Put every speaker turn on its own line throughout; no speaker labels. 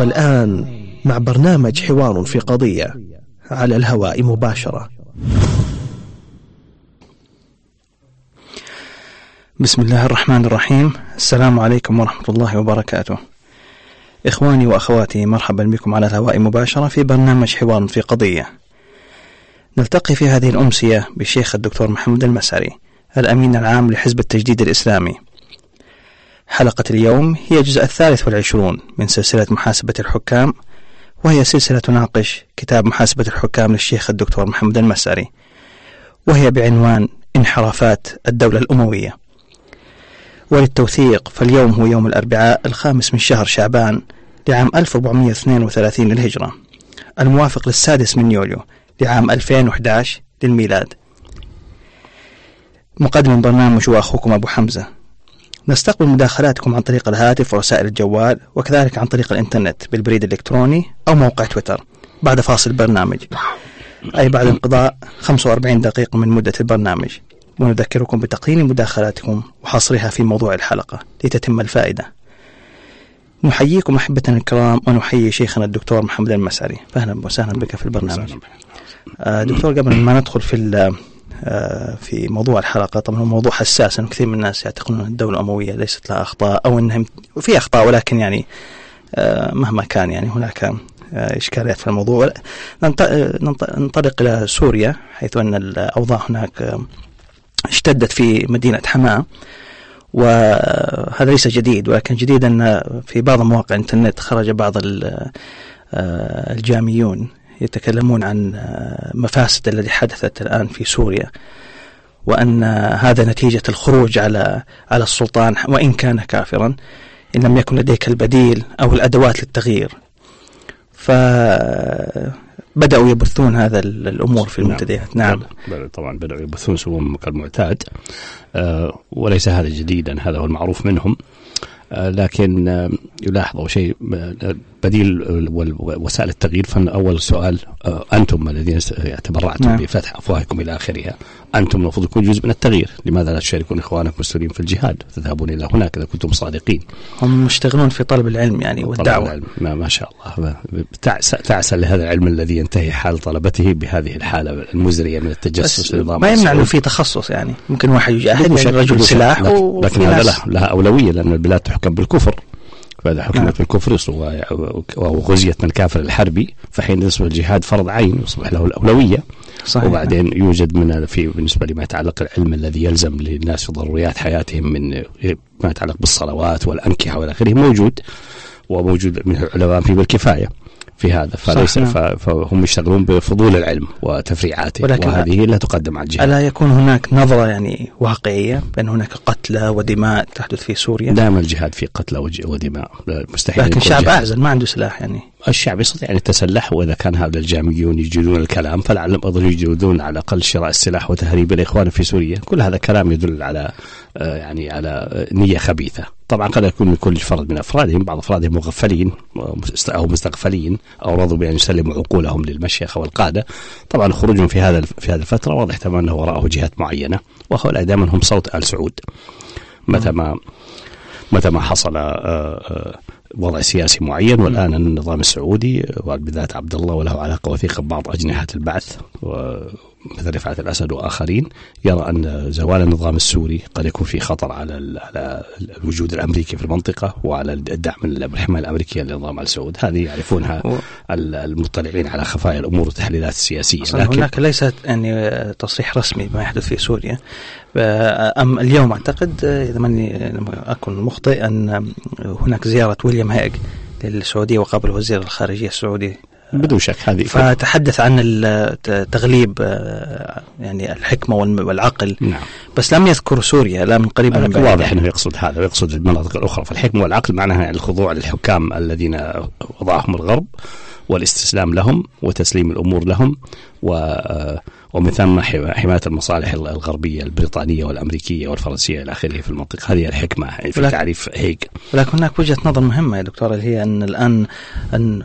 والآن مع برنامج حوار في قضية على الهواء مباشرة. بسم الله الرحمن الرحيم. السلام عليكم ورحمة الله وبركاته. إخواني وأخواتي مرحبا بكم على الهواء مباشرة في برنامج حوار في قضية. نلتقي في هذه الأمسية بالشيخ الدكتور محمد المسعري الأمين العام لحزب التجديد الإسلامي. حلقة اليوم هي الجزء الثالث والعشرون من سلسلة محاسبة الحكام وهي سلسلة تناقش كتاب محاسبة الحكام للشيخ الدكتور محمد المسعري وهي بعنوان انحرافات الدولة الأموية. وللتوثيق فاليوم هو يوم الأربعاء الخامس من شهر شعبان لعام 1432 للهجرة الموافق للسادس من يوليو لعام 2011 للميلاد. مقدم البرنامج هو أخوكم أبو حمزة. نستقبل مداخلاتكم عن طريق الهاتف ورسائل الجوال وكذلك عن طريق الإنترنت بالبريد الإلكتروني أو موقع تويتر. بعد فاصل البرنامج أي بعد انقضاء 45 دقيقة من مدة البرنامج ونذكركم بتقييم مداخلاتكم وحصرها في موضوع الحلقة لتتم الفائدة. نحييكم أحبتنا الكرام ونحيي شيخنا الدكتور محمد المسعري. فأهلا وسهلا بك في البرنامج. آه، دكتور قبل ما ندخل في في موضوع الحلقة. طبعا هو موضوع حساس أن كثير من الناس يعتقدون أن الدولة الأموية ليست لها أخطاء أو أنها في أخطاء ولكن يعني آه، مهما كان يعني هناك آه، إشكاليات في الموضوع. ننطلق إلى سوريا حيث أن الأوضاع هناك اشتدت في مدينة حماة. وهذا ليس جديد ولكن جديد أن في بعض مواقع الإنترنت خرج بعض الجاميون. يتكلمون عن مفاسد التي حدثت الآن في سوريا وأن هذا نتيجة الخروج على على السلطان وإن كان كافرا إن لم يكن لديك البديل أو الأدوات للتغيير. فبدأوا يبثون هذا الأمور في المنتديات. نعم,
نعم. طبعا بدأوا يبثون سوهم كالمعتاد آه وليس هذا جديدا هذا هو المعروف منهم. آه لكن آه يلاحظوا شيء آه، بديل وسائل التغيير. فأول سؤال آه، أنتم الذين تبرعتم نعم. بفتح أفواهكم إلى آخرها أنتم المفروض تكون جزء من التغيير. لماذا لا تشاركون إخوانكم المسلمين في الجهاد؟ تذهبون إلى هناك إذا كنتم صادقين.
هم يشتغلون في طلب العلم يعني والدعوة. العلم.
ما, ما شاء الله. تعسى, لهذا العلم الذي ينتهي حال طلبته بهذه الحالة المزرية من التجسس
ما يمنع أنه في تخصص يعني. ممكن واحد يجاهد يعني رجل سلاح
لكن هذا لها أولوية لأن البلاد تحكم بالكفر. فإذا حكمت نعم. بالكفر وغزيت من كافر الحربي فحين يصبح الجهاد فرض عين يصبح له الأولوية صحيح. وبعدين يوجد من في بالنسبة لما يتعلق العلم الذي يلزم للناس في ضروريات حياتهم من ما يتعلق بالصلوات والأنكحة والى آخره موجود وموجود من العلماء فيه بالكفاية في هذا. فليس نعم. فهم يشتغلون بفضول العلم وتفريعاته ولكن وهذه لا تقدم على الجهاد
ألا يكون هناك نظرة يعني واقعية بأن هناك قتلى ودماء تحدث في سوريا؟
دائما الجهاد في قتلى ودماء.
مستحيل لكن الشعب أعزل ما عنده سلاح يعني.
الشعب يستطيع أن يتسلح وإذا كان هؤلاء الجاميون يجدون الكلام فلعلهم أيضا يجدون على الأقل شراء السلاح وتهريب الإخوان في سوريا. كل هذا كلام يدل على آه، يعني على نية خبيثة. طبعا قد يكون من كل فرد من أفرادهم بعض أفرادهم مغفلين أو مستغفلين أو رضوا بأن يسلموا عقولهم للمشيخة والقادة. طبعا خروجهم في هذا في هذه الفترة واضح تماما أنه وراءه جهات معينة وهؤلاء دائما هم صوت آل سعود. متى ما متى ما حصل آه، آه، وضع سياسي معين والآن النظام السعودي وبالذات عبد الله وله علاقة وثيقة ببعض أجنحة البعث مثل رفعت الأسد وآخرين يرى أن زوال النظام السوري قد يكون في خطر على على الوجود الأمريكي في المنطقة وعلى الدعم الحمايه الأمريكية للنظام ال سعود هذه يعرفونها المطلعين على خفايا الأمور والتحليلات السياسية.
لكن هناك ليست يعني تصريح رسمي بما يحدث في سوريا. أم اليوم أعتقد إذا ماني أكون مخطئ أن هناك زيارة ويليام هيج للسعودية وقابل وزير الخارجية السعودي
بدون شك هذه
فتحدث عن تغليب يعني الحكمة والعقل. نعم. بس لم يذكر سوريا لا من قريب ولا من
بعيد. واضح أنه يقصد هذا ويقصد المناطق الأخرى. فالحكمة والعقل معناها يعني الخضوع للحكام الذين وضعهم الغرب والإستسلام لهم وتسليم الأمور لهم و ومن ثم حماية المصالح الغربية البريطانية والأمريكية والفرنسية إلى آخره في المنطقة. هذه الحكمة في ولكن تعريف هيج
ولكن هناك وجهة نظر مهمة يا دكتور اللي هي أن الآن أن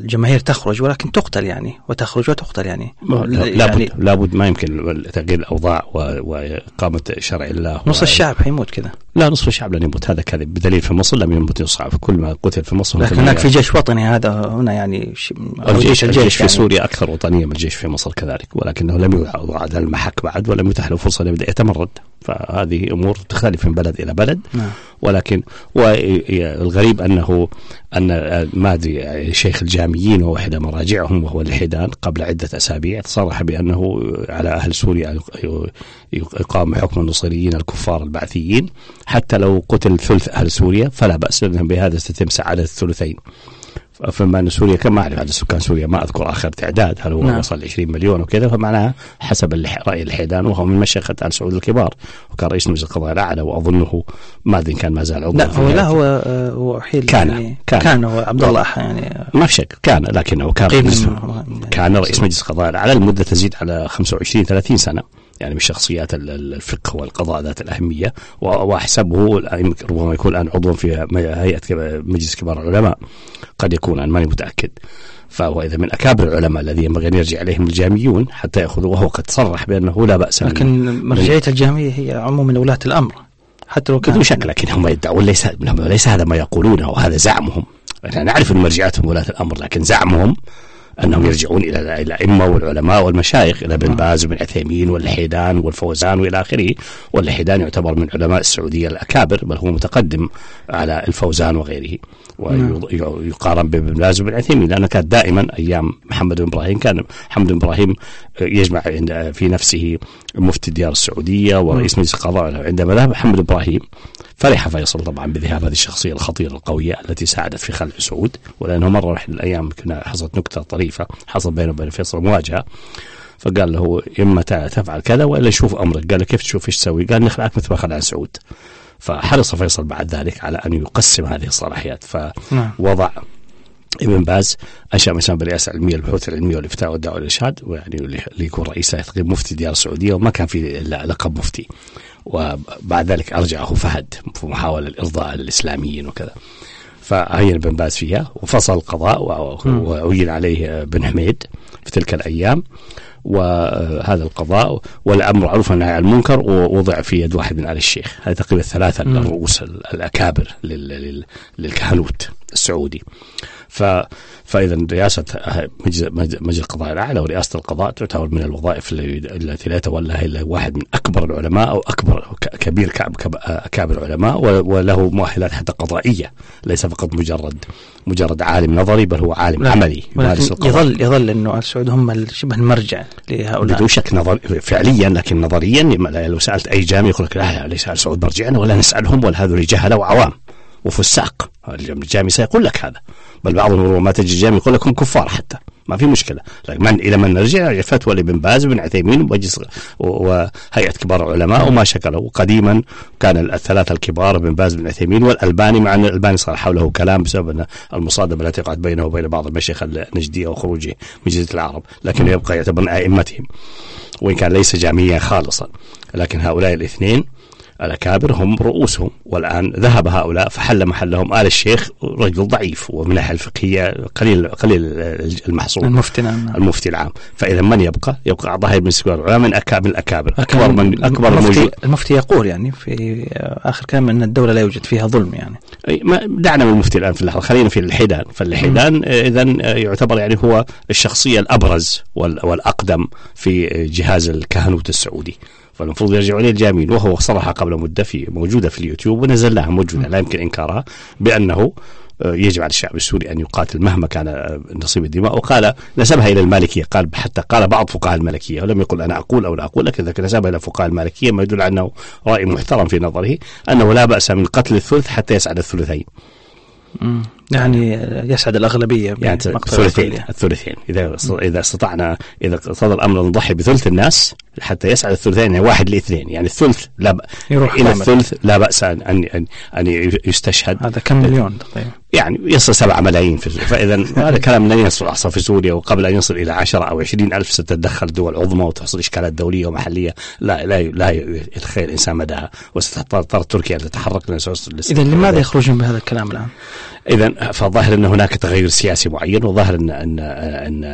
الجماهير تخرج ولكن تقتل يعني وتخرج وتقتل يعني.
لابد يعني لابد ما يمكن تغيير الأوضاع وإقامة شرع الله
نص الشعب حيموت كذا
لا نصف الشعب لن يموت. هذا كذب بدليل في مصر لم يموت نصف كل ما قتل في مصر
لكن هناك في جيش وطني. هذا هنا يعني
الجيش, الجيش, الجيش في يعني. سوريا أكثر وطنية من الجيش في مصر كذلك. ولكنه لم يعد المحك بعد ولم يتح له فرصة ليبدا يتمرد. فهذه أمور تختلف من بلد إلى بلد. نعم. ولكن والغريب أنه أن ما أدري شيخ الجاميين وواحد مراجعهم وهو الحيدان قبل عدة أسابيع صرح بأنه على أهل سوريا يقام حكم النصيريين الكفار البعثيين حتى لو قتل ثلث أهل سوريا فلا بأس لانهم بهذا ستتم سعادة الثلثين. فما ان سوريا كم ما أعرف عدد سكان سوريا ما أذكر آخر تعداد. هل هو نعم. وصل 20 مليون وكذا فمعناها حسب رأي الحيدان وهو من مشيخة آل سعود الكبار وكان رئيس مجلس القضاء الأعلى وأظنه ما أدري كان ما زال عضو
لا هو لا هو هو
حيل كان يعني
كان, كان هو عبد الله يعني
ما في شك كان لكنه كان رئيس كان رئيس مجلس القضاء الأعلى لمده تزيد على 25 30 سنة. يعني من شخصيات الفقه والقضاء ذات الأهمية وأحسبه ربما يكون الآن عضوا في هيئة مجلس كبار العلماء. قد يكون أنا ماني متأكد. فهو إذا من أكابر العلماء الذي ينبغي أن يرجع إليهم الجاميون حتى يأخذوا وهو قد صرح بأنه لا بأس
لكن مرجعية الجامية هي عموما ولاة الأمر.
حتى لو كان بدون شك لكن هم يدعون ليس ليس هذا ما يقولونه وهذا زعمهم. نعرف أن مرجعاتهم ولاة الأمر لكن زعمهم أنهم يرجعون إلى الأئمة والعلماء والمشايخ إلى ابن باز وابن عثيمين والحيدان والفوزان وإلى آخره. والحيدان يعتبر من علماء السعودية الأكابر بل هو متقدم على الفوزان وغيره. ويقارن بابن باز وابن عثيمين لأنه كانت دائما أيام محمد بن إبراهيم كان محمد بن إبراهيم يجمع في نفسه مفتي الديار السعودية ورئيس مجلس القضاء. عندما ذهب محمد بن إبراهيم فرح فيصل طبعا بذهاب هذه الشخصية الخطيرة القوية التي ساعدت في خلع سعود. ولأنه مره واحد من الأيام كنا حصلت نكتة طريفه حصل بينه وبين فيصل مواجهة. فقال له إما تفعل كذا والا نشوف أمرك. قال له كيف تشوف؟ إيش تسوي؟ قال نخلعك مثل ما خلع سعود. فحرص فيصل بعد ذلك على أن يقسم هذه الصلاحيات. فوضع ابن باز انشا مثلا بالرئاسة العلمية للبحوث العلمية والإفتاء والدعوة والإرشاد ويعني ليكون رئيسه تقريبا مفتي ديار السعوديه وما كان في لقب مفتي. وبعد ذلك أرجعه فهد في محاولة الإرضاء الإسلاميين وكذا. فعين بن باز فيها وفصل القضاء وعين عليه بن حميد في تلك الأيام. وهذا القضاء والأمر والنهي عن المنكر ووضع في يد واحد من آل الشيخ. هذه تقريبا ثلاثة الرؤوس الأكابر للكهنوت السعودي. ف فإذا رئاسة مجلس القضاء الأعلى ورئاسة القضاء تعتبر من الوظائف التي لا يتولاها إلا واحد من أكبر العلماء أو أكبر كبير اكابر العلماء وله مؤهلات حتى قضائية ليس فقط مجرد مجرد عالم نظري بل هو عالم لا. عملي
يمارس القضاء. يظل يظل انه ال سعود هم شبه المرجع لهؤلاء.
بدون شك نظر فعليا لكن نظريا لو سالت أي جامعه يقول لك لا ليس ال سعود مرجعنا ولا نسألهم ولا هذول جهلة وعوام وفساق. الجامعي سيقول لك هذا. بل بعضهم ما تجي الجامعة يقول لكم كفار حتى. ما في مشكلة. لكن من إلى من نرجع؟ فتوى لابن باز وابن عثيمين ومجلس وهيئة كبار العلماء وما شكلوا. قديما كان الثلاثة الكبار ابن باز وابن عثيمين والألباني مع أن الألباني صار حوله كلام بسبب المصادمة التي وقعت بينه وبين بعض المشايخ النجدية وخروجه من جزيرة العرب لكنه يبقى يعتبر من أئمتهم وإن كان ليس جامعيا خالصا. لكن هؤلاء الاثنين الأكابر هم رؤوسهم. والآن ذهب هؤلاء فحل محلهم. آل الشيخ رجل ضعيف ومن الناحية الفقهية قليل قليل المحصول.
المفتي العام.
المفتي العام. فإذا من يبقى؟ يبقى أعضاء بن سكوار العلماء من أكابر الأكابر. أكبر
من أكبر المفتي. المفتي يقول يعني في آخر كلام أن الدولة لا يوجد فيها ظلم يعني.
دعنا من المفتي الآن في اللحظة. خلينا في اللحيدان فاللحيدان إذا يعتبر يعني هو الشخصية الأبرز والأقدم في جهاز الكهنوت السعودي. فالمفروض يرجعوا إليه الجامعين وهو صرح قبل مدة في موجودة في اليوتيوب ونزلناها موجودة لا يمكن إنكارها بأنه آه، يجب على الشعب السوري أن يقاتل مهما كان آه، نصيب الدماء. وقال نسبها إلى المالكيه قال حتى قال بعض فقهاء المالكيه ولم يقل أنا أقول أو لا أقول لكن نسبها إلى فقهاء المالكيه ما يدل على أنه رأي محترم في نظره أنه لا بأس من قتل الثلث حتى يسعد الثلثين.
يعني يسعد الأغلبية
يعني الثلثين الثلثين إذا إذا استطعنا إذا صدر الامر نضحي بثلث الناس حتى يسعد الثلثين يعني واحد لاثنين. يعني الثلث لا ب...
يروح إلى.
الثلث لا بأس ان ان ان يستشهد.
هذا كم مليون تقريبا؟
يعني يصل 7 ملايين في فإذا هذا كلام لن يصل أصلا في سوريا وقبل أن يصل إلى 10 أو 20 ألف ستتدخل دول عظمى وتحصل إشكالات دولية ومحلية. لا لا لا يتخيل الانسان مداها وستضطر تركيا ان تتحرك
اذا لماذا يخرجون بهذا الكلام الآن؟
اذا فالظاهر أن هناك تغير سياسي معين وظاهر ان ان ان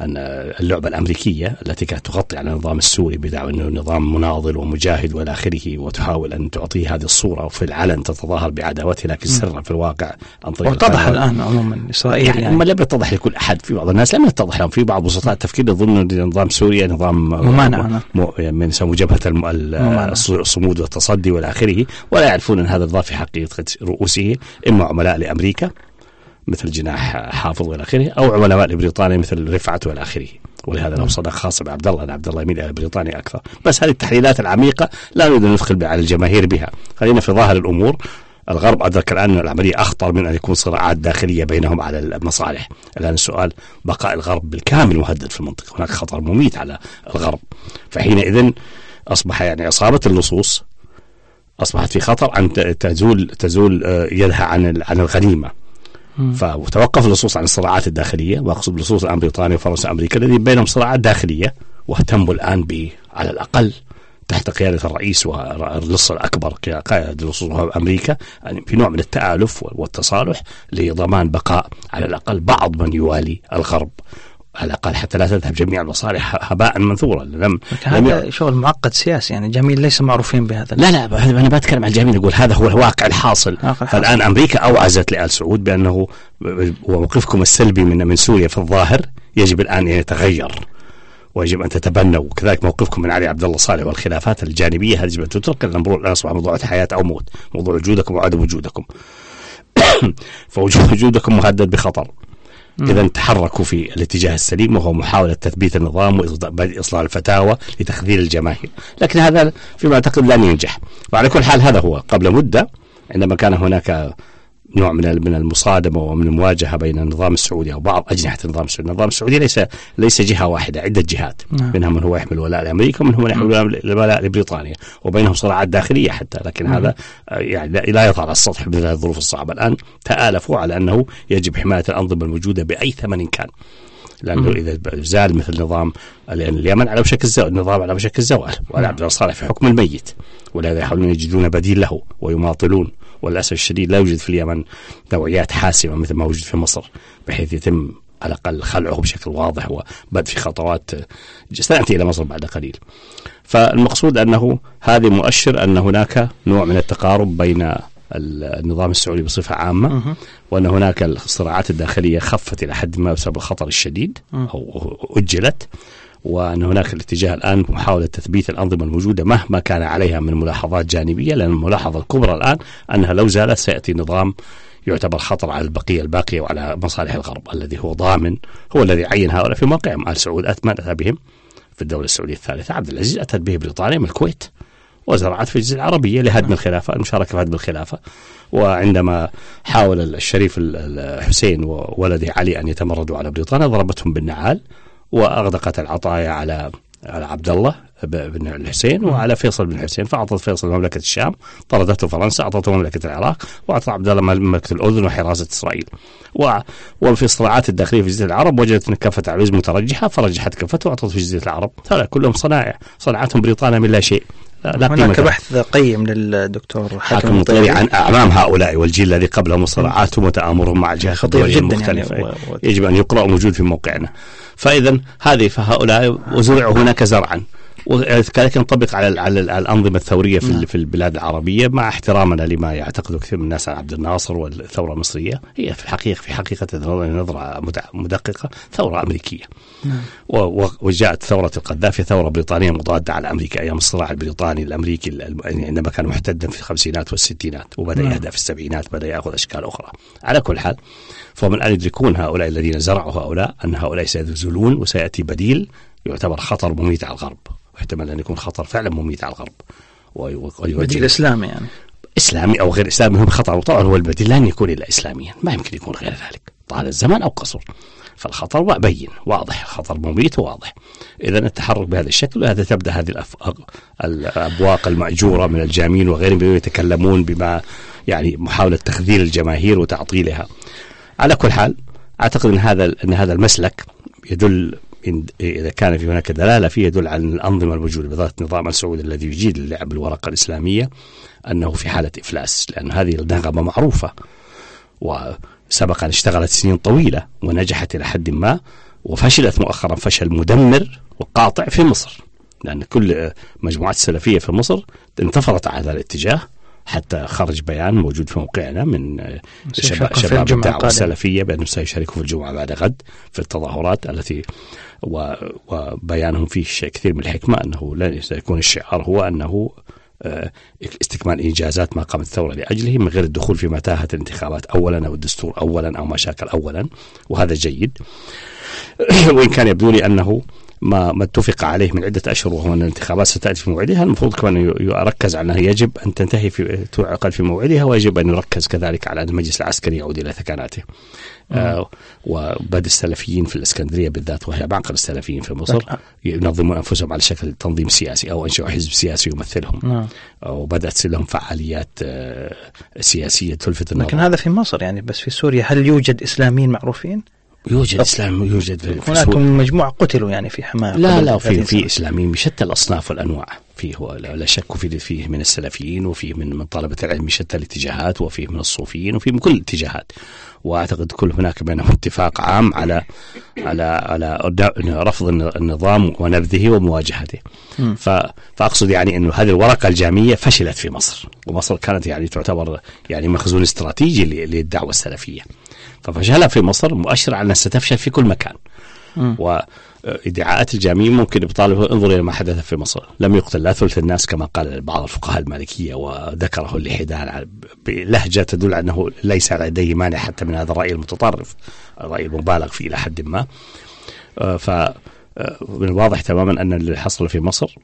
أن اللعبة الأمريكية التي كانت تغطي على النظام السوري بدعوى أنه نظام مناضل ومجاهد وإلى آخره وتحاول أن تعطيه هذه الصورة وفي العلن تتظاهر بعداوته لكن سرا في الواقع
عن طريق واتضح الآن عموما إسرائيل
يعني, يعني. لم يتضح لكل أحد في بعض الناس لم يتضح لهم في بعض بسطاء التفكير يظن أن نظام سوريا نظام
ممانعة.
م... يعني يسموه جبهة الم... الصمود والتصدي والى آخره ولا يعرفون أن هذا النظام في حقيقة رؤوسه إما عملاء لأمريكا مثل جناح حافظ والى آخره أو عملاء لبريطانيا مثل رفعت والى آخره. ولهذا له صداقه خاصه بعبد الله عبد الله يميل إلى بريطانيا أكثر. بس هذه التحليلات العميقة لا نريد أن ندخل على الجماهير بها. خلينا في ظاهر الأمور. الغرب أدرك الآن أن العملية أخطر من أن يكون صراعات داخلية بينهم على المصالح. الآن السؤال بقاء الغرب بالكامل مهدد في المنطقة. هناك خطر مميت على الغرب. فحينئذ أصبح يعني إصابة اللصوص أصبحت في خطر أن تزول تزول يدها عن عن الغنيمة. فتوقف اللصوص عن الصراعات الداخلية وأقصد اللصوص الآن بريطانيا وفرنسا وأمريكا الذي بينهم صراعات داخلية واهتموا الآن ب على الأقل تحت قيادة الرئيس واللص الأكبر كقائد اللصوص أمريكا يعني في نوع من التآلف والتصالح لضمان بقاء على الأقل بعض من يوالي الغرب. على الأقل حتى لا تذهب جميع المصالح هباء منثورا
لم هذا شغل معقد سياسي يعني جميل ليس معروفين بهذا.
لا لا أنا بتكلم عن الجميل أقول هذا هو الواقع الحاصل. فالان أمريكا اوعزت لآل سعود بأنه وموقفكم السلبي من من سوريا في الظاهر يجب الآن أن يتغير ويجب أن تتبنوا. وكذلك موقفكم من علي عبد الله صالح والخلافات الجانبية هذه يجب أن تترك الامر اصبح موضوع حياة أو موت موضوع وجودكم وعدم وجودكم. فوجودكم مهدد بخطر. إذا تحركوا في الاتجاه السليم وهو محاولة تثبيت النظام وبدء اصلاح الفتاوى لتخذيل الجماهير، لكن هذا فيما أعتقد لن ينجح، وعلى كل حال هذا هو قبل مدة. عندما كان هناك نوع من من المصادمة ومن المواجهة بين النظام السعودي أو بعض أجنحة النظام السعودي، النظام السعودي ليس ليس جهة واحدة عدة جهات، نعم. منها من هو يحمل ولاء لأمريكا ومن هو يحمل ولاء لبريطانيا، وبينهم صراعات داخلية حتى، لكن نعم. هذا يعني لا يظهر على السطح بهذه الظروف الصعبة، الآن تآلفوا على أنه يجب حماية الأنظمة الموجودة بأي ثمن كان. لأنه إذا زال مثل نظام اليمن على وشك الزوال النظام على وشك الزوال. وعلى عبد الله صالح في حكم الميت. ولهذا يحاولون يجدون بديل له ويماطلون. وللاسف الشديد لا يوجد في اليمن نوعيات حاسمة مثل ما وجد في مصر بحيث يتم على الأقل خلعه بشكل واضح وبدء في خطوات سنأتي إلى مصر بعد قليل. فالمقصود أنه هذه مؤشر أن هناك نوع من التقارب بين النظام السعودي بصفة عامة وأن هناك الصراعات الداخلية خفت إلى حد ما بسبب الخطر الشديد أو أجلت. وأن هناك الاتجاه الآن محاولة تثبيت الأنظمة الموجودة مهما كان عليها من ملاحظات جانبية لأن الملاحظة الكبرى الآن أنها لو زالت سيأتي نظام يعتبر خطر على البقية الباقية وعلى مصالح الغرب. الذي هو ضامن هو الذي عين هؤلاء في موقعهم. آل سعود أتى بهم في الدولة السعودية الثالثة. عبد العزيز أتت به بريطانيا من الكويت وزرعت في الجزيرة العربية لهدم الخلافة المشاركة في هدم الخلافة. وعندما حاول الشريف الحسين وولده علي أن يتمردوا على بريطانيا ضربتهم بالنعال. وأغدقت العطايا على على عبد الله بن الحسين وعلى فيصل بن الحسين فأعطت فيصل مملكة الشام طردته فرنسا أعطته مملكة العراق واعطى عبد الله مملكة الأردن وحراسه إسرائيل. وفي الصراعات الداخليه في جزيرة العرب وجدت أن كفة العزيز مترجحة فرجحت كفته واعطته في جزيرة العرب. هؤلاء كلهم صنائع صنعتهم بريطانيا من لا شيء.
لا هناك بحث قيم للدكتور
حاكم المطيري عن أعمام هؤلاء والجيل الذي قبلهم وصراعاتهم وتآمرهم مع جهات
خطير جدا يعني
و... يجب أن يقرأ موجود في موقعنا. فاذا هذه فهؤلاء وزرعوا هناك زرعا. وكذلك ينطبق على على الأنظمة الثورية في نعم. في البلاد العربية مع احترامنا لما يعتقده كثير من الناس عن عبد الناصر والثورة المصرية هي في الحقيقة في حقيقة نظرة مدققة ثورة أمريكية. نعم. وجاءت ثورة القذافي ثورة بريطانية مضادة على أمريكا أيام الصراع البريطاني الأمريكي يعني عندما كان محتدا في الخمسينات والستينات وبدأ نعم. يهدأ في السبعينات بدأ يأخذ أشكال أخرى. على كل حال فمن أن يدركون هؤلاء الذين زرعوا هؤلاء أن هؤلاء سيزولون وسيأتي بديل يعتبر خطر مميت على الغرب واحتمال أن يكون خطر فعلا مميت على الغرب
بديل إسلامي يعني.
إسلامي أو غير إسلامي هم خطر وطبعا هو البديل لن يكون إلا اسلاميا ما يمكن يكون غير ذلك. طال الزمن أو قصر. فالخطر بين واضح الخطر مميت وواضح. إذا التحرك بهذا الشكل وهذا تبدأ هذه الأف- الأبواق المأجورة من الجامين وغيرهم يتكلمون بما يعني محاولة تخذيل الجماهير وتعطيلها. على كل حال أعتقد أن هذا أن هذا المسلك يدل إذا كان في هناك دلالة فيه يدل على أن الأنظمة الموجودة بالذات النظام السعودي الذي يجيد اللعب بالورقة الإسلامية أنه في حالة إفلاس لأن هذه النغمة معروفة وسبق أن اشتغلت سنين طويلة ونجحت إلى حد ما وفشلت مؤخرا فشل مدمر وقاطع في مصر لأن كل مجموعات السلفية في مصر انتفضت على هذا الاتجاه حتى خرج بيان موجود في موقعنا من شباب,
في
شباب
الجمعة
الدعوة. السلفية بأنهم سيشاركوا في الجمعة بعد غد في التظاهرات التي وبيانهم فيه شيء كثير من الحكمة أنه لن سيكون الشعار هو أنه آه، استكمال إنجازات ما قامت الثورة لأجله من غير الدخول في متاهة الانتخابات أولا أو الدستور أولا أو مشاكل أولا وهذا جيد وإن كان يبدو لي أنه ما ما اتفق عليه من عدة أشهر وهو أن الانتخابات ستأتي في موعدها. المفروض كمان يركز على أنها يجب أن تنتهي في تعقد في موعدها ويجب أن يركز كذلك على أن المجلس العسكري يعود إلى ثكناته. آه وبدء السلفيين في الإسكندرية بالذات وهي معقل السلفيين في مصر ينظمون أنفسهم على شكل تنظيم سياسي أو انشئوا حزب سياسي يمثلهم.
نعم.
وبدات تصير لهم فعاليات آه، سياسية تلفت النظر.
لكن هذا في مصر يعني بس في سوريا هل يوجد إسلاميين معروفين؟
يوجد إسلام يوجد في
هناك. مجموعة قتلوا يعني في حماة
لا لا في
30
في. اسلاميين بشتى الأصناف والأنواع فيه لا لا شك في فيه من السلفيين وفيه من من طلبة العلم بشتى الاتجاهات وفيه من الصوفيين وفيه من كل الاتجاهات وأعتقد كل هناك بينهم اتفاق عام على على على رفض النظام ونبذه ومواجهته. ف- فأقصد يعني إنه هذه الورقة الجامية فشلت في مصر ومصر كانت يعني تعتبر يعني مخزون استراتيجي للدعوة السلفية ففشلها في مصر مؤشر على أنها ستفشل في كل مكان
مم.
وإدعاءات الجامعين ممكن يطالبه انظر إلى ما حدث في مصر، لم يقتل لا ثلث الناس كما قال بعض الفقهاء المالكية وذكره اللحدان بلهجة تدل على أنه ليس لديه مانع حتى من هذا الرأي المتطرف، الرأي المبالغ فيه إلى حد ما. آه، ف آه، من الواضح تماما أن اللي حصل في مصر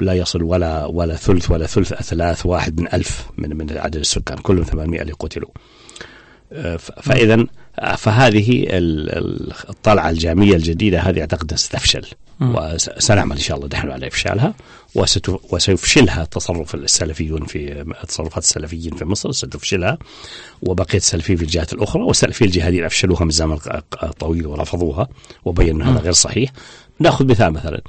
لا يصل ولا ولا ثلث ولا ثلث ثلاث واحد من ألف من من عدد السكان كلهم 800 اللي قتلوا آه، ف- فاذا آه، فهذه ال- ال- الطلعة الجامية الجديدة هذه أعتقد ستفشل. وسنعمل إن شاء الله نحن على إفشالها. وست- وسيفشلها تصرف السلفيون في تصرفات السلفيين في مصر ستفشلها. وبقية السلفيين في الجهات الأخرى. والسلفيين الجهاديين أفشلوها من زمن طويل ورفضوها وبينوا هذا غير صحيح. نأخذ مثال مثلا.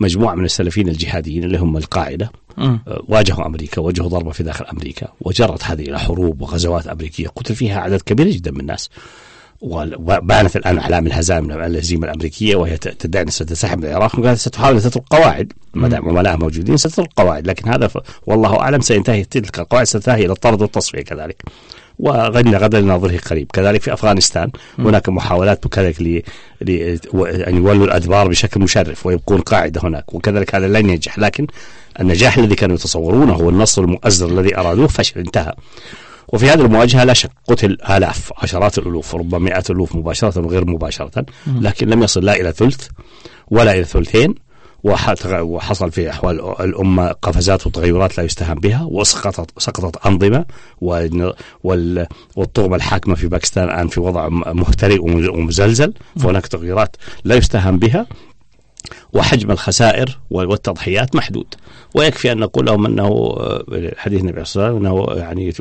مجموعة من السلفيين الجهاديين اللي هم القاعدة
مم.
واجهوا أمريكا واجهوا ضربة في داخل أمريكا وجرت هذه إلى حروب وغزوات أمريكية قتل فيها عدد كبير جدا من الناس وبانت الآن اعلام الهزائم الهزيمة الأمريكية وهي تدعي أنها ستنسحب من العراق وقالت ستحاول تترك قواعد ما دام عملاء موجودين ستترك قواعد لكن هذا. والله أعلم سينتهي تلك القواعد ستنتهي إلى الطرد والتصفية كذلك وغدنا غدا لناظره قريب. كذلك في أفغانستان هناك محاولات كذلك ل... أن يولوا الأدبار بشكل مشرف ويبقون قاعدة هناك وكذلك هذا لن ينجح. لكن النجاح الذي كانوا يتصورونه هو النصر المؤزر الذي أرادوه فشل انتهى. وفي هذه المواجهة لا شك قتل آلاف عشرات الألوف ربما مئات الألوف مباشرة وغير مباشرة لكن لم يصل لا إلى ثلث ولا إلى ثلثين. وحصل في أحوال الأمة قفزات وتغيرات لا يستهان بها وسقطت سقطت أنظمة والطغمه الحاكمة في باكستان الآن في وضع مهترئ وم- ومزلزل فهناك تغييرات لا يستهان بها وحجم الخسائر والتضحيات محدود ويكفي أن نقول لهم أنه آه، حديث النبي صلى الله عليه وسلم أنه يعني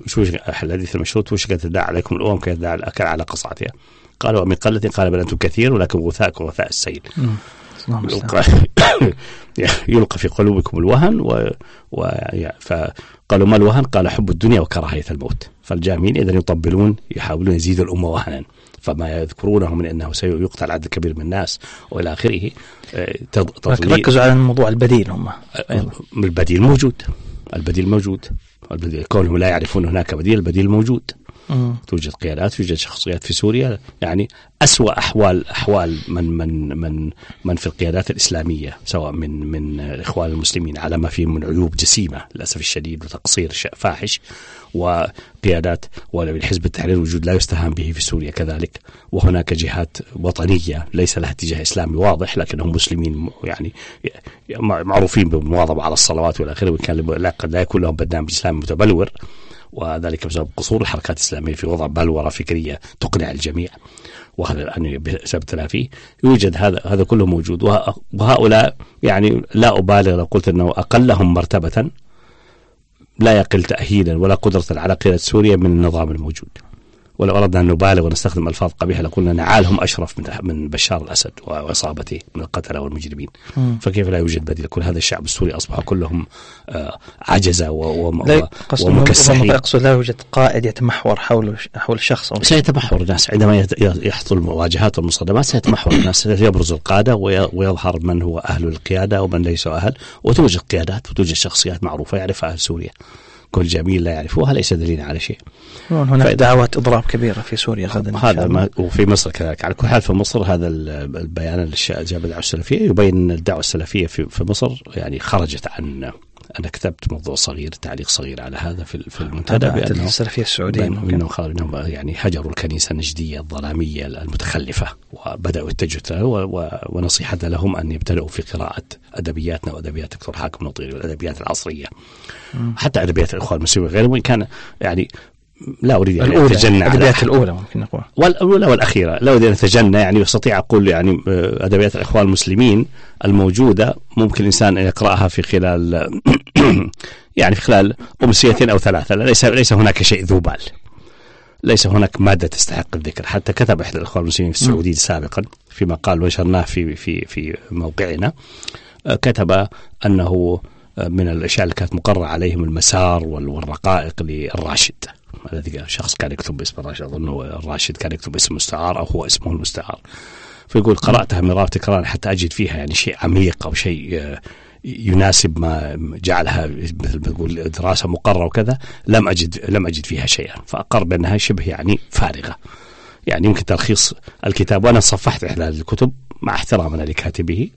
الحديث المشهور توشك تداعى عليكم الأمم كيداعى الاكل على قصعتها قالوا من قلة قال بل أنتم كثير ولكن غثاء السيل.
اللهم المستعان.
يلقى يلقى في قلوبكم الوهن و... و... فقالوا ما الوهن؟ قال حب الدنيا وكراهية الموت فالجامعين اذا يطبلون يحاولون يزيدوا الأمة وهنا فما يذكرونه من أنه سيقتل عدد كبير من الناس وإلى آخره آه، تضليل
ركزوا على الموضوع البديل هم.
البديل موجود البديل موجود البديل كونهم لا يعرفون هناك بديل البديل موجود. توجد قيادات توجد شخصيات في سوريا. يعني أسوأ أحوال أحوال من من من من في القيادات الإسلامية سواء من من الإخوان المسلمين على ما فيهم من عيوب جسيمة للأسف الشديد وتقصير فاحش وقيادات والحزب التحرير وجود لا يستهان به في سوريا كذلك. وهناك جهات وطنية ليس لها اتجاه إسلامي واضح لكنهم مسلمين يعني معروفين بالمواظبة على الصلوات والى آخره وان كان لا يكون لهم برنامج اسلامي متبلور. وذلك بسبب قصور الحركات الإسلامية في وضع بلورة فكرية تقنع الجميع. وهذا الآن بسبب تلافيه يوجد هذا هذا كله موجود. وهؤلاء يعني لا أبالغ لو قلت أنه أقلهم مرتبة لا يقل تأهيلا ولا قدرة على قيادة سوريا من النظام الموجود. ولو اردنا أن نبالغ ونستخدم ألفاظ قبيحة لقلنا نعالهم أشرف من من بشار الأسد واصابته من القتلة والمجرمين. مم. فكيف لا يوجد بديل؟ كل هذا الشعب السوري أصبح كلهم آه عجزة ومكسحين.
اقصد لا يوجد قائد يتمحور حول حول شخص
أو سيتمحور الناس. عندما يحصل المواجهات والمصادمات سيتمحور الناس. يبرز القادة ويظهر من هو أهل القيادة ومن ليس أهل. وتوجد قيادات وتوجد شخصيات معروفة يعرفها أهل سوريا. كل جميل لا يعرفوها ليس دليلا على شيء.
هناك دعوات إضراب كبيرة في سوريا غدا
هذا ما وفي مصر كذلك. على كل حال في مصر هذا البيان اللي جاب الدعوة السلفية. يبين أن الدعوة السلفية في, في مصر يعني خرجت عن أنا كتبت موضوع صغير تعليق صغير على هذا في في المنتدى
بأنه السلفية السعودية
انه يعني هجروا الكنيسة النجدية الظلامية المتخلفة وبدأوا يتجهوا ونصيحة لهم أن يبتدئوا في قراءة أدبياتنا وأدبيات دكتور حاكم نطيري والأدبيات العصرية. حتى أدبيات الإخوان المسلمين. وغيرهم وإن كان يعني لا أريد
أن أتجنى على الأولى ممكن نقول.
والاولى والأخيرة لا أريد أن أتجنى يعني استطيع أقول يعني آه، أدبيات الأخوان المسلمين الموجودة ممكن الإنسان أن يقرأها في خلال يعني في خلال امسيتين أو ثلاثة. ليس ليس هناك شيء ذو بال. ليس هناك مادة تستحق الذكر. حتى كتب احد الأخوان المسلمين في السعودية سابقا في مقال نشرناه في في في موقعنا. آه، كتب أنه آه، من الأشياء اللي كانت مقرره عليهم المسار والرقائق للراشد. الذي شخص كان يكتب باسم الراشد اظن الراشد كان يكتب اسم مستعار أو هو اسمه المستعار. فيقول قراتها مرارا تكرارا حتى أجد فيها يعني شيء عميق أو شيء آه، يناسب ما جعلها مثل ما تقول دراسة مقررة وكذا لم أجد لم أجد فيها شيئا. فأقر بأنها شبه يعني فارغة. يعني يمكن تلخيص الكتاب وأنا صفحت إحدى الكتب مع احترامنا لكاتبه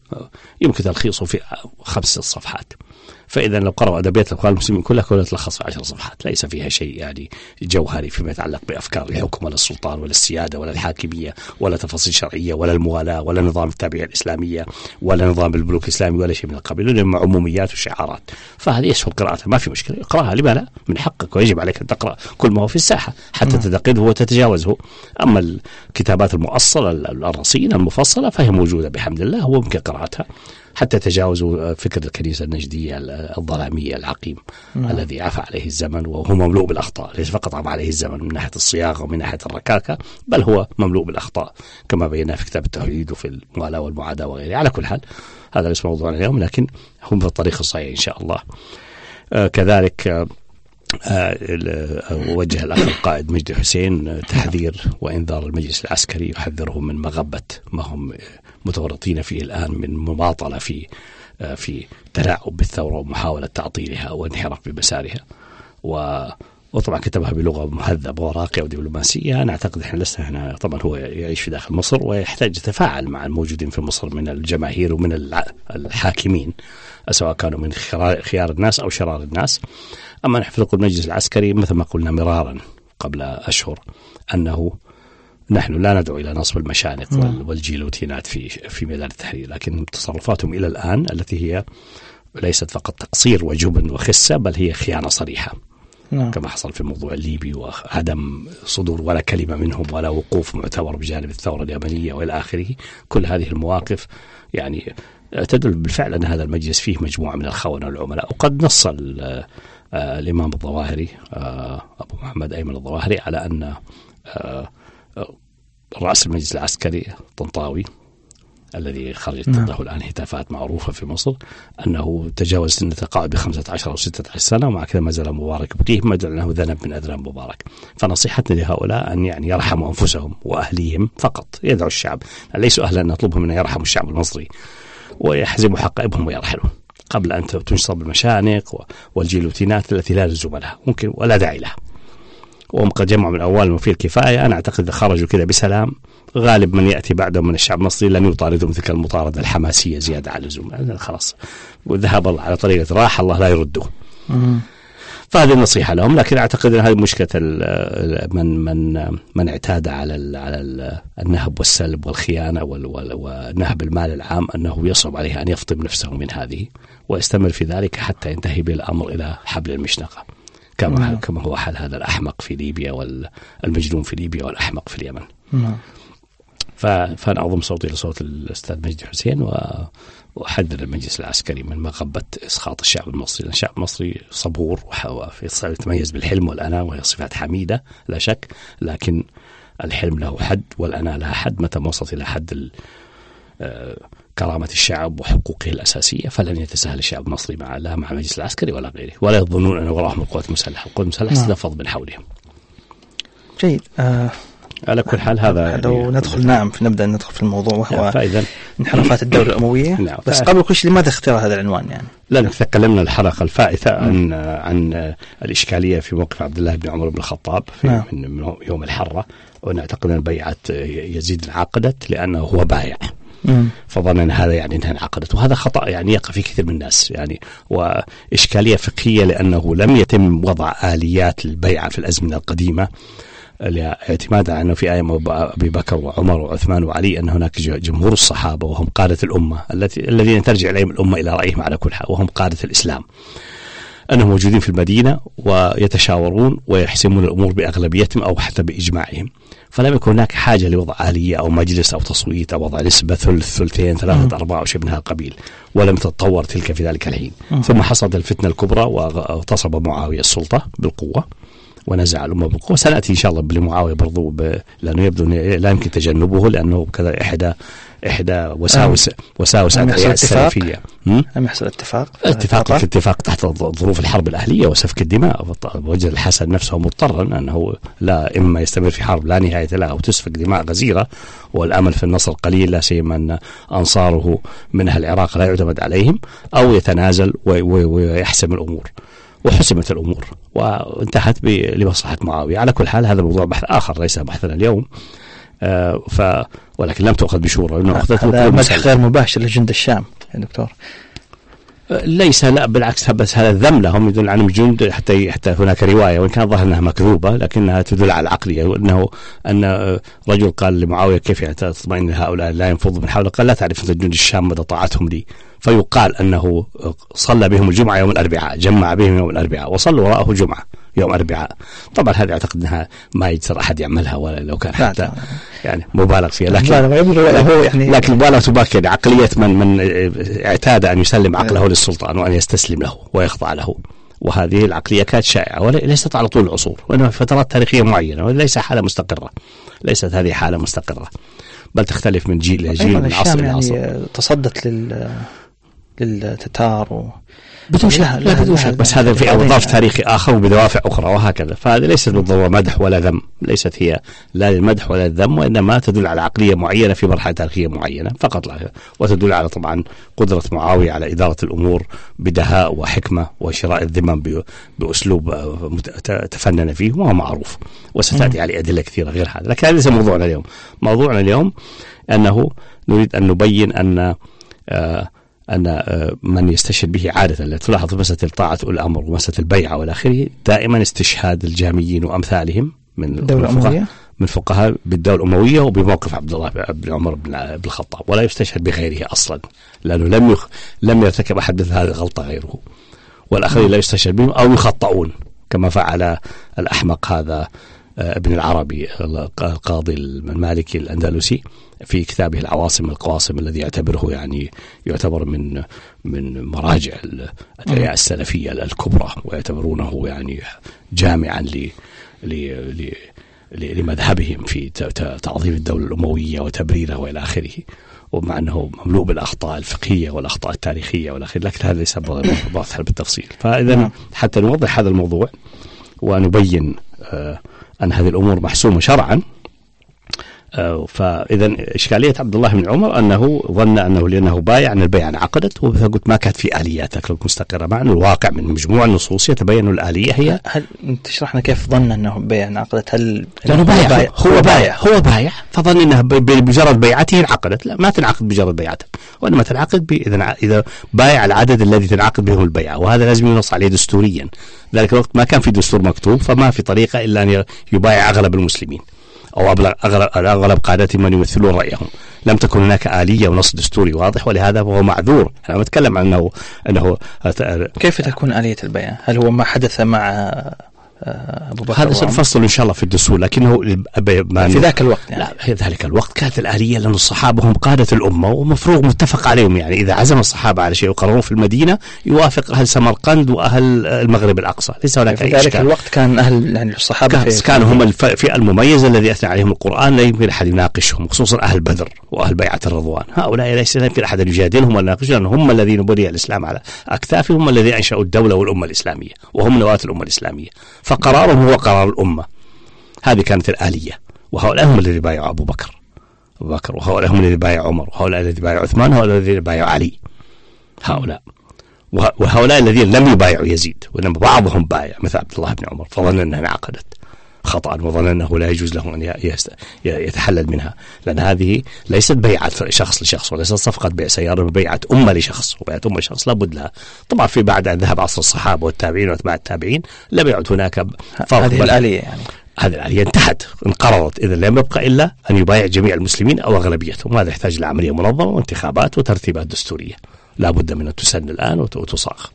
يمكن تلخيصه في خمس صفحات. فإذا لو قرأوا أدبيات الاخوان المسلمين كلها كلها تلخص في عشر صفحات ليس فيها شيء يعني جوهري فيما يتعلق بأفكار الحكم ولا السلطان ولا السيادة ولا الحاكمية ولا تفاصيل شرعية ولا الموالاة ولا نظام التابعية الإسلامية ولا نظام البنوك الإسلامي ولا شيء من القبيل انما عموميات وشعارات. فهذه يسهل قراءتها ما في مشكلة اقرأها لما لا من حقك ويجب عليك أن تقرأ كل ما هو في الساحة حتى تتقده وتتجاوزه. أما الكتابات المؤصلة الرصينة المفصلة فهي موجودة بحمد الله وممكن قراءتها. حتى تجاوزوا فكر الكنيسة النجدية الظلامية العقيم نعم. الذي عفى عليه الزمن وهو مملوء بالأخطاء ليس فقط عفى عليه الزمن من ناحية الصياغة ومن ناحية الركاكة بل هو مملوء بالأخطاء كما بينا في كتاب التوحيد وفي الموالاة والمعاداة وغيره على كل حال هذا ليس موضوعنا اليوم لكن هم في الطريق الصحيح إن شاء الله آه كذلك آه أوجه وجه الأخ القائد مجدي حسين تحذير وإنذار المجلس العسكري يحذرهم من مغبة ما هم متورطين فيه الآن من مماطلة في في تلاعب بالثورة ومحاولة تعطيلها وانحراف بمسارها. و وطبعا كتبها بلغة مهذبة وراقية ودبلوماسية. أنا أعتقد إحنا لسنا هنا. طبعا هو يعيش في داخل مصر ويحتاج يتفاعل مع الموجودين في مصر من الجماهير ومن الحاكمين سواء كانوا من خيار الناس أو شرار الناس. أما نحن في المجلس العسكري مثل ما قلنا مرارا قبل أشهر أنه نحن لا ندعو إلى نصب المشانق نعم. والجيلوتينات في في ميدان التحرير لكن تصرفاتهم إلى الآن التي هي ليست فقط تقصير وجبن وخسة بل هي خيانة صريحة نعم. كما حصل في الموضوع الليبي وعدم صدور ولا كلمة منهم ولا وقوف معتبر بجانب الثورة اليمنية وإلى آخره كل هذه المواقف يعني تدل بالفعل أن هذا المجلس فيه مجموعة من الخونه والعملاء وقد نص آه، الإمام الظواهري آه، أبو محمد أيمن الظواهري على أن آه، رأس المجلس العسكري طنطاوي الذي خرجت نعم. ضده الآن هتافات معروفة في مصر أنه تجاوز سن التقاعد ب 15 أو 16 سنة ومع كذا ما زال مبارك يبقيه ما له ذنب من أذناب مبارك. فنصيحتنا لهؤلاء أن يعني يرحموا أنفسهم وأهليهم فقط يدعوا الشعب. ليسوا أهلا أن نطلبهم أن يرحموا الشعب المصري ويحزموا حقائبهم ويرحلوا قبل أن تنصب المشانق والجيلوتينات التي لا لزوم لها ممكن ولا داعي لها. وهم قد جمعوا من أموالهم في الكفاية. أنا أعتقد إذا خرجوا كذا بسلام غالب من يأتي بعدهم من الشعب المصري لن يطاردهم تلك المطاردة الحماسية زيادة على اللزوم. خلاص. وذهب على طريقة راح الله لا يرده. فهذه النصيحة لهم لكن أعتقد أن هذه مشكلة من من من اعتاد على ال على ال النهب والسلب والخيانة ونهب المال العام أنه يصعب عليه أن يفطم نفسه من هذه ويستمر في ذلك حتى ينتهي بالأمر إلى حبل المشنقة. كما
نعم.
كما هو حال هذا الأحمق في ليبيا والمجنون في ليبيا والأحمق في اليمن.
نعم
فأنا اضم صوتي لصوت الأستاذ مجدي حسين واحذر المجلس العسكري من مغبة إسقاط الشعب المصري، لأن الشعب المصري صبور يتميز بالحلم والاناه وهي صفات حميدة لا شك، لكن الحلم له حد والاناه لها حد متى ما وصلت إلى حد ال- آه، كرامة الشعب وحقوقه الأساسية فلن يتساهل الشعب المصري مع لا مع المجلس العسكري ولا غيره ولا يظنون أن وراءهم القوات المسلحة القوات المسلحة
نعم.
ستنفض من حولهم
جيد آه
على كل حال هذا
لو
يعني-
ندخل نعم نبدأ ندخل في الموضوع وهو
فإذا
انحرافات الدولة الأموية
نعم.
بس قبل كل شيء لماذا اختار هذا العنوان يعني؟
لأن تكلمنا الحلقة الفائتة عن عن الإشكالية في موقف عبد الله بن عمر بن الخطاب في
نعم.
من يوم الحرة ونعتقد أن بيعة يزيد انعقدت لأنه هو بايع
مم.
فظن أن هذا يعني انها انعقدت وهذا خطأ يعني يقع في كثير من الناس يعني وإشكالية فقهية لأنه لم يتم وضع آليات البيعه في الأزمنة القديمة اعتمادا على انه في أيام أبي بكر وعمر وعثمان وعلي أن هناك جمهور الصحابة وهم قادة الأمة التي الذين ترجع إليهم الأمة إلى رأيهم على كل حال وهم قادة الإسلام. أنهم موجودين في المدينة ويتشاورون ويحسمون الأمور بأغلبيتهم أو حتى بإجماعهم. فلم يكن هناك حاجة لوضع آلية أو مجلس أو تصويت أو وضع نسبة ثلث ثلثين ثلاثة ارباع أو شيء من هذا القبيل ولم تتطور تلك في ذلك الحين. ثم حصلت الفتنة الكبرى واغتصب معاوية السلطة بالقوة ونزع الأمة بالقوة سنأتي إن شاء الله لمعاويه برضو ب... لأنه يبدو لا يمكن تجنبه لأنه كذا إحدى إحدى وساوس وساوس؟ السلفيه. هم؟
لم يحصل اتفاق
اتفاق
قطر؟
اتفاق تحت ظروف الحرب الأهلية وسفك الدماء وجد الحسن نفسه مضطرا أنه لا إما يستمر في حرب لا نهاية لها أو تسفك دماء غزيرة والأمل في النصر قليل لا سيما أن أنصاره من أهل العراق لا يعتمد عليهم أو يتنازل وي- وي- ويحسم الأمور. وحسمت الأمور وانتهت لمصلحة معاوية، على كل حال هذا موضوع بحث آخر ليس بحثنا اليوم. ف ولكن لم تؤخذ بشورى لأنه أخذت
هذا مدح. غير مباشر لجند الشام يا دكتور.
ليس لا بالعكس بس هذا الذم لهم يدل عن جند حتى حتى هناك رواية وإن كان ظاهر أنها مكذوبة لكنها تدل على العقلية وانه أن رجل قال لمعاوية كيف يعني تطمئن هؤلاء لا ينفضوا من حولك؟ قال لا تعرف أنت جند الشام مدى طاعتهم لي. فيقال أنه صلى بهم الجمعة يوم الأربعاء جمع بهم يوم الأربعاء وصلوا وراءه جمعة. يوم الاربعاء طبعا هذا أعتقد إنها ما يجسر أحد يعملها ولا لو كان حتى. يعني مبالغ فيها. لكن
يبدو هو يعني
لكن ولا تباكي يعني عقلية من من اعتاد أن يسلم عقله للسلطان وأن يستسلم له ويخضع له. وهذه العقلية كانت شائعة وليست على طول العصور وإنما في فترات تاريخية معينة وليس حالة مستقرة. ليست هذه حالة مستقرة. بل تختلف من جيل إلى جيل من عصر إلى
يعني
عصر.
آه، تصدت لل للتتار و...
شك
لها-
لا
لها- لها-
بس هذا في ظرف
يعني.
تاريخي آخر وبدوافع أخرى وهكذا. فهذه ليست بالضرورة مدح ولا ذم ليست هي لا للمدح ولا الذم وإنما تدل على عقلية معينة في مرحلة تاريخية معينة فقط لا وتدل على طبعا قدرة معاوية على إدارة الأمور بدهاء وحكمة وشراء الذمم بأسلوب آه، تفنن فيه وهو معروف وستأتي عليه أدلة كثيرة غير هذا لكن هذا ليس موضوعنا اليوم. موضوعنا اليوم أنه نريد أن نبين أن آه أن آه، من يستشهد به عادة لا تلاحظ مسألة طاعة أولي الأمر ومسألة البيعة والى آخره دائما استشهاد الجاميين وأمثالهم من
الدولة الأموية
من فقهاء بالدولة الأموية وبموقف عبد الله بن عمر بن الخطاب ولا يستشهد بغيره أصلا لأنه لم يخ لم يرتكب أحد مثل هذه الغلطة غيره والآخرين لا يستشهد بهم أو يخطئون كما فعل الأحمق هذا ابن العربي القاضي المالكي الأندلسي في كتابه العواصم القواصم الذي يعتبره يعني يعتبر من من مراجع الادعياء السلفية الكبرى ويعتبرونه يعني جامعا ل لمذهبهم في تعظيم الدولة الأموية وتبريرها وإلى آخره ومع أنه مملوء بالأخطاء الفقهية والأخطاء التاريخية وإلى آخره لكن هذا ليس بالتفصيل فاذا
نعم.
حتى نوضح هذا الموضوع ونبين آه، أن هذه الأمور محسومة شرعا. فاذا إشكالية عبد الله بن عمر أنه ظن أنه لأنه بايع أن البيعه انعقدت فقلت ما كانت في اليات مستقرة مع انه الواقع من مجموع النصوص يتبين الآلية هي
هل تشرح لنا كيف ظن أنه بيع انعقدت؟ هل
لأنه بايع. هو بايع. هو بايع. فظن انها بمجرد بيعته انعقدت. لا ما تنعقد بمجرد بيعته. وإنما تنعقد إذا إذا بايع العدد الذي تنعقد بهم البيعه وهذا لازم ينص عليه دستوريا. ذلك الوقت ما كان في دستور مكتوب فما في طريقة إلا أن يبايع أغلب المسلمين. اغلب أغلب قادتهم من يمثلون رأيهم لم تكن هناك آلية ونص دستوري واضح ولهذا هو معذور أنا بتكلم عن انه أنه
كيف تكون آلية البيع؟ هل هو ما حدث مع أبو بكر
هذا. سنفصل إن شاء الله في الدستور لكنه
في ذاك الوقت يعني.
لا في ذلك الوقت. كانت الآلية لأن الصحابة هم قادة الأمة ومفروض متفق عليهم يعني. إذا عزم الصحابة على شيء وقرروه في المدينة يوافق أهل سمرقند وأهل المغرب الأقصى. ليس هناك
في
أي
ذلك
إشكال.
الوقت كان أهل يعني الصحابة
كان
في
كانوا هم الف- الفئة المميزة الذي أثنى عليهم القرآن لا يمكن أحد يناقشهم خصوصا أهل بدر وأهل بيعة الرضوان. هؤلاء ليس يمكن أحد أن يجادلهم ولا يناقشهم لأن هم الذين بني الإسلام على أكتافهم هم الذين أنشأوا الدولة والأمة الإسلامية وهم نواة الأمة الإسلامية. فقرارهم هو قرار الأمة. هذه كانت الآلية. وهؤلاء هم الذين بايعوا أبو بكر. أبو بكر وهؤلاء هم الذين بايعوا عمر وهؤلاء الذين بايعوا عثمان وهؤلاء الذين بايعوا علي. هؤلاء. وه- وهؤلاء الذين لم يبايعوا يزيد وإنما بعضهم بايع مثل عبد الله بن عمر فظن أنها انعقدت. خطأ. وظن أنه لا يجوز له أن يتحلل منها. لأن هذه ليست بيعة شخص لشخص وليست صفقة بيع سيارة بيعة أمة لشخص. وبيعة أمة لشخص لابد لها. طبعا في بعد أن ذهب عصر الصحابة والتابعين وأتباع التابعين لم يعد هناك فرق
هذه الآلية يعني.
هذه الآلية انتهت انقرضت. إذا لم يبقى إلا أن يبايع جميع المسلمين أو أغلبيتهم. وهذا يحتاج إلى عملية منظمة وانتخابات وترتيبات دستورية. لا بد من أن تسن الآن وت- وتصاغ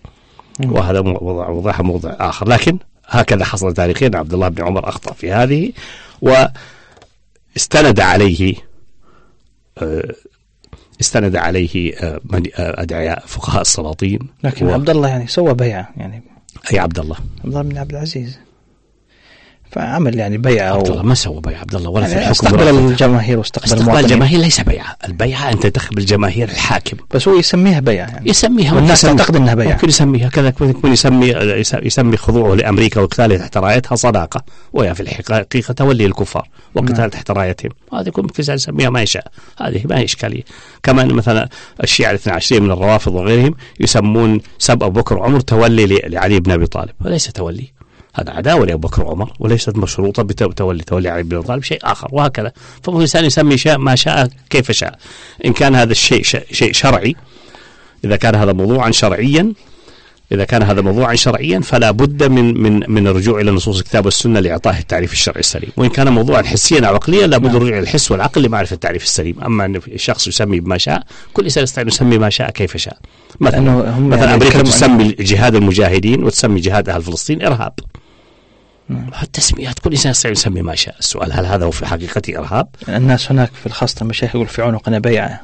وهذا مو- وضع وضعها موضع آخر. لكن هكذا حصل تاريخيا. عبد الله بن عمر أخطأ في هذه واستند عليه آه، استند عليه آه، من- آه، أدعياء فقهاء السلاطين.
لكن
و-
عبد الله يعني سوى بيعة يعني.
أي عبد الله
عبد الله بن عبد العزيز. فعمل يعني بيعة
عبد الله. ما سوى بيع عبد الله ولا في
يعني
الحكم
استقبل
في-
الجماهير واستقبل
استقبال الجماهير ليس بيعة البيعة أن تنتخب الجماهير الحاكم.
بس هو يسميها بيعة يعني.
يسميها
والناس
ممكن
تعتقد إنها بيعة.
ممكن يسميها كذا يكون يسمي يسمي خضوعه لأمريكا وقتاله تحت رايتها صداقة وهي في الحقيقة تولي الكفار وقتال
نعم.
تحت رايتهم. هذا يكون ممكن يسميها ما يشاء. هذه ما هي إشكالية. كما ان مثلا الشيعة الاثنى عشريه من الروافض وغيرهم يسمون سب ابو بكر وعمر تولي لعلي بن أبي طالب وليس تولي. هذا عداوة لأبو بكر وعمر وليست مشروطة بتولي تولي علي بن طالب شيء آخر وهكذا فممكن الانسان يسمي شاء ما شاء كيف شاء إن كان هذا الشيء شيء شرعي إذا كان هذا موضوعا شرعيا إذا كان هذا موضوعا شرعيا فلا بد من من من الرجوع إلى نصوص الكتاب والسنة لإعطائه التعريف الشرعي السليم، وإن كان موضوعا حسيا أو عقليا لابد
نعم.
الرجوع إلى الحس والعقل لمعرفة التعريف السليم، أما أن الشخص يسمي بما شاء، كل إنسان يستطيع أن يسمي ما شاء كيف شاء. مثلا مثلا
يعني
أمريكا تسمي جهاد المجاهدين وتسمي جهاد أهل فلسطين إرهاب.
نعم.
التسميات كل إنسان يستطيع يسمي ما شاء، السؤال هل هذا هو في حقيقته إرهاب؟
الناس هناك في خاصة المشايخ يقول في عنقنا بيعه.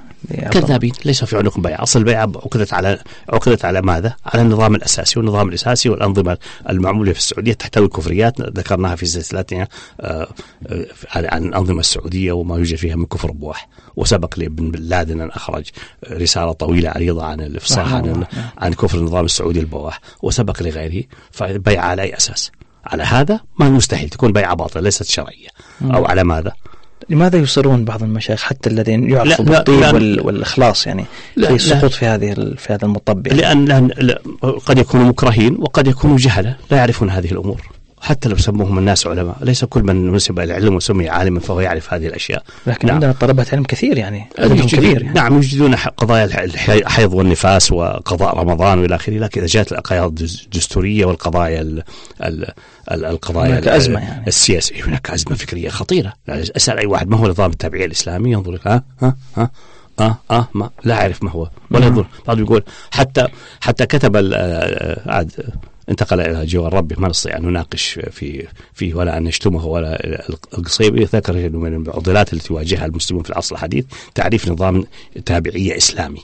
كذابين ليس في عنق بيع أصل البيعه عقدت على عقدت على ماذا؟ على النظام الأساسي والنظام الأساسي والأنظمة المعمولة في السعودية تحتوي الكفريات ذكرناها في سلسلتنا آه، آه، عن الأنظمة السعودية وما يوجد فيها من كفر بواح وسبق لابن بن لادن أن أخرج رسالة طويلة عريضة عن
الإفصاح
عن. عن كفر النظام السعودي البواح وسبق لغيره فبيعه على أي أساس؟ على هذا ما مستحيل تكون بيعة باطلة ليست شرعية أو على ماذا؟
لماذا يصرون بعض المشايخ حتى الذين يعرفوا بالطيب
لا.
وال- والإخلاص يعني
لا،
في. السقوط في هذه في هذا المطب يعني.
لأن, لأن لا- قد يكونوا مكرهين وقد يكونوا جهلة لا يعرفون هذه الأمور حتى لو سموهم الناس علماء ليس كل من نسب إلى العلم وسمي عالما فهو يعرف هذه الأشياء
لكن
نعم.
عندنا طلبة علم كثير يعني
يوجد-
كبير يعني.
نعم يوجدون قضايا الح- الح- الحيض والنفاس وقضاء رمضان وإلى آخره لكن إذا جاءت القضايا الدس- الدستورية والقضايا ال ال ال القضايا
هناك أزمة يعني.
السياسية هناك أزمة فكرية خطيرة يعني أسأل أي واحد ما هو نظام التابعيه الإسلامي ينظر ها ها ها آه آه ما لا أعرف ما هو ولا
نعم.
ينظر بعض يقول حتى حتى كتب ال- آه، عاد انتقل إلى جوار ربه. ما نستطيع أن نناقش في فيه ولا أن نشتمه ولا القصيبي ذكر انه من المعضلات التي يواجهها المسلمون في العصر الحديث تعريف نظام تابعية إسلامي.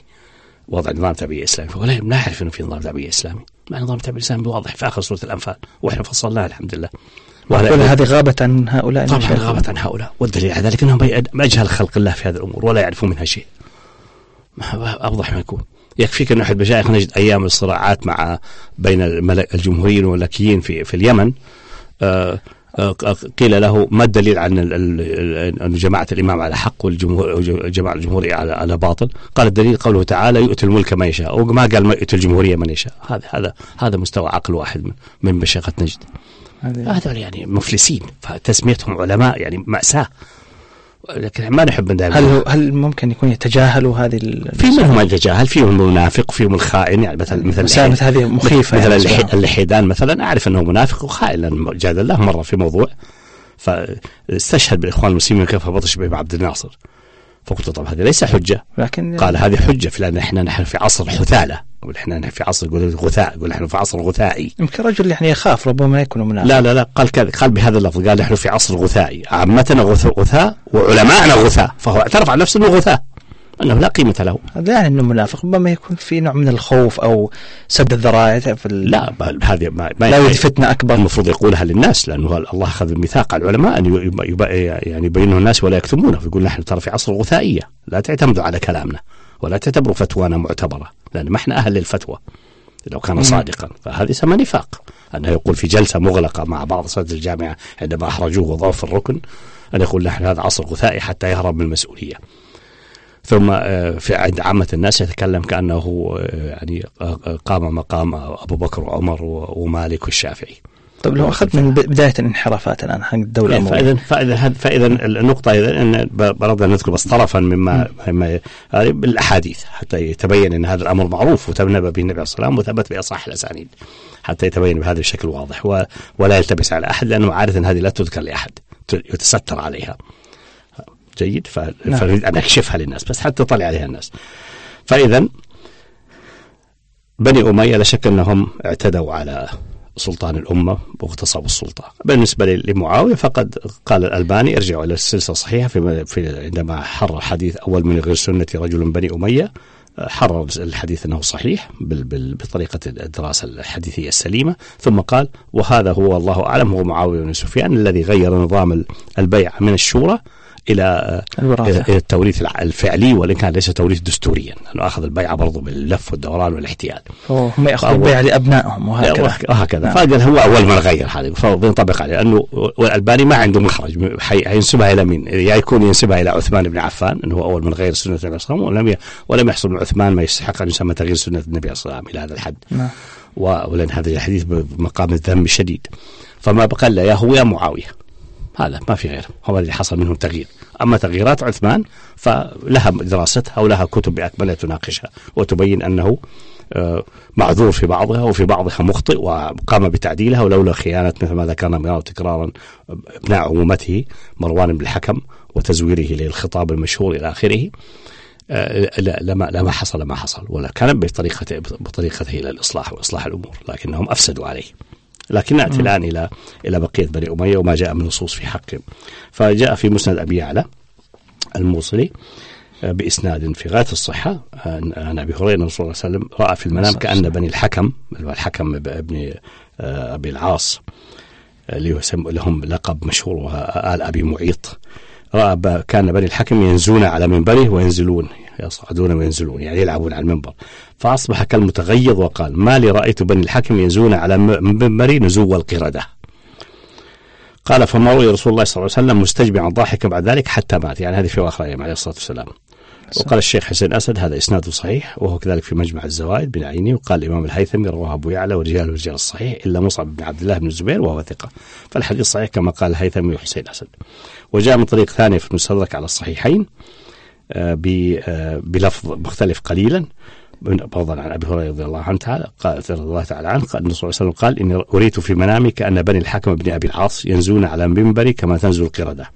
وضع نظام تابعية إسلامي. فهو لا لا يعرف أنه في نظام تابعية إسلامي. مع نظام تابعية إسلامي واضح. في اخر سورة الأنفال. وإحنا فصلناه الحمد لله وهذا
كل هذه غابت عن هؤلاء؟
طبعا. غابت عن هؤلاء. والدليل على ذلك أنهم أجهل خلق الله في هذه الأمور ولا يعرفون منها شيء أوضح ما يكون. يكفيك أن أحد مشايخ نجد أيام الصراعات مع بين الجمهوريين والملكيين في في اليمن. آه، آه، قيل له ما الدليل عن ال- ال- ال- أن جماعة الإمام على حق والجمهور جماعة الجمهورية على على باطل؟ قال الدليل قوله تعالى يؤتي الملك من يشاء. وما قال ما يؤتي الجمهورية من يشاء. هذا هذا هذا مستوى عقل واحد من من مشيخة نجد.
هذه-
هذول يعني مفلسين فتسميتهم علماء يعني مأساة. لكن ما نحب دائما
هل هو- هل ممكن يكون يتجاهلوا هذه ال-
في منهم يتجاهل؟ فيهم المنافق فيهم الخائن يعني مثل مثل اللحي-
هذه مخيفة
مثل
يعني
اللحي-
صراحة.
اللحيدان مثلا أعرف أنه منافق وخائن لأن جادلناه مرة في موضوع. فاستشهد بالاخوان المسلمين كيف بطش به عبد الناصر. فقلت طبعا هذه ليس حجة.
لكن
قال هذه حجة في لأن إحنا نحن في عصر حثاله يقول إحنا في عصر يقول غثاء يقول إحنا في عصر غثائي.
يمكن رجل يعني يخاف ربما يكون منافق
لا لا لا قال كذا قال بهذا اللفظ قال نحن في عصر غثائي. عامتنا غثاء, غثاء وعلماءنا غثاء فهو اعترف عن نفسه إنه غثاء إنه لا قيمة له.
لا يعني إنه منافق ربما يكون في نوع من الخوف أو سد الذرائع في.
لا هذه ما, ما
لا يريد فتنة أكبر.
المفروض يقولها للناس لأنه الله أخذ الميثاق على العلماء أن يعني يبينه الناس ولا يكتمونه فيقول نحن ترى في عصر غثائية لا تعتمدوا على كلامنا. ولا تعتبروا فتوانا معتبرة لأن ما إحنا أهل للفتوى. لو كان صادقا فهذه سمى نفاق. أنه يقول في جلسة مغلقة مع بعض اساتذه الجامعة عندما احرجوه وضعف الركن أن يقول نحن هذا عصر غثائي حتى يهرب من المسؤولية. ثم آه، في عند عامة الناس يتكلم كأنه آه، يعني آه، قام مقام أبو بكر وعمر ومالك والشافعي.
طيب لو أخذت من بداية الانحرافات الآن حق
الدولة
الامويه
فاذا فإذا فإذا النقطة إذا إن برضه نذكر بس طرفا مما مما هذه بالأحاديث حتى يتبين إن هذا الأمر معروف وتنبأ به النبي عليه الصلاه والسلام وثبت بأصح الأسانيد حتى يتبين بهذا الشكل واضح ولا يلتبس على أحد لأنه عادة هذه لا تذكر لأحد يتستر عليها. جيد؟
نعم.
فنريد أن نكشفها للناس بس حتى تطلع عليها الناس. فإذا بني أمية لا شك أنهم اعتدوا على سلطان الأمة واغتصبوا السلطة. بالنسبة لمعاوية فقد قال الألباني ارجعوا إلى السلسلة الصحيحة في, في عندما حرر حديث أول من غير سنة رجل بني أمية. حرر الحديث أنه صحيح بطريقة الدراسة الحديثية السليمة. ثم قال وهذا هو الله أعلم هو معاوية بن سفيان الذي غير نظام البيع من الشورى. إلى
الوراثة.
إلى التوريث الفعلي وان كان ليس توريث دستوريا. لأنه أخذ البيعه برضه باللف والدوران والاحتيال.
هم يأخذوا
فهو-
البيع لأبنائهم وهكذا.
وهك- وهكذا.
نعم.
فقال هو أول من غير هذه. فبينطبق عليه. لأنه والألباني ما عنده مخرج. حي- حينسبها إلى مين؟ يا يكون ينسبها إلى عثمان بن عفان إنه هو أول من غير سنة النبي صلى الله عليه وسلم ولم ولم يحصل من عثمان ما يستحق أن يسمى تغيير سنة النبي صلى الله عليه وسلم إلى هذا الحد.
نعم.
ولأن هذا الحديث بمقام الذم الشديد فما بقى إلا يا هو يا معاوية. هذا ما في غيره هو الذي حصل منهم تغيير. أما تغييرات عثمان فلها دراستها ولها كتب بأكملها تناقشها وتبين أنه آه، معذور في بعضها وفي بعضها مخطئ وقام بتعديلها ولولا خيانة مثل ما ذكرنا مرارا وتكرارا ابناء عمومته مروان بن الحكم وتزويره للخطاب المشهور إلى آخره آه، لا لما لما حصل ما حصل ولا كان بطريقته بطريقته إلى الإصلاح وإصلاح الأمور لكنهم أفسدوا عليه. لكن نأتي الآن إلى إلى بقية بني أمية وما جاء من نصوص في حقهم فجاء في مسند أبي يعلى الموصلي آه، بإسناد في غاية الصحة عن عن أبي هريرة الرسول صلى الله عليه وسلم رأى في المنام كأن بني الحكم الحكم ابن آه، أبي العاص اللي لهم لقب مشهور آل أبي معيط. رأى كان بني الحكم ينزون على منبره وينزلون يصعدون وينزلون يعني يلعبون على المنبر. فأصبح كالمتغيظ وقال ما لي رأيت بني الحكم ينزون على منبري نزو القردة. قال فما رؤي رسول الله صلى الله عليه وسلم مستجمعا ضاحكا بعد ذلك حتى مات. يعني هذه في آخر أيام عليه الصلاة والسلام. وقال الشيخ حسين أسد هذا إسناده صحيح وهو كذلك في مجمع الزوائد بن عيني وقال الإمام الهيثمي رواه أبو يعلى ورجاله رجال الصحيح إلا مصعب بن عبد الله بن الزبير وهو ثقة. فالحديث صحيح كما قال الهيثمي وحسين أسد. وجاء من طريق ثاني في المستدرك على الصحيحين آه، آه، بلفظ مختلف قليلا فضلا عن أبي هريرة رضي الله عنه تعالى قال رضي الله تعالى عنه قال النبي صلى الله عليه وسلم قال إني أريت في منامي كان بني الحكم بن أبي العاص ينزلون على منبري كما تنزل القردة.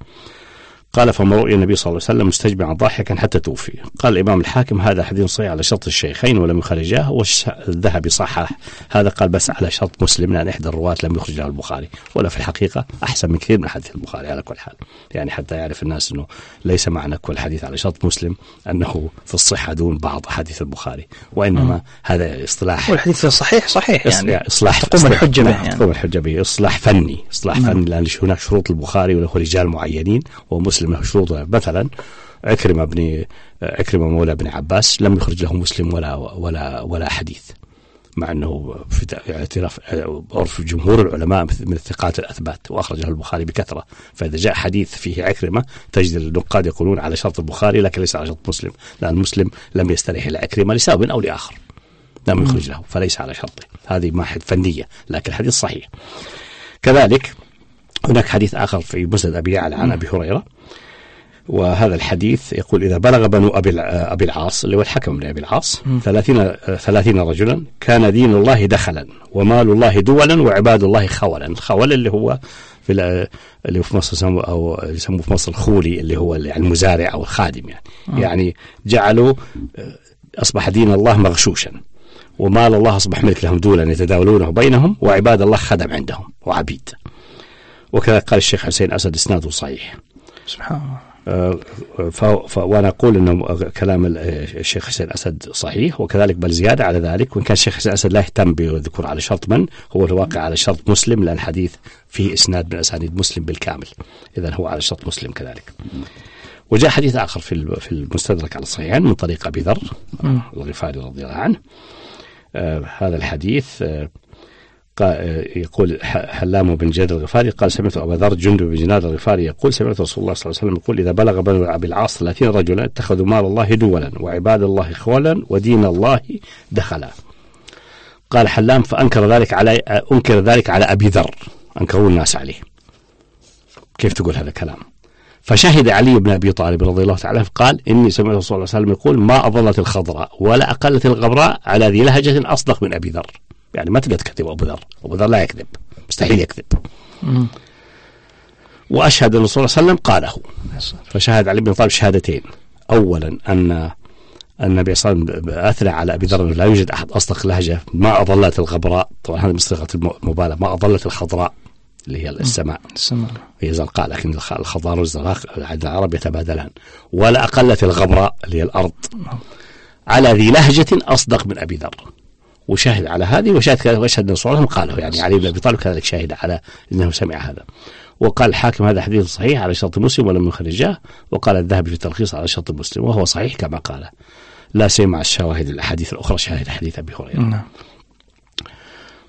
قال فما رؤي النبي صلى الله عليه وسلم مستجمعا ضاحكا حتى توفي. قال الإمام الحاكم هذا حديث صحيح على شرط الشيخين ولم يخرجاه والذهبي صحح هذا قال بس على شرط مسلم لأن إحدى الرواة لم يخرج له البخاري. ولا في الحقيقة أحسن من كثير من حديث البخاري على كل حال. يعني حتى يعرف الناس أنه ليس معنى كل حديث على شرط مسلم أنه في الصحة دون بعض حديث البخاري وإنما هذا اصطلاح
والحديث صحيح صحيح يعني.
إصلاح
تقوم
إصلاح-
الحجة به يعني.
تقوم الحجة به. إصلاح فني. إصلاح
نعم.
فني. لأن هناك شروط البخاري وله رجال معينين ومسلم له شروط مثلا عكرمة بن عكرمة مولى بن عباس لم يخرج له مسلم ولا ولا ولا حديث مع أنه في اعتراف عرف جمهور العلماء من الثقات الأثبات وأخرجه البخاري بكثرة. فإذا جاء حديث فيه عكرمة تجد النقاد يقولون على شرط البخاري لكن ليس على شرط مسلم لأن مسلم لم يستريح إلى عكرمه لسبب أو لآخر. لم يخرج له فليس على شرطه. هذه ماحد فنية لكن الحديث صحيح. كذلك هناك حديث آخر في مسند أبي يعلى عن أبي هريرة. وهذا الحديث يقول إذا بلغ بنو أبي الع- أبي العاص اللي هو الحكم بن أبي العاص ثلاثين, ثلاثين رجلا كان دين الله دخلا ومال الله دولا وعباد الله خولا الخول اللي هو في ال- اللي هو في مصر يسموه أو يسموه في مصر الخولي اللي هو يعني المزارع أو الخادم يعني. يعني جعلوا أصبح دين الله مغشوشا ومال الله أصبح ملك لهم دولا يتداولونه بينهم وعباد الله خدم عندهم وعبيد. وكذا قال الشيخ حسين أسد إسناده صحيح.
سبحان الله.
آه،. وأنا أقول إنه كلام الشيخ حسين اسد صحيح وكذلك بل زيادة على ذلك وإن كان الشيخ حسين اسد لا يهتم بالذكور على شرط من؟ هو الواقع على شرط مسلم لأن الحديث فيه إسناد من أسانيد مسلم بالكامل. اذا هو على شرط مسلم كذلك. وجاء حديث آخر في في المستدرك على الصحيحين من طريق أبي ذر الغفاري رضي الله عنه. آه هذا الحديث آه يقول حلام بن جاد الغفاري قال سمعت أبا ذر جندب بن جناد الغفاري يقول سمعت رسول الله صلى الله عليه وسلم يقول إذا بلغ بنو أبي العاص 30 رجلا اتخذوا مال الله دولا وعباد الله خولا ودين الله دخلا. قال حلام فأنكر ذلك على أنكر ذلك على أبي ذر أنكروا الناس عليه. كيف تقول هذا الكلام؟ فشهد علي بن أبي طالب رضي الله تعالى قال إني سمعت رسول الله صلى الله عليه وسلم يقول ما اضلت الخضراء ولا أقلت الغبراء على ذي لهجة أصدق من أبي ذر. يعني ما تقدر تكذب أبو ذر. أبو ذر لا يكذب. مستحيل يكذب. وأشهد أن الرسول صلى الله عليه وسلم قاله فشهد علي بن طالب شهادتين. اولا ان النبي صلى الله عليه وسلم أثنى على أبي ذر لا يوجد أحد أصدق لهجة. ما أضلت الغبراء. طبعا هذه بصيغه المبالغة. ما أضلت الخضراء اللي هي السماء.
السماء.
هي زرقاء لكن الخضار والزرق عند العرب يتبادلان. ولا أقلت الغبراء اللي هي الأرض. على ذي لهجة أصدق من أبي ذر. وشهد على هذه وشهد وأشهد أن صورهم قاله. يعني علي بن أبي طالب كذلك شهد على إنه سمع هذا. وقال الحاكم هذا حديث صحيح على شرط مسلم ولم يخرجاه وقال الذهبي في التلخيص على شرط مسلم وهو صحيح كما قال. لا سيما الشواهد الأحاديث الأخرى شاهد حديث أبي هريرة. نعم.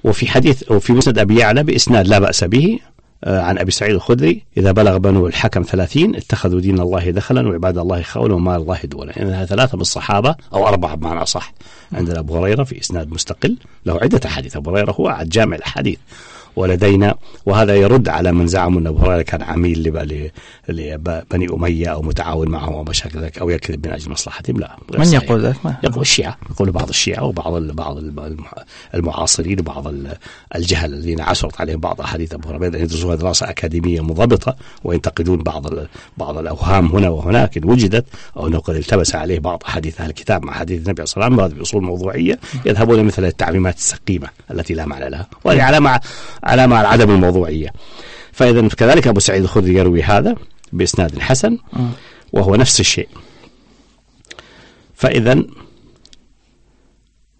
وفي حديث وفي مسند أبي يعلى بإسناد لا بأس به. عن أبي سعيد الخدري إذا بلغ بنو الحكم ثلاثين اتخذوا دين الله دخلا وعباد الله خولا ومال الله دولا انها ثلاثة من الصحابه أو أربعة بمعنى أصح. عندنا أبو هريرة في إسناد مستقل له عدة أحاديث. أبو هريرة هو جامع الأحاديث. ولدينا وهذا يرد على من زعموا أن أبو هريرة كان عميل لبني أمية أو متعاون معهم أو مشاكل ذلك أو يكذب من أجل مصلحتهم لا
من يقول ذلك؟
يقول الشيعة يقول بعض الشيعة وبعض بعض المعاصرين وبعض الجهل الذين عثرت عليهم بعض أحاديث أبو هريرة. يدرسوها دراسة أكاديمية منضبطة وينتقدون بعض بعض الأوهام هنا وهناك إن وجدت أو انه قد التبس عليه بعض أحاديث أهل الكتاب مع حديث النبي صلى الله عليه وسلم بأصول موضوعية يذهبون مثل التعميمات السقيمة التي لا معنى لها. وهذه علامه علامة على عدم الموضوعية. فإذا كذلك أبو سعيد الخدري يروي هذا بإسناد حسن وهو نفس الشيء. فإذا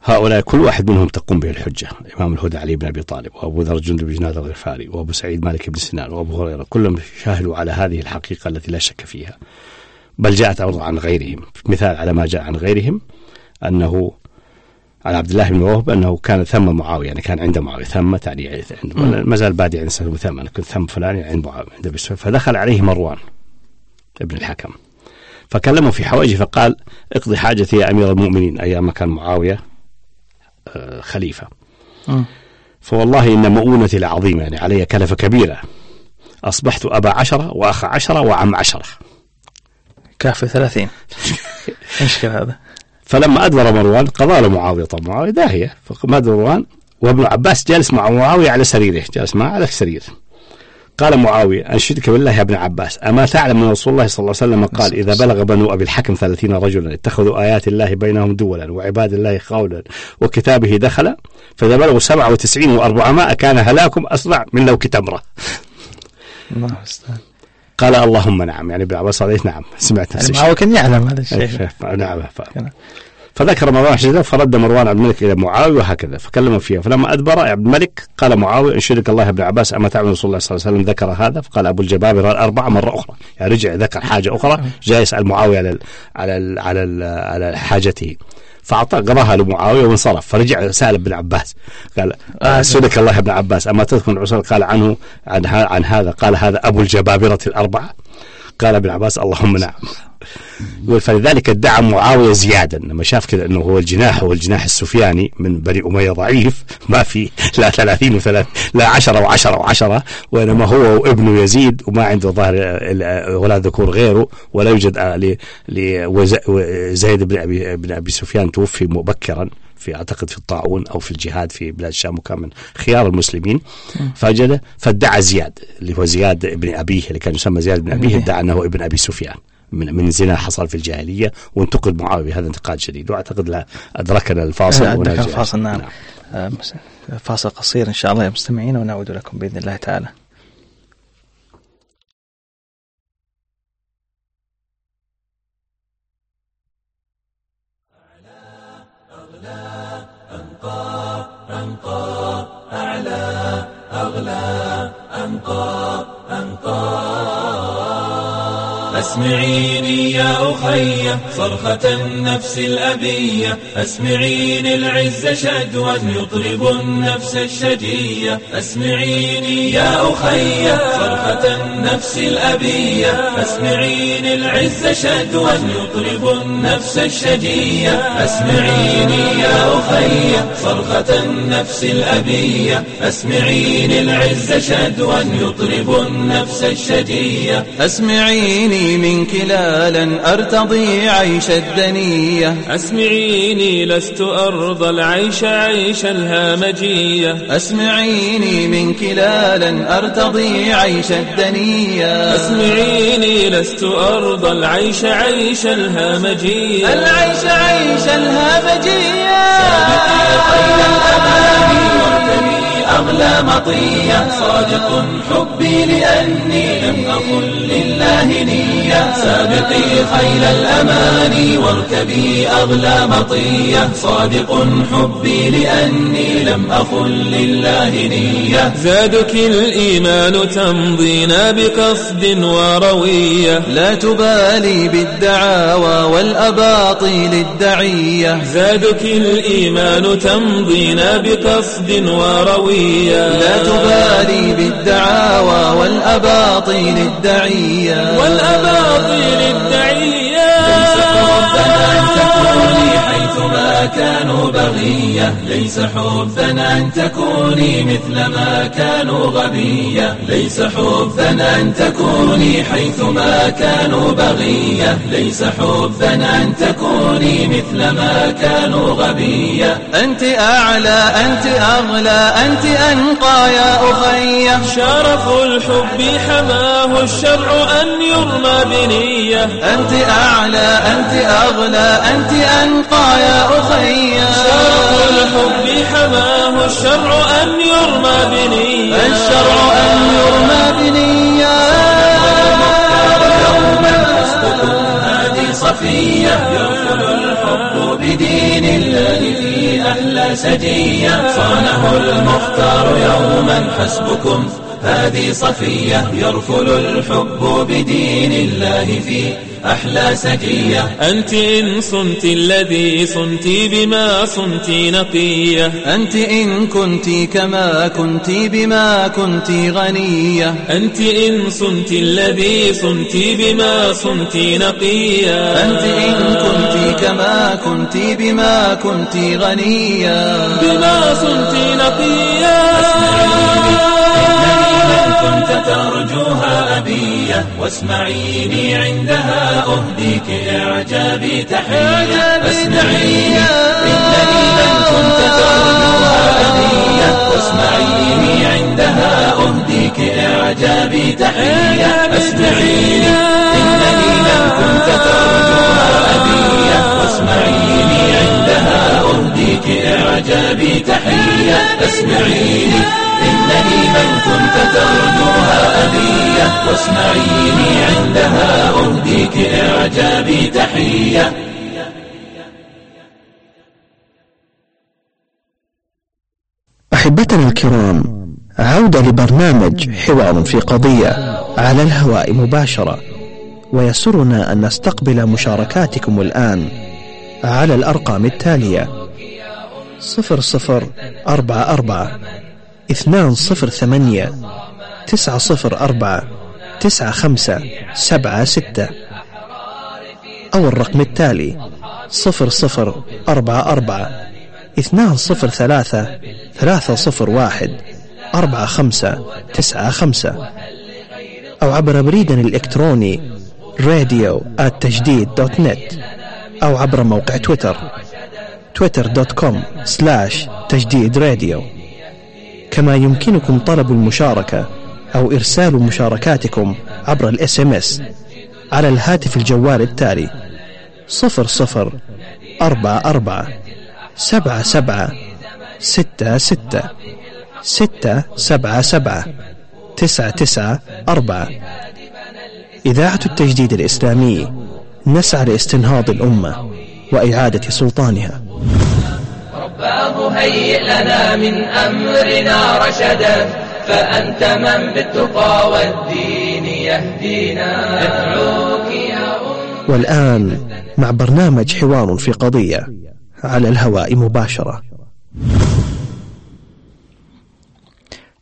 هؤلاء كل واحد منهم تقوم به الحجة. الإمام الهدى علي بن أبي طالب وأبو ذر جندب بن جناد الغفاري وأبو سعيد مالك بن سنان وأبو هريرة كلهم شاهدوا على هذه الحقيقة التي لا شك فيها. بل جاءت أيضا عن غيرهم. مثال على ما جاء عن غيرهم أنه عن عبد الله بن وهب أنه كان ثم معاوية يعني كان عند معاوية ثم يعني ما زال بادي عند ثم أنا كنت ثم فلان عند معاوية عند فدخل عليه مروان ابن الحكم. فكلمه في حوائجه فقال اقضي حاجتي يا أمير المؤمنين أيام كان معاوية آه، خليفة. فوالله إن مؤونتي لعظيمة يعني علي كلفة كبيرة. أصبحت أبا عشرة وأخ عشرة وعم عشرة.
كافي ثلاثين. إيش هذا؟
فلما أدبر مروان قضى له معاوية. طب معاوية داهية فمات مروان وابن عباس جالس مع معاوية على سريره جالس معه على السرير قال معاوية أنشدك بالله يا ابن عباس أما تعلم أن رسول الله صلى الله عليه وسلم قال إذا بلغ بنو أبي الحكم ثلاثين رجلا اتخذوا آيات الله بينهم دولا وعباد الله خولا وكتابه دخل فإذا بلغوا سبعة وتسعين وأربعمائة كان هلاكم أسرع من لو تمرة الله قال اللهم نعم يعني ابن عباس عليه نعم سمعت
يعني معه كان يعلم هذا الشيء
نعم فذكر مروان حجة فرد مروان عبد الملك إلى معاوية وهكذا فكلم فيها. فلما أدبر عبد الملك قال معاوية انشدك الله يا ابن عباس أما تعلم رسول الله صلى الله عليه وسلم ذكر هذا. فقال أبو الجبابره الأربعة مرة أخرى. يعني رجع ذكر حاجة أخرى جاء يسال معاوية على ال على ال على ال على حاجته. فأعطى قراها لمعاوية وانصرف فرجع سأل ابن عباس. قال آه سلك الله ابن عباس أما تذكر الرسول قال عنه عن, عن هذا قال هذا أبو الجبابرة الأربعة. قال ابن عباس اللهم نعم. يقول فلذلك ادعى معاوية زيادا. لما شاف كذا إنه هو الجناح هو الجناح السفياني من بني أمية ضعيف ما في لا 30 وثلاث لا 10 و10 و10 وإنما هو وابنه يزيد وما عنده ظاهر ولا ذكور غيره ولا يوجد لزيد بن أبي بن أبي سفيان توفي مبكرا. في أعتقد في الطاعون أو في الجهاد في بلاد الشام وكان من خيار المسلمين فجد فادعى زياد اللي هو زياد ابن أبيه اللي كان يسمى زياد بن أبيه ادعى أنه ابن أبي سفيان من من زنا حصل في الجاهلية وانتقد معاوية هذا انتقاد شديد وأعتقد لا أدركنا الفاصل
أدرك الفاصل نعم, نعم. فاصل قصير إن شاء الله يا مستمعين ونعود لكم بإذن الله تعالى. أرقى أنقى أعلى أغلى.
أسمعيني يا أخي صرخة النفس الأبية. أسمعيني العز شدوى يطرب النفس الشجية. أسمعيني يا أخي صرخة النفس الأبية. أسمعيني العز شدوى يطرب النفس الشجية. أسمعيني يا أخي صرخة النفس الأبية. أسمعيني العز شدوى يطرب النفس الشجية.
أسمعيني منك لالا أرتضي عيش الدنية.
أسمعيني لست أرضى العيش عيش الهامجية.
أسمعيني منك لالا أرتضي عيش الدنية.
أسمعيني لست أرضى العيش عيش الهامجية.
العيش عيش الهامجية.
أغلى مطية. صادق حبي لأني لم أقل لله نية. سابقي خيل الأماني واركبي أغلى مطية. صادق حبي لأني لم أقل لله نية. زادك الإيمان تمضينا بقصد وروية.
لا تبالي بالدعاوى والأباطيل الدعية.
زادك الإيمان تمضينا بقصد وروية.
لا تبالي بالدعاوى والأباطيل الدعية.
والأباطيل الدعية. ليس حبنا أن تكوني حيثما كانوا بغية. ليس حبنا أن تكوني مثل ما كانوا غبية ليس حبنا أن تكوني حيثما كانوا بغية. ليس حبنا أن تكوني مثل ما كانوا غبية.
أنت أعلى أنت أغلى أنت أنقى يا أخي
شرف الحب حماه الشرع أن يرمى بنية.
أنت أعلى أنت أغلى أنت أنقى يا أخي
شرف الحب حماه الشرع أن يرمى بنية
الشرع أن يرمى
هذه صفية يرفل الحب بدين الله أحلى سجية صانه المختار يوما حسبكم. هذه صفية يرفل الحب بدين الله في أحلى سجية. أنت إن صنت الذي صنت بما صنت نقية.
أنت إن كنت كما كنت بما كنت غنية.
أنت إن صنت الذي صنت بما صنت نقية.
أنت إن كنت كما كنت بما كنت غنية.
بما صنت نقية كنت ترجوها أبية واسمعيني عندها أهديك إعجابي تحية اسمعيني إنني من كنت ترجوها أبية واسمعيني عندها أهديك إعجابي تحية اسمعيني إنني من كنت ترجوها أبية واسمعيني عندها أهديك إعجابي تحية. اسمعيني إنني من كنت ترجوها أبية. واسمعيني عندها أهديك إعجابي تحية.
أحبتنا الكرام عودة لبرنامج حوار في قضية على الهواء مباشرة. ويسرنا أن نستقبل مشاركاتكم الآن. على الأرقام التالية صفر صفر أربعة أربعة اثنان صفر ثمانية تسعة صفر أربعة تسعة خمسة سبعة ستة. أو الرقم التالي صفر صفر أربعة أربعة اثنان صفر ثلاثة ثلاثة صفر واحد أربعة خمسة تسعة خمسة. أو عبر بريدنا الإلكتروني راديو التجديد dot net أو عبر موقع تويتر. تويتر dot com slash تجديد راديو كما يمكنكم طلب المشاركة أو إرسال مشاركاتكم عبر ال SMS على الهاتف الجوال التالي صفر صفر أربعة أربعة سبعة سبعة ستة ستة ستة سبعة سبعة تسعة تسعة أربعة إذاعة التجديد الإسلامي نسعى لاستنهاض الأمة وإعادة سلطانها.
رباه هيئ لنا من أمرنا رشدا فأنت من بالتقى والدين يهدينا. ندعوك يا أم
والآن مع برنامج حوار في قضية على الهواء مباشرة.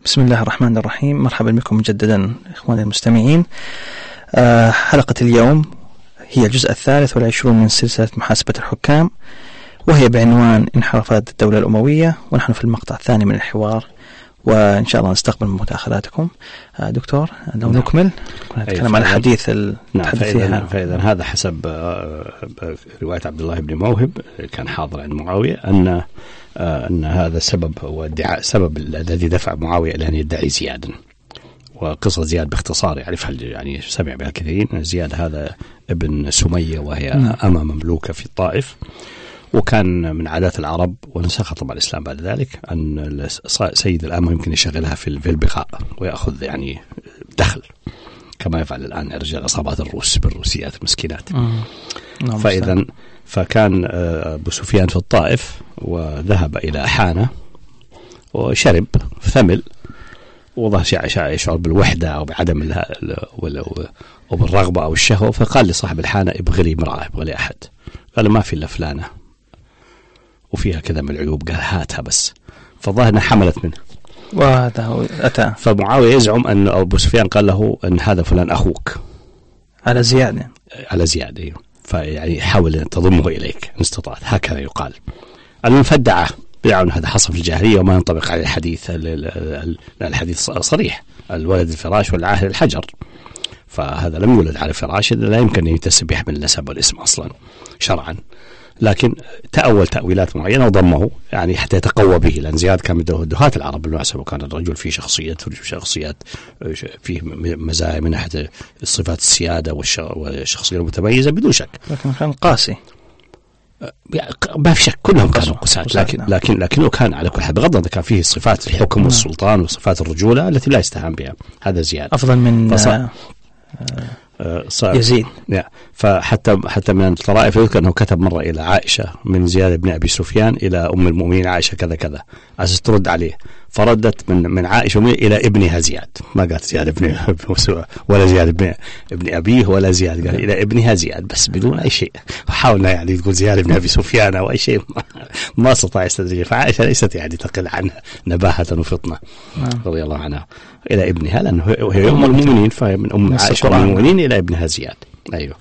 بسم الله الرحمن الرحيم. مرحبا بكم مجددا إخواني المستمعين. آه، حلقة اليوم هي الجزء الثالث والعشرون من سلسلة محاسبة الحكام وهي بعنوان انحرافات الدولة الأموية ونحن في المقطع الثاني من الحوار وإن شاء الله نستقبل مداخلاتكم آه، دكتور لو
نعم.
نكمل؟ نتكلم عن الحديث
نعم فإذا, هذا. حسب آه، آه، رواية عبد الله بن موهب كان حاضر عند معاوية أن آه، أن هذا السبب هو ادعاء سبب الذي دفع معاوية إلى أن يدعي زيادا. وقصة زياد باختصار يعرفها ال- يعني سمع بها كثيرين زياد هذا ابن سمية وهي
نعم.
أمة مملوكة في الطائف وكان من عادات العرب ونسخ طبعا الإسلام بعد ذلك أن الس- سيد الأمة يمكن يشغلها في البقاء ويأخذ يعني دخل كما يفعل الآن رجال عصابات الروس بالروسيات المسكينات
مم. نعم،
فإذا فكان آه، أبو سفيان في الطائف وذهب إلى حانة وشرب ثمل شع- يشعر بالوحدة أو بعدم ال- ال- وال- أو بالرغبة أو الشهوة فقال لصاحب الحانة ابغي لي امرأة ابغي لي أحد. قال ما في إلا فلانة. وفيها كذا من العيوب قال هاتها بس. فظاهر إنها حملت منه.
وهذا هو أتى.
فمعاوية يزعم أن أبو سفيان قال له أن هذا فلان أخوك.
على زيادة.
على زيادة أيوه. فيعني حاول أن تضمه إليك إن استطعت. هكذا يقال. المهم فادعى بدعوا أن هذا حصل في الجاهلية وما ينطبق على الحديث ال- ال- ال- الحديث صريح. الولد الفراش والعاهل الحجر. فهذا لم يولد على فراش لا يمكن أن ينتسب بيحمل النسب والاسم أصلا شرعا. لكن تأول تأويلات معينة وضمه يعني حتى يتقوى به. لأن زياد كان من دهات العرب بالمناسبة وكان الرجل فيه شخصية شخصيات فيه مزايا من ناحية صفات السيادة والش- والشخصية المتميزة بدون شك.
لكن كان قاسي.
ما في شك كلهم كانوا قساة. لكن
نعم.
لكن لكنه كان على كل حال بغض النظر كان فيه صفات الحكم والسلطان وصفات الرجولة التي لا يستهان بها. هذا زياد
أفضل من
فصار-
آه،
آه، صار-
يزيد.
نعم. فحتى حتى من الطرائف يذكر أنه كتب مرة إلى عائشة من زياد بن أبي سفيان إلى أم المؤمنين عائشة كذا كذا. على ترد عليه. فردت من من عائشة إلى ابنها زياد. ما قالت زياد بن ولا زياد بن ابن أبيه ولا زياد قال إلى ابنها زياد بس بدون أي شيء. حاولنا يعني تقول زياد بن أبي سفيان أو أي شيء. ما, استطاع يستدرج فعائشة ليست يعني تقل عنها نباهة وفطنة.
نعم.
رضي الله عنها. إلى ابنها لأنه هي أم المؤمنين فهي من أم
عائشة.
المؤمنين إلى ابنها زياد. أيوه.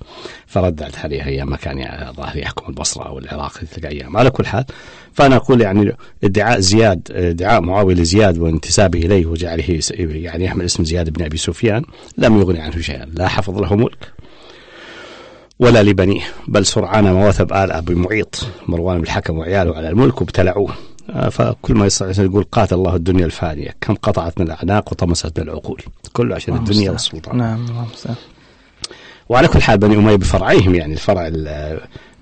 فردت عليها أيام ما كان يعني ظاهر يحكم البصرة أو العراق في تلك الأيام. على كل حال فأنا أقول يعني ادعاء زياد ادعاء معاوية لزياد وانتسابه إليه وجعله يعني يحمل اسم زياد بن أبي سفيان لم يغني عنه شيئا. لا حفظ له ملك ولا لبنيه بل سرعان ما وثب آل أبي معيط مروان بن الحكم وعياله على الملك وابتلعوه. آه، فكل ما الإنسان يقول قاتل الله الدنيا الفانية. كم قطعت من الأعناق وطمست من العقول كله عشان الدنيا. والسلطان.
نعم.
وعلى كل حال بني أمية بفرعيهم يعني الفرع ال-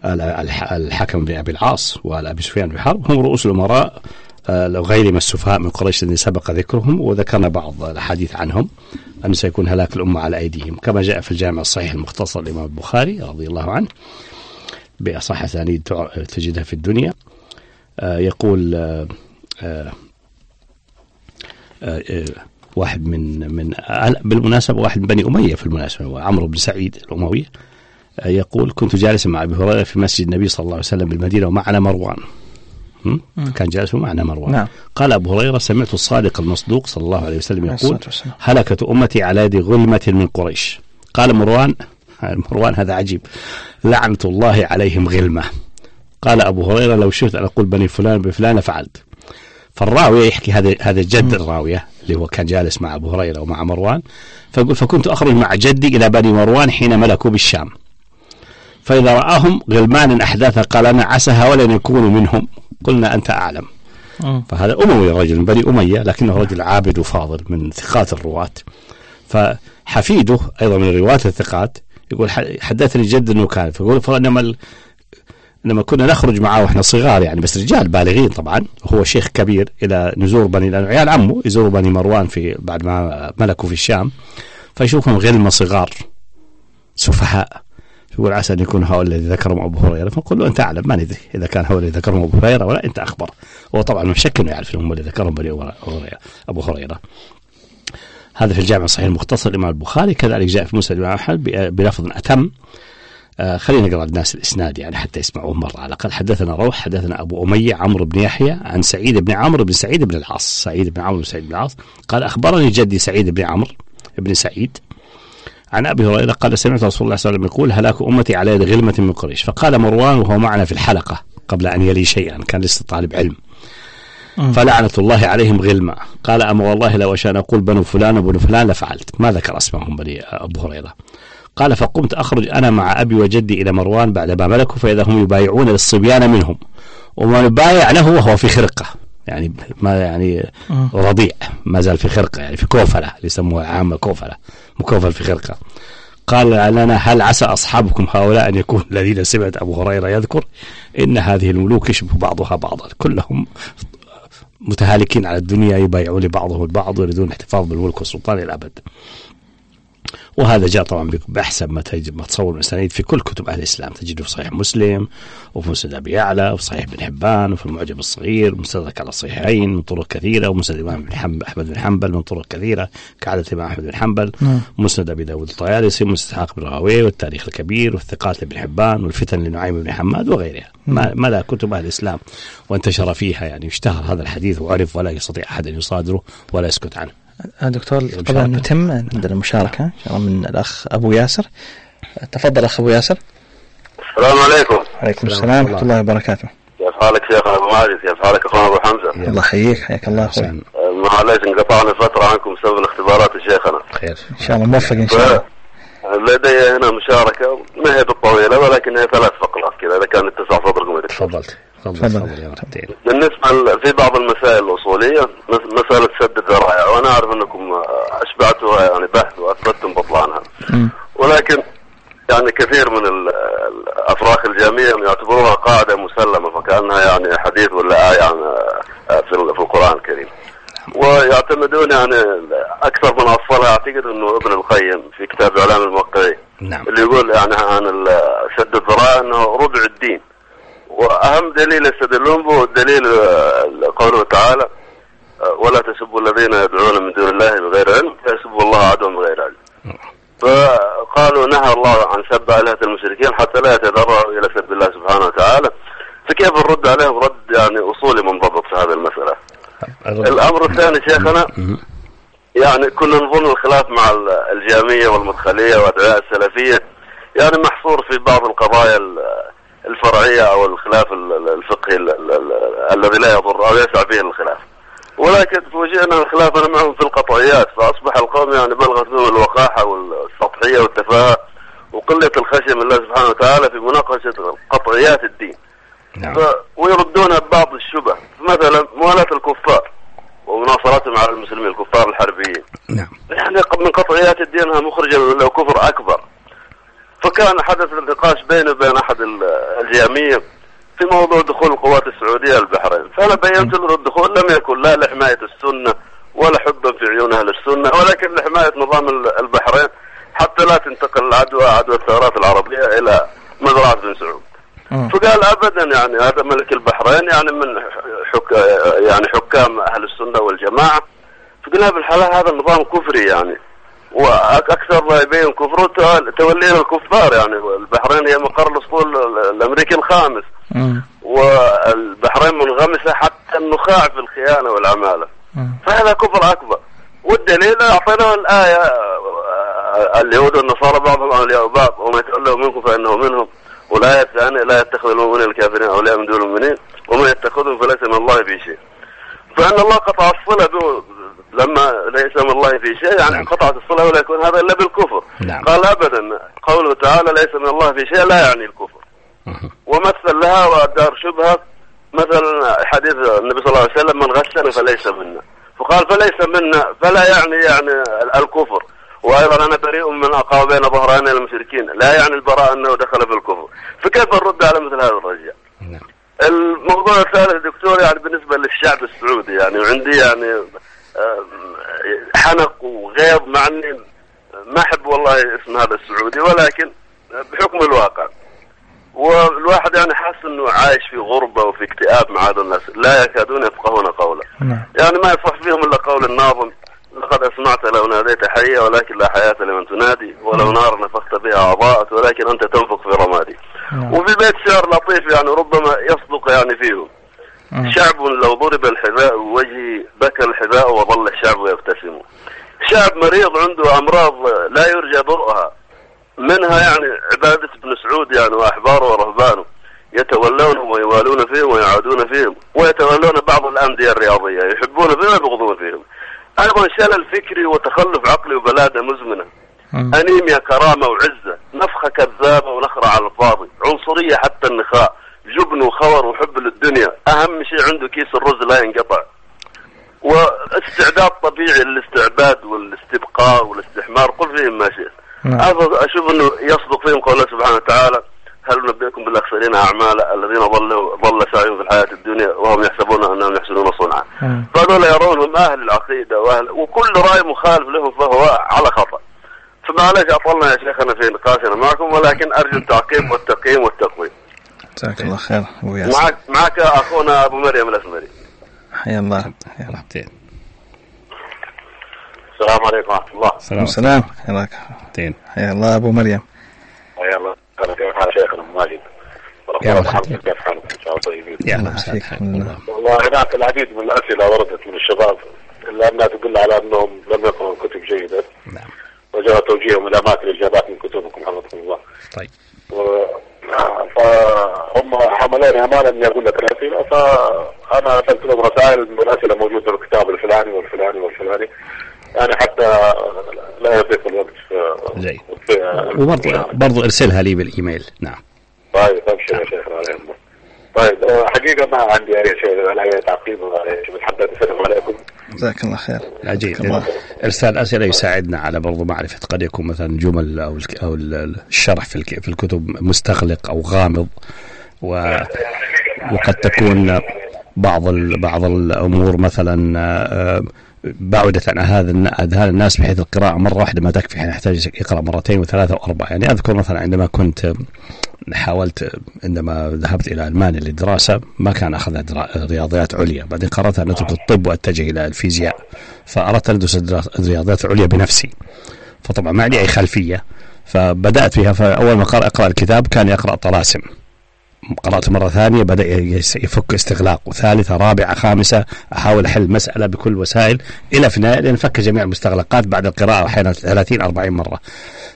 ال- الح- الحكم بن أبي العاص وآل أبي سفيان بن حرب هم رؤوس الأمراء آه، لو غير ما السفهاء من قريش الذين سبق ذكرهم وذكرنا بعض الأحاديث عنهم. أن سيكون هلاك الأمة على أيديهم كما جاء في الجامع الصحيح المختصر للإمام البخاري رضي الله عنه بأصح أسانيد تجدها في الدنيا. آه، يقول آه، واحد من من بالمناسبة واحد من بني أمية في المناسبة هو عمرو بن سعيد الأموي آه، يقول كنت جالسا مع أبي هريرة في مسجد النبي صلى الله عليه وسلم بالمدينة ومعنا مروان؟ كان جالس معنا مروان.
نعم.
قال أبو هريرة سمعت الصادق المصدوق صلى الله عليه وسلم يقول. هلكت أمتي على يد غلمة من قريش. قال مروان مروان هذا عجيب. لعنة الله عليهم غلمة. قال أبو هريرة لو شئت أن أقول بني فلان بفلان فعلت. فالراوية يحكي هذا هذا جد الراوية اللي هو كان جالس مع أبو هريرة ومع مروان. فيقول فكنت أخرج مع جدي إلى بني مروان حين ملكوا بالشام. فإذا رآهم غلمان أحداثا قال أنا عسى هؤلاء أن يكونوا منهم. قلنا أنت أعلم.
مم.
فهذا أموي الرجل من بني أمية لكنه رجل عابد وفاضل من ثقات الرواة. فحفيده أيضا من رواة الثقات يقول حدثني جد إنه كان فيقول فانما لما كنا نخرج معه وإحنا صغار يعني بس رجال بالغين طبعا. هو شيخ كبير إلى نزور بني لأنه عيال عمه يزوروا بني مروان في بعد ما ملكوا في الشام. فيشوفهم غلمة صغار سفهاء. يقول عسى أن يكون هؤلاء الذي ذكرهم أبو هريرة. فنقول له أنت أعلم ما ندري إذا كان هؤلاء الذي ذكرهم أبو هريرة ولا أنت أخبر. هو طبعا مش شك إنه يعرف إنهم اللي ذكرهم أبو هريرة هذا في الجامع الصحيح المختصر الامام البخاري. كذلك جاء في مسند الإمام أحمد بلفظ أتم. آه خلينا نقرأ للناس الإسناد يعني حتى يسمعوه مرة. على الأقل حدثنا روح حدثنا أبو أمية عمرو بن يحيى عن سعيد بن عمرو بن سعيد بن العاص. سعيد بن عمرو بن سعيد بن العاص قال أخبرني جدي سعيد بن عمرو بن سعيد عن أبي هريرة قال سمعت رسول الله صلى الله عليه وسلم يقول هلاك أمتي على يد غلمه من قريش. فقال مروان وهو معنا في الحلقة قبل أن يلي شيئا كان لسه طالب علم. فلعنة الله عليهم غلمة. قال أما والله لو أشاء أقول بنو فلان وبنو فلان لفعلت. ما ذكر أسمائهم بني أبو هريرة. قال فقمت أخرج أنا مع أبي وجدي إلى مروان بعد ما ملكوا فإذا هم يبايعون للصبيان منهم. وما يبايع له وهو في خرقة. يعني ما يعني رضيع ما زال في خرقة يعني في كوفلة اللي يسموها عامة كوفلة مكوفل في خرقة. قال لنا هل عسى أصحابكم هؤلاء أن يكون الذين سمعت أبو هريرة يذكر؟ إن هذه الملوك يشبه بعضها بعضا. كلهم متهالكين على الدنيا يبايعون لبعضهم البعض ويريدون الاحتفاظ بالملك والسلطان إلى الابد. وهذا جاء طبعا باحسن ما تجد ما تصور المسانيد في كل كتب أهل الإسلام تجده في صحيح مسلم وفي مسند أبي يعلى وفي صحيح ابن حبان وفي المعجم الصغير مستدرك على الصحيحين من طرق كثيرة ومسند الامام أحمد بن حنبل من طرق كثيرة كعادة الامام أحمد بن حنبل نعم. مسند أبي داود الطيالسي اسحاق بن راهويه والتاريخ الكبير والثقات لابن حبان والفتن لنعيم بن حماد وغيرها ما ملا كتب أهل الإسلام وانتشر فيها يعني اشتهر هذا الحديث وعرف ولا يستطيع أحد أن يصادره ولا يسكت عنه.
دكتور قبل ان نتم عندنا مشاركة. إن شاء الله من الأخ أبو ياسر. تفضل أخ أبو ياسر.
السلام عليكم.
وعليكم السلام ورحمة الله. وبركاته.
كيف حالك شيخ أبو ماجد كيف حالك أخونا أبو حمزة.
الله يحييك. حياك الله.
أخوي. معليش انقطعنا فترة عنكم بسبب الاختبارات شيخنا.
خير. إن شاء الله موفق إن شاء الله.
لدي هنا مشاركة ما هي بالطويلة ولكن هي ثلاث فقرات كذا إذا كان اتسع صدركم
تفضلت. تفضل
بالنسبة في بعض المسائل الأصولية مسألة سد الذرائع وأنا أعرف أنكم أشبعتوها يعني بحث وأثبتتم بطلانها. ولكن يعني كثير من الأفراخ الجاميه يعتبروها قاعدة مسلمة فكأنها يعني حديث ولا آية يعني في القرآن الكريم. ويعتمدون يعني أكثر من أصلها أعتقد إنه ابن القيم في كتاب إعلام الموقعين.
نعم.
اللي يقول يعني عن سد الذرائع إنه ربع الدين. وأهم دليل يستدلون به الدليل قوله تعالى ولا تسبوا الذين يدعون من دون الله بغير علم فيسبوا الله عدوا بغير علم. فقالوا نهى الله عن سب آلهة المشركين حتى لا يتضرعوا إلى سب الله سبحانه وتعالى. فكيف نرد عليهم؟ رد يعني أصولي منضبط في هذه المسألة. الأمر الثاني شيخنا يعني كنا نظن الخلاف مع الجامية والمدخلية وأدعياء السلفية يعني محصور في بعض القضايا الفرعية أو الخلاف الفقهي الذي لا يضر أو يسع فيه الخلاف. ولكن فوجئنا خلافنا معهم في القطعيات فأصبح القوم يعني بلغت بهم الوقاحة والسطحية والتفاهة وقلة الخشية من الله سبحانه وتعالى في مناقشة قطعيات الدين. نعم. ف... ويردون بعض الشبه مثلا موالاة الكفار ومناصرتهم على المسلمين الكفار الحربيين.
نعم.
يعني من قطعيات الدين أنها مخرجة له كفر أكبر. فكان حدث النقاش بيني وبين أحد الجاميه في موضوع دخول القوات السعودية البحرين فأنا بينت له الدخول لم يكن لا لحماية السنة ولا حبا في عيون أهل السنة ولكن لحماية نظام البحرين حتى لا تنتقل العدوى عدوى الثورات العربية إلى مزرعة بن سعود. فقال ابدا يعني هذا ملك البحرين يعني من حك يعني حكام أهل السنة والجماعة. فقلنا بالحالة هذا النظام كفري يعني. وأكثر ما يبين كفره تولينا الكفار يعني البحرين هي مقر الأسطول الأمريكي الخامس. والبحرين منغمسة حتى النخاع في الخيانة والعمالة. فهذا كفر أكبر. والدليل أعطيناه الآية اليهود والنصارى بعضهم أولياء بعض وما يتولوا منكم فإنه منهم. والآية الثانية لا يتخذ المؤمنين الكافرين أولياء من دون المؤمنين ومن يتخذهم فليس من الله في شيء فإن الله قطع الصلة به لما ليس من الله في شيء يعني نعم. قطعت الصلة ولا يكون هذا إلا بالكفر.
نعم.
قال أبدا قوله تعالى ليس من الله في شيء لا يعني الكفر. ومثل لها ودار شبهة مثلا حديث النبي صلى الله عليه وسلم من غشنا فليس منا. فقال فليس منا فلا يعني يعني الكفر. وأيضا أنا بريء من أقام بين ظهرين المشركين. لا يعني البراء أنه دخل في الكفر فكيف نرد على مثل هذا الرجال
نعم.
الموضوع الثالث دكتور يعني بالنسبة للشعب السعودي يعني وعندي يعني حنق وغيظ مع إني ما أحب والله اسم هذا السعودي ولكن بحكم الواقع. والواحد يعني حاسس إنه عايش في غربة وفي اكتئاب مع هذا الناس لا يكادون يفقهون قوله.
نعم.
يعني ما يصح فيهم إلا قول الناظم لقد أسمعت لو ناديت حيا ولكن لا حياة لمن تنادي ولو نار نفخت بها أضاءت ولكن أنت تنفخ في رمادي.
نعم.
وفي بيت شعر لطيف يعني ربما يصدق يعني فيهم.
مم.
شعب لو ضرب الحذاء بوجهه بكى الحذاء وظل الشعب يبتسم. شعب مريض عنده أمراض لا يرجى برؤها منها يعني عبادة ابن سعود يعني وأحباره ورهبانه. يتولونهم ويوالون فيهم ويعادون فيهم. ويتولون بعض الأندية الرياضية. يحبون فيهم ويبغضون فيهم. أيضا شلل فكري وتخلف عقلي وبلاده مزمنة.
مم.
أنيميا كرامة وعزة. نفخة كذابة ونخرة على الفاضي. عنصرية حتى النخاء. جبن وخور وحب للدنيا. أهم شيء عنده كيس الرز لا ينقطع. واستعداد طبيعي للاستعباد والاستبقاء والاستحمار قل فيهم ما شئت.
نعم.
هذا أشوف أنه يصدق فيهم قوله سبحانه وتعالى هل ننبئكم بالأخسرين أعمالا الذين ضلوا ضل سعيهم في الحياة الدنيا وهم يحسبون أنهم يحسنون صنعا.
مم.
فهذول يرونهم أهل العقيدة وأهل وكل رأي مخالف لهم فهو على خطأ. فمعلش أطلنا يا شيخنا في نقاشنا معكم ولكن أرجو التعقيب والتقييم والتقويم.
جزاك الله خير أبو ياسر.
معك معك أخونا أبو مريم الأسمري.
حيا الله. حيا الله.
زين
السلام عليكم ورحمة الله.
سلام
السلام. حياك حيا الله أبو مريم.
حيا الله. كيف حال شيخنا ماجد.
يا مرحبا.
كيف حالكم إن شاء الله والله هناك العديد من الأسئلة وردت من الشباب إلا أنها تدل على أنهم لم يقرأوا كتب جيدة.
نعم.
وجاء توجيههم إلى أماكن الإجابات من كتبكم حفظكم الله.
طيب.
و- فهم حملوني امانه إني أقول لك الأسئلة فأنا ارسلت لهم رسائل من الأسئلة موجوده في الكتاب الفلاني والفلاني والفلاني. يعني حتى لا يضيق الوقت. في-
وبرضه برضه ارسلها لي بالإيميل. نعم.
طيب ابشر يا على يهمك. طيب حقيقة ما عندي أي شيء ولا أي تعقيب ولا أي شيء. بتحدث اسلم عليكم.
جزاك الله خير
عجيب
الله.
إرسال أسئلة يساعدنا على برضو معرفة قد يكون مثلا جمل أو أو ال- الشرح في في الكتب مستغلق أو غامض و وقد تكون بعض ال- بعض الأمور مثلا بعدت عن هذا اذهان الناس بحيث القراءة مرة واحدة ما تكفي يعني يحتاج يقرأ مرتين وثلاثة وأربعة. يعني أذكر مثلا عندما كنت حاولت عندما ذهبت إلى المانيا للدراسة ما كان درا- رياضيات عليا. بعدين قررت أن أترك الطب وأتجه إلى الفيزياء. فأردت أن أدرس الدرا- الرياضيات العليا بنفسي. فطبعا ما عندي أي خلفية. فبدأت فيها فأول ما قرأ أقرأ الكتاب كان يقرأ طلاسم. قرأت مرة ثانية بدأ يفك استغلاق. وثالثة رابعة خامسة أحاول أحل مسألة بكل وسائل إلى النهاية لأن فك جميع المستغلقات بعد القراءة أحيانا 30 40 مرة.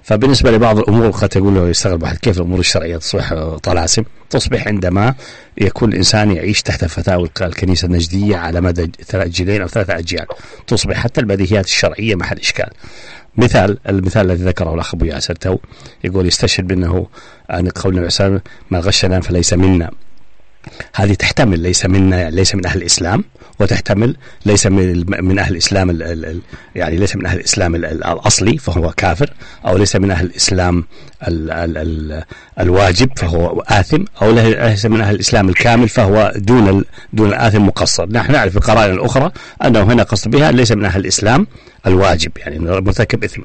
فبالنسبة لبعض الأمور قد تقول له يستغرب واحد كيف الأمور الشرعية تصبح طلاسم؟ تصبح عندما يكون الإنسان يعيش تحت فتاوى الك- الكنيسة النجدية على مدى ثلاث جيلين أو ثلاثة أجيال. تصبح حتى البديهيات الشرعية محل إشكال. مثال المثال الذي ذكره الأخ أبو ياسر تو يقول يستشهد بأنه عن قول النبي صلى ما غشنا فليس منا. هذه تحتمل ليس منا يعني ليس من أهل الإسلام وتحتمل ليس من من أهل الإسلام ال ال ال يعني ليس من أهل الإسلام ال ال الأصلي فهو كافر أو ليس من أهل الإسلام ال ال ال الواجب فهو آثم أو ليس من أهل الإسلام الكامل فهو دون دون الآثم مقصر. نحن نعرف بقرائن الأخرى أنه هنا قصد بها ليس من أهل الإسلام الواجب يعني مرتكب إثم.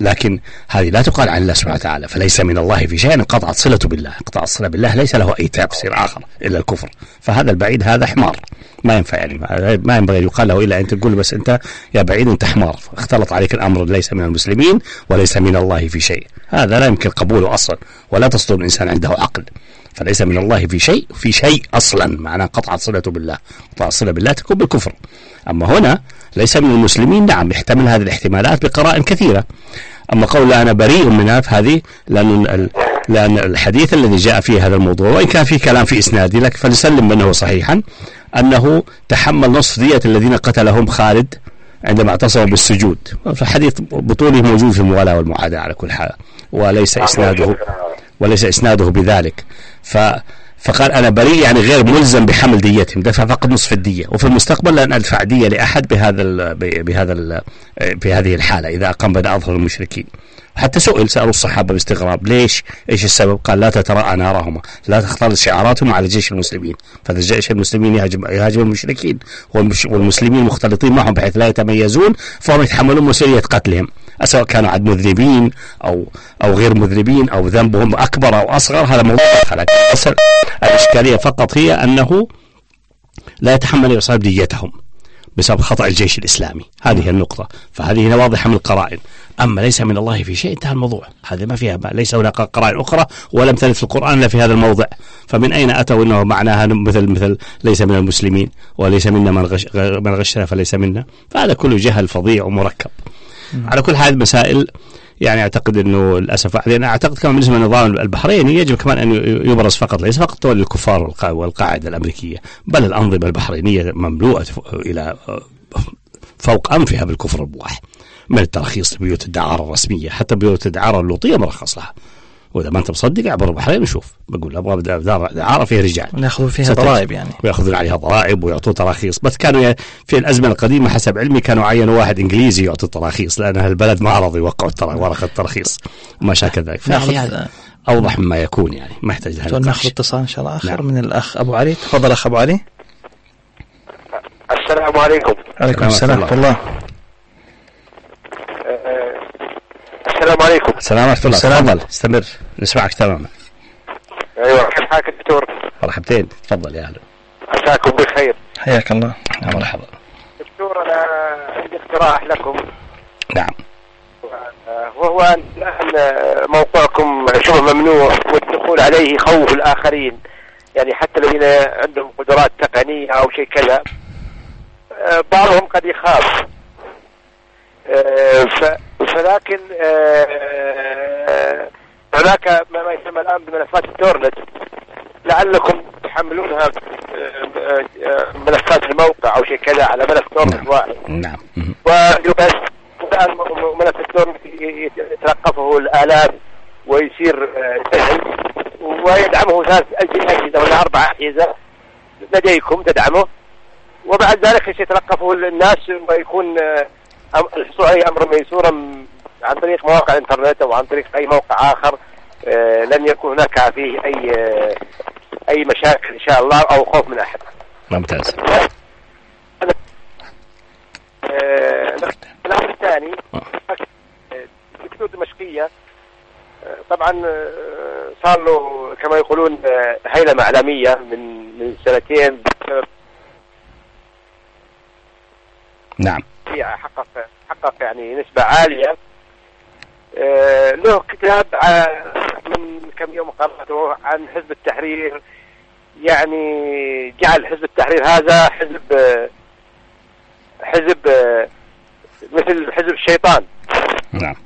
لكن هذه لا تقال عن الله سبحانه وتعالى فليس من الله في شيء انقطعت صلته بالله. انقطاع الصله بالله ليس له أي تفسير آخر إلا الكفر. فهذا البعيد هذا حمار. ما ينفع يعني ما- ينبغي أن يقال له إلا أنت تقول بس أنت يا بعيد أنت حمار. اختلط عليك الأمر ليس من المسلمين وليس من الله في شيء. هذا لا يمكن قبوله أصلا ولا تصدر الإنسان عنده عقل. فليس من الله في شيء في شيء أصلا. معناه قطعت صلته بالله. قطع الصلة بالله تكون بالكفر. أما هنا ليس من المسلمين. نعم يحتمل هذه الاحتمالات بقرائن كثيرة. أما قول أنا بريء منها فهذه لأن ال- لأن الحديث الذي جاء فيه هذا الموضوع وإن كان فيه كلام في اسناده لكن فلنسلم بأنه صحيحا. أنه تحمل نصف دية الذين قتلهم خالد عندما اعتصموا بالسجود. فحديث بطوله موجود في الموالاة والمعاداة على كل حال. وليس إسناده. وليس إسناده بذلك. ف فقال أنا بريء يعني غير ملزم بحمل ديتهم. دفع فقط نصف الدية. وفي المستقبل لن ادفع دية لأحد بهذا ال بهذا ال بهذه الحالة إذا أقام بين أظهر المشركين. حتى سئل سألوا الصحابة باستغراب ليش؟ إيش السبب؟ قال لا تتراءى نارهما، لا تختلط شعاراتهم على جيش المسلمين، فإذا جيش المسلمين يهاجم يهاجم المشركين والمسلمين مختلطين معهم بحيث لا يتميزون فهم يتحملون مسؤولية قتلهم، سواء كانوا عاد مذنبين أو أو غير مذنبين أو ذنبهم أكبر أو أصغر هذا موضوع آخر، الإشكالية فقط هي أنه لا يتحمل اصابه ديتهم. بسبب خطأ الجيش الإسلامي. هذه النقطة. فهذه واضحة من القرائن. أما ليس من الله في شيء انتهى الموضوع. هذا ما فيها ما ليس هناك قرائن أخرى ولم ترد في القرآن إلا في هذا الموضع. فمن أين أتوا أنه معناها مثل مثل ليس من المسلمين وليس منا من غش من غشنا فليس منا؟ فهذا كله جهل فظيع ومركب. على كل هذه المسائل يعني أعتقد إنه للأسف يعني أعتقد كمان بالنسبة للنظام البحريني يجب كمان أن يبرز فقط ليس فقط تولي الكفار والقاعدة الأمريكية بل الأنظمة البحرينية مملوءة إلى فوق أنفها بالكفر البواح من التراخيص لبيوت الدعارة الرسمية حتى بيوت الدعارة اللوطية مرخص لها. وإذا ما أنت مصدق أعبر البحرين وشوف. بقول أبغى دار دعاره فيها رجال.
ياخذوا فيها ضرائب يعني.
ويأخذون عليها ضرائب ويعطوا تراخيص. بس كانوا في الأزمة القديمة حسب علمي كانوا عينوا واحد إنجليزي يعطي التراخيص لأن البلد ما رضوا يوقعوا ورقة التراخيص. وما شاكل ذلك.
ناخذ
أوضح مما يكون يعني. ما يحتاج
لها ناخذ اتصال إن شاء الله. آخر نعم. من الأخ أبو علي. تفضل أخ أبو علي.
السلام عليكم.
عليكم السلام ورحمة الله.
السلام عليكم.
السلام ورحمة الله. تفضل استمر. نسمعك تماما.
أيوه كيف حالك دكتور؟
مرحبتين. تفضل يا أهلا.
عساكم بخير.
حياك الله.
يا مرحبا.
دكتور أنا عندي اقتراح لكم.
نعم.
وهو الآن موقعكم شبه ممنوع والدخول عليه يخوف الآخرين. يعني حتى الذين عندهم قدرات تقنية أو شيء كذا. بعضهم قد يخاف. فلكن هناك ما يسمى الآن بملفات ال torrent لعلكم تحملونها ملفات الموقع أو شيء كذا على ملف torrent
نعم.
واحد.
نعم.
وبس الآن ملف ال torrent يتلقفه الآلاف ويصير سهل ويدعمه ثلاث أجهزة ولا أربع أجهزة لديكم تدعمه. وبعد ذلك يتلقفه الناس ويكون الحصول عليه أمر ميسورا عن طريق مواقع الإنترنت أو عن طريق أي موقع آخر آه لن يكون هناك فيه أي آه أي مشاكل إن شاء الله أو خوف من أحد.
ممتاز.
آه الأمر الثاني دكتور دمشقيه طبعا صار له كما يقولون هيلمة إعلامية من من سنتين بسبب حقق حقق يعني نسبة عالية. آه له كتاب من كم يوم قرأته عن حزب التحرير. يعني جعل حزب التحرير هذا حزب حزب مثل حزب الشيطان.
نعم.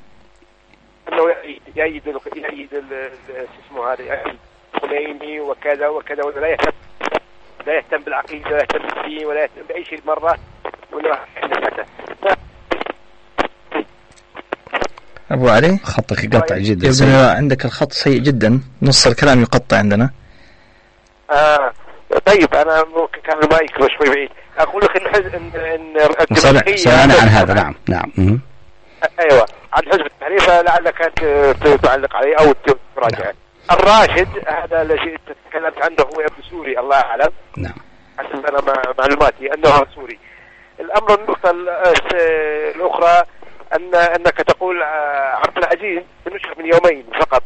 إنه يأيد يأيد شو اسمه هذا الخميني وكذا وكذا ولا لا يهتم لا يهتم بالعقيدة ولا يهتم بالدين ولا يهتم بأي شيء مرة.
أبو علي
خطك يقطع جدا.
يبدو عندك الخط سيء جدا. نص الكلام يقطع عندنا.
آه طيب أنا ممكن كان المايك شوي بعيد. أقول لك إن حزب ان إن
سمعنا عن هذا. نعم نعم.
أيوه عن حزب التحرير فلعلك تعلق عليه أو تراجع. نعم. الراشد هذا الذي تكلمت عنه هو ابن سوري الله أعلم.
نعم.
حسب أنا معلوماتي أنه سوري. الأمر النقطة الأخرى ان أنك تقول عبد العزيز نشر من يومين فقط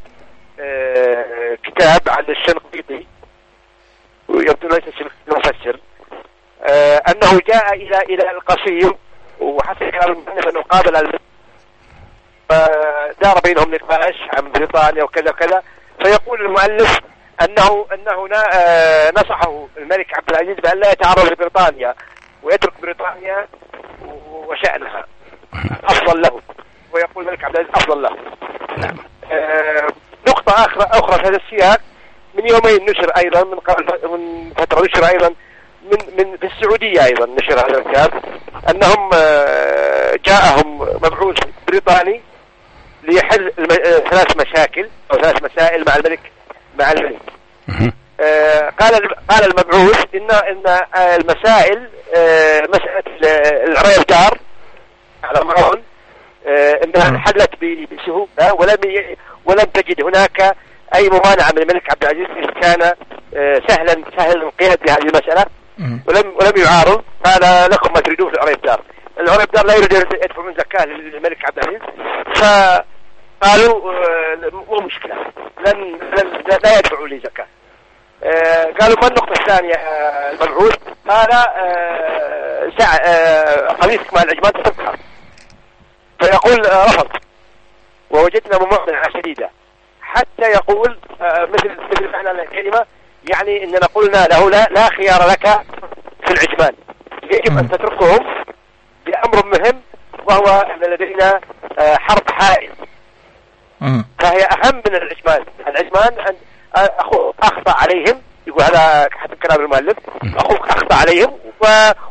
كتاب عن الشنقيطي يبدو ليس المفسر أنه جاء إلى إلى القصيم وحسب كلام المؤلف أنه قابل فدار بينهم نقاش عن بريطانيا وكذا وكذا فيقول المؤلف انه أنه نصحه الملك عبد العزيز بأن لا يتعرض لبريطانيا. ويترك بريطانيا وشأنها. أفضل له. ويقول الملك عبد العزيز أفضل له.
نعم.
آه نقطة أخرى أخرى في هذا السياق. من يومين نشر أيضا من من فترة نشر أيضا من من في السعودية أيضا نشر هذا الكتاب أنهم آه جاءهم مبعوث بريطاني ليحل ثلاث مشاكل أو ثلاث مسائل مع الملك مع الملك. آه، قال قال المبعوث ان إن آه، المسائل آه، مسألة ال- العريب دار على مروان آه، إنها انحلت بسهولة ولم ولم تجد هناك أي ممانعة من الملك عبد العزيز إذ كان آه، سهلا سهل الانقياد بهذه
المسألة.
ولم ولم يعارض. قال لكم ما تريدون في العريب دار العريب دار لا يريد يدفع من زكاة للملك عبد العزيز. فقالوا آه، مو مشكلة. لن, لن لا يدفعوا لي زكاة. آه، قالوا ما النقطة الثانية آه، المبعوث. قال آه، سع آه، قميصك مع العجمان تبقى فيقول آه، رفض. ووجدنا ممانعة شديدة. حتى يقول آه، مثل مثل معنى الكلمة يعني إننا قلنا له لا, لا خيار لك في العجمان. يجب أن تتركهم بأمر مهم وهو أن لدينا آه، حرب حائل. فهي أهم من العجمان، العجمان أن أخطأ عليهم. يقول هذا حسب كلام المؤلف. أخوك أخطأ عليهم. و...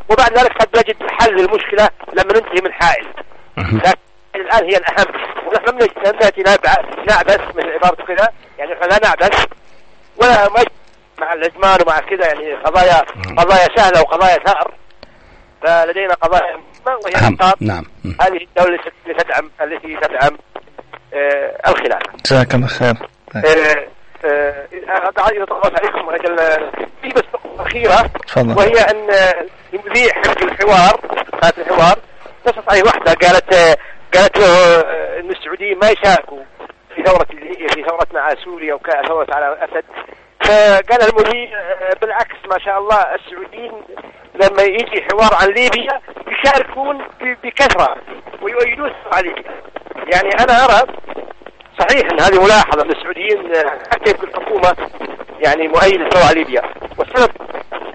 وبعد ذلك قد نجد حل للمشكله لما ننتهي من حائل. لكن الآن هي الأهم. ونحن لم نأتي نعب- نعبث من عبارته كذا يعني إحنا لا نعبث. ولا مع العجمان ومع كذا. يعني قضايا قضايا سهلة وقضايا ثار. فلدينا قضايا وهي
نعم. مم.
هذه الدولة التي تدعم التي تدعم آه الخلافة.
جزاك الله خير.
آه آه إذا طولت عليكم أجل في بس نقطة أخيرة
تفضل.
وهي أن المذيع حق الحوار قناة الحوار. اتصلت عليه واحدة قالت آه قالت له آه أن السعوديين ما يشاركوا في ثورة اللي هي في ثورتنا على سوريا وثورة على أسد فقال المذيع آه بالعكس ما شاء الله السعوديين لما يجي حوار عن ليبيا يشاركون ب- بكثرة ويؤيدون على ليبيا. يعني أنا أرى صحيح أن هذه ملاحظة من السعوديين حتى يمكن الحكومة يعني مؤيده لثوره ليبيا. والسبب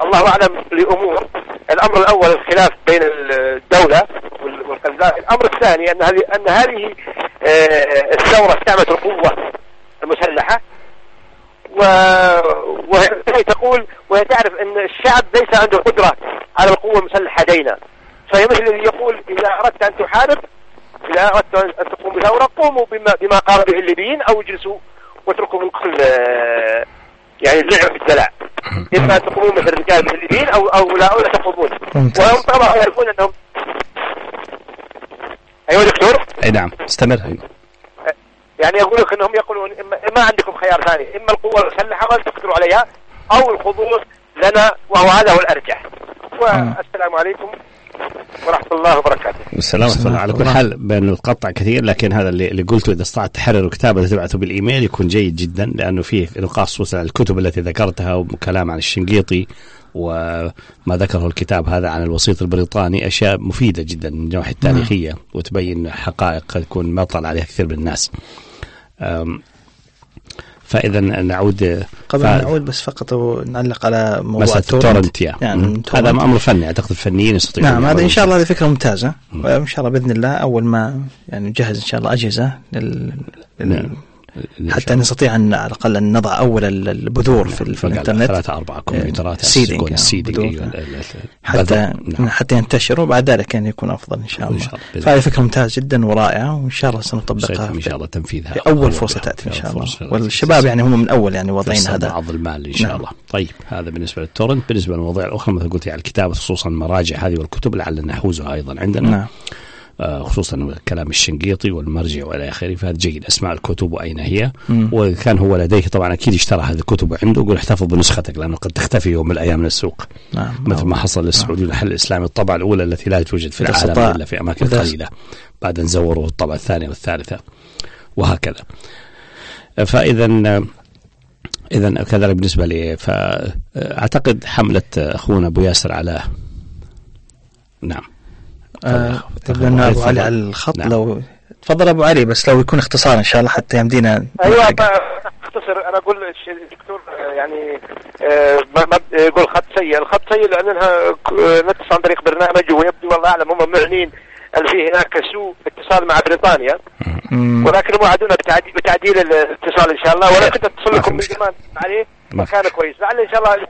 الله أعلم لأمور. الأمر الأول الخلاف بين الدولة وال- والقذافي الأمر الثاني أن هذه أن هذه آه، الثورة استعملت القوة المسلحة. و... وهي تقول وهي تعرف أن الشعب ليس عنده قدرة على القوة المسلحة دينا. فهي مثل الذي يقول إذا أردت أن تحارب إذا أردت أن تقوم بثورة قوموا بما, بما قام به الليبيين أو اجلسوا واتركوا من كل آه، يعني اللعب في الدلع. إما تقومون مثل الرجال مثل الليبيين أو أو لا أو لا تقومون. وهم طبعا يعرفون أنهم أيوة دكتور؟
أي نعم استمر. أي.
يعني يقول لك أنهم يقولون إما ما عندكم خيار ثاني إما القوة المسلحة وأن تقدروا عليها أو الخضوع لنا وهو هذا هو الأرجح. والسلام عليكم. ورحمة الله وبركاته.
السلام ورحمة الله. على كل حال بأنه القطع كثير لكن هذا اللي, اللي قلته إذا استطعت تحرر كتابة تبعته بالإيميل يكون جيد جدا لأنه فيه نقاط خصوصا الكتب التي ذكرتها وكلام عن الشنقيطي وما ذكره الكتاب هذا عن الوسيط البريطاني أشياء مفيدة جدا من النواحي التاريخية وتبين حقائق قد يكون ما طلع عليها كثير من الناس. أم، فإذا نعود
قبل
ف-
نعود بس فقط نعلق على موضوع
ال torrent.
يعني.
ال
torrent.
هذا أمر فني أعتقد الفنيين يستطيعون
نعم هذا إن شاء الله. هذه فكرة ممتازة وإن شاء الله بإذن الله أول ما يعني نجهز إن شاء الله أجهزة لل... لل...
نعم. إن
حتى. نستطيع أن على الأقل أن نضع أول ال- البذور في, في الإنترنت.
ثلاثة أربعة كمبيوترات
يعني
ال
seeding
أيوة ال- ال-
حتى.
نعم.
حتى ينتشر وبعد ذلك يعني يكون أفضل إن شاء
إن
الله.
شاء الله
فهذه فكرة ممتازة جدا ورائعة وإن شاء الله سنطبقها إن
شاء الله تنفيذها.
في أول فرصة تأتي إن شاء الله. والشباب يعني هم من أول يعني واضعين
هذا. بعض المال إن شاء
نعم.
الله. طيب هذا بالنسبة للتورنت. بالنسبة للمواضيع الأخرى مثل قلت يعني الكتابة خصوصا المراجع هذه والكتب لعلنا نحوزها أيضا عندنا.
نعم.
آه، خصوصا كلام الشنقيطي والمرجع والى آخره. فهذا جيد. اسماء الكتب وأين هي؟
مم.
وكان هو لديه طبعا أكيد اشترى هذه الكتب عنده ويقول احتفظ بنسختك لأنه قد تختفي يوم من الأيام من السوق.
نعم
مثل ما حصل للسعودي الحل الإسلامي الطبعة الأولى التي لا توجد في العالم
استطاع.
إلا في
أماكن
قليلة. بعد أن زوروا الطبعة الثانية والثالثة. وهكذا. فاذا اذا كذلك بالنسبة لي فأعتقد حملة أخونا أبو ياسر على نعم.
آه،. تبدو ان
أبو.
علي على الخط
نعم.
لو تفضل أبو علي بس لو يكون اختصار إن شاء الله حتى يمدينا
أيوه اختصر أنا أقول الدكتور آه، يعني آه، ما ما يقول خط سيء، الخط سيء لانها آه، نتصل عن طريق برنامج ويبدو والله أعلم هم معلنين أن في هناك سوء اتصال مع بريطانيا. ولكن وعدونا بتعديل, بتعديل الاتصال إن شاء الله ولا كنت اتصل لكم من. زمان عليه مكان كويس لعل إن شاء الله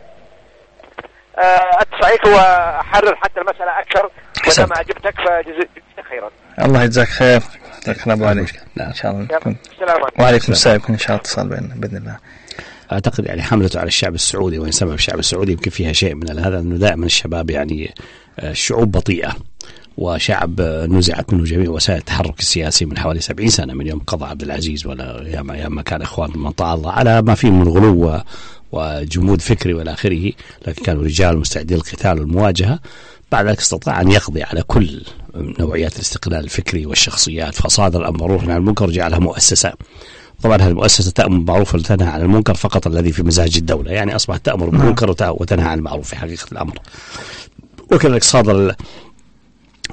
آه، اتصل عليك واحرر حتى المسألة أكثر
أحسنت.
ما عجبتك فجزاك خيرا.
الله يجزاك خير. جزاك الله ابو علي
نعم.
إن شاء الله
السلام عليكم.
وعليكم السلام. يكون إن شاء الله اتصال بيننا بإذن الله.
أعتقد يعني حملته على الشعب السعودي وإن سبب الشعب السعودي يمكن فيها شيء من هذا إنه دائما الشباب يعني آه، شعوب بطيئة وشعب آه، نزعت منه جميع وسائل التحرك السياسي من حوالي 70 سنة من يوم قضى عبد العزيز ولا أيام أيام ما كان إخوان المنطقة الله على ما فيه من غلو و- وجمود فكري والى اخره لكن كانوا رجال مستعدين للقتال والمواجهة. بعد ذلك استطاع أن يقضي على كل نوعيات الاستقلال الفكري والشخصيات فصادر الأمر معروف عن المنكر جعلها مؤسسة. طبعا هذه المؤسسة تأمر بالمعروف وتنهى عن المنكر فقط الذي في مزاج الدولة. يعني أصبحت تأمر بالمنكر وت- وتنهى عن المعروف في حقيقة الأمر. وكذلك صادر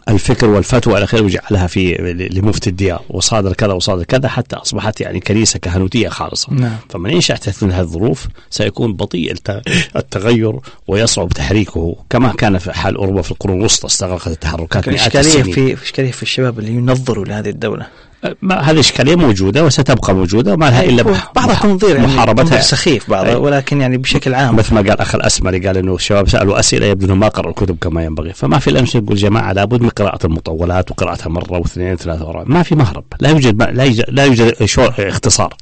الفكر والفتوى إلى اخره وجعلها في لمفتي الديار. وصادر كذا وصادر كذا حتى أصبحت يعني كنيسة كهنوتية خالصة.
نعم.
فمن ينشا تحت هذه الظروف؟ سيكون بطيء الت- التغير ويصعب تحريكه. كما كان في حال أوروبا في القرون الوسطى استغرقت التحركات مئات السنين.
في إشكالية في الشباب اللي ينظروا لهذه الدولة.
ما هذه إشكالية موجودة وستبقى موجودة وما لها إلا مح-
بعضها تنظير يعني
محاربتها.
سخيف بعضها. ولكن يعني بشكل عام.
مثل ما قال أخ الأسمري قال إنه الشباب سألوا أسئلة يبدو إنهم ما قرأوا الكتب كما ينبغي. فما في الأمس يقول جماعة لابد من قراءة المطولات وقراءتها مرة واثنين ثلاثة ورابع ما في مهرب لا يوجد ما لا يوجد, لا يوجد شو اختصار.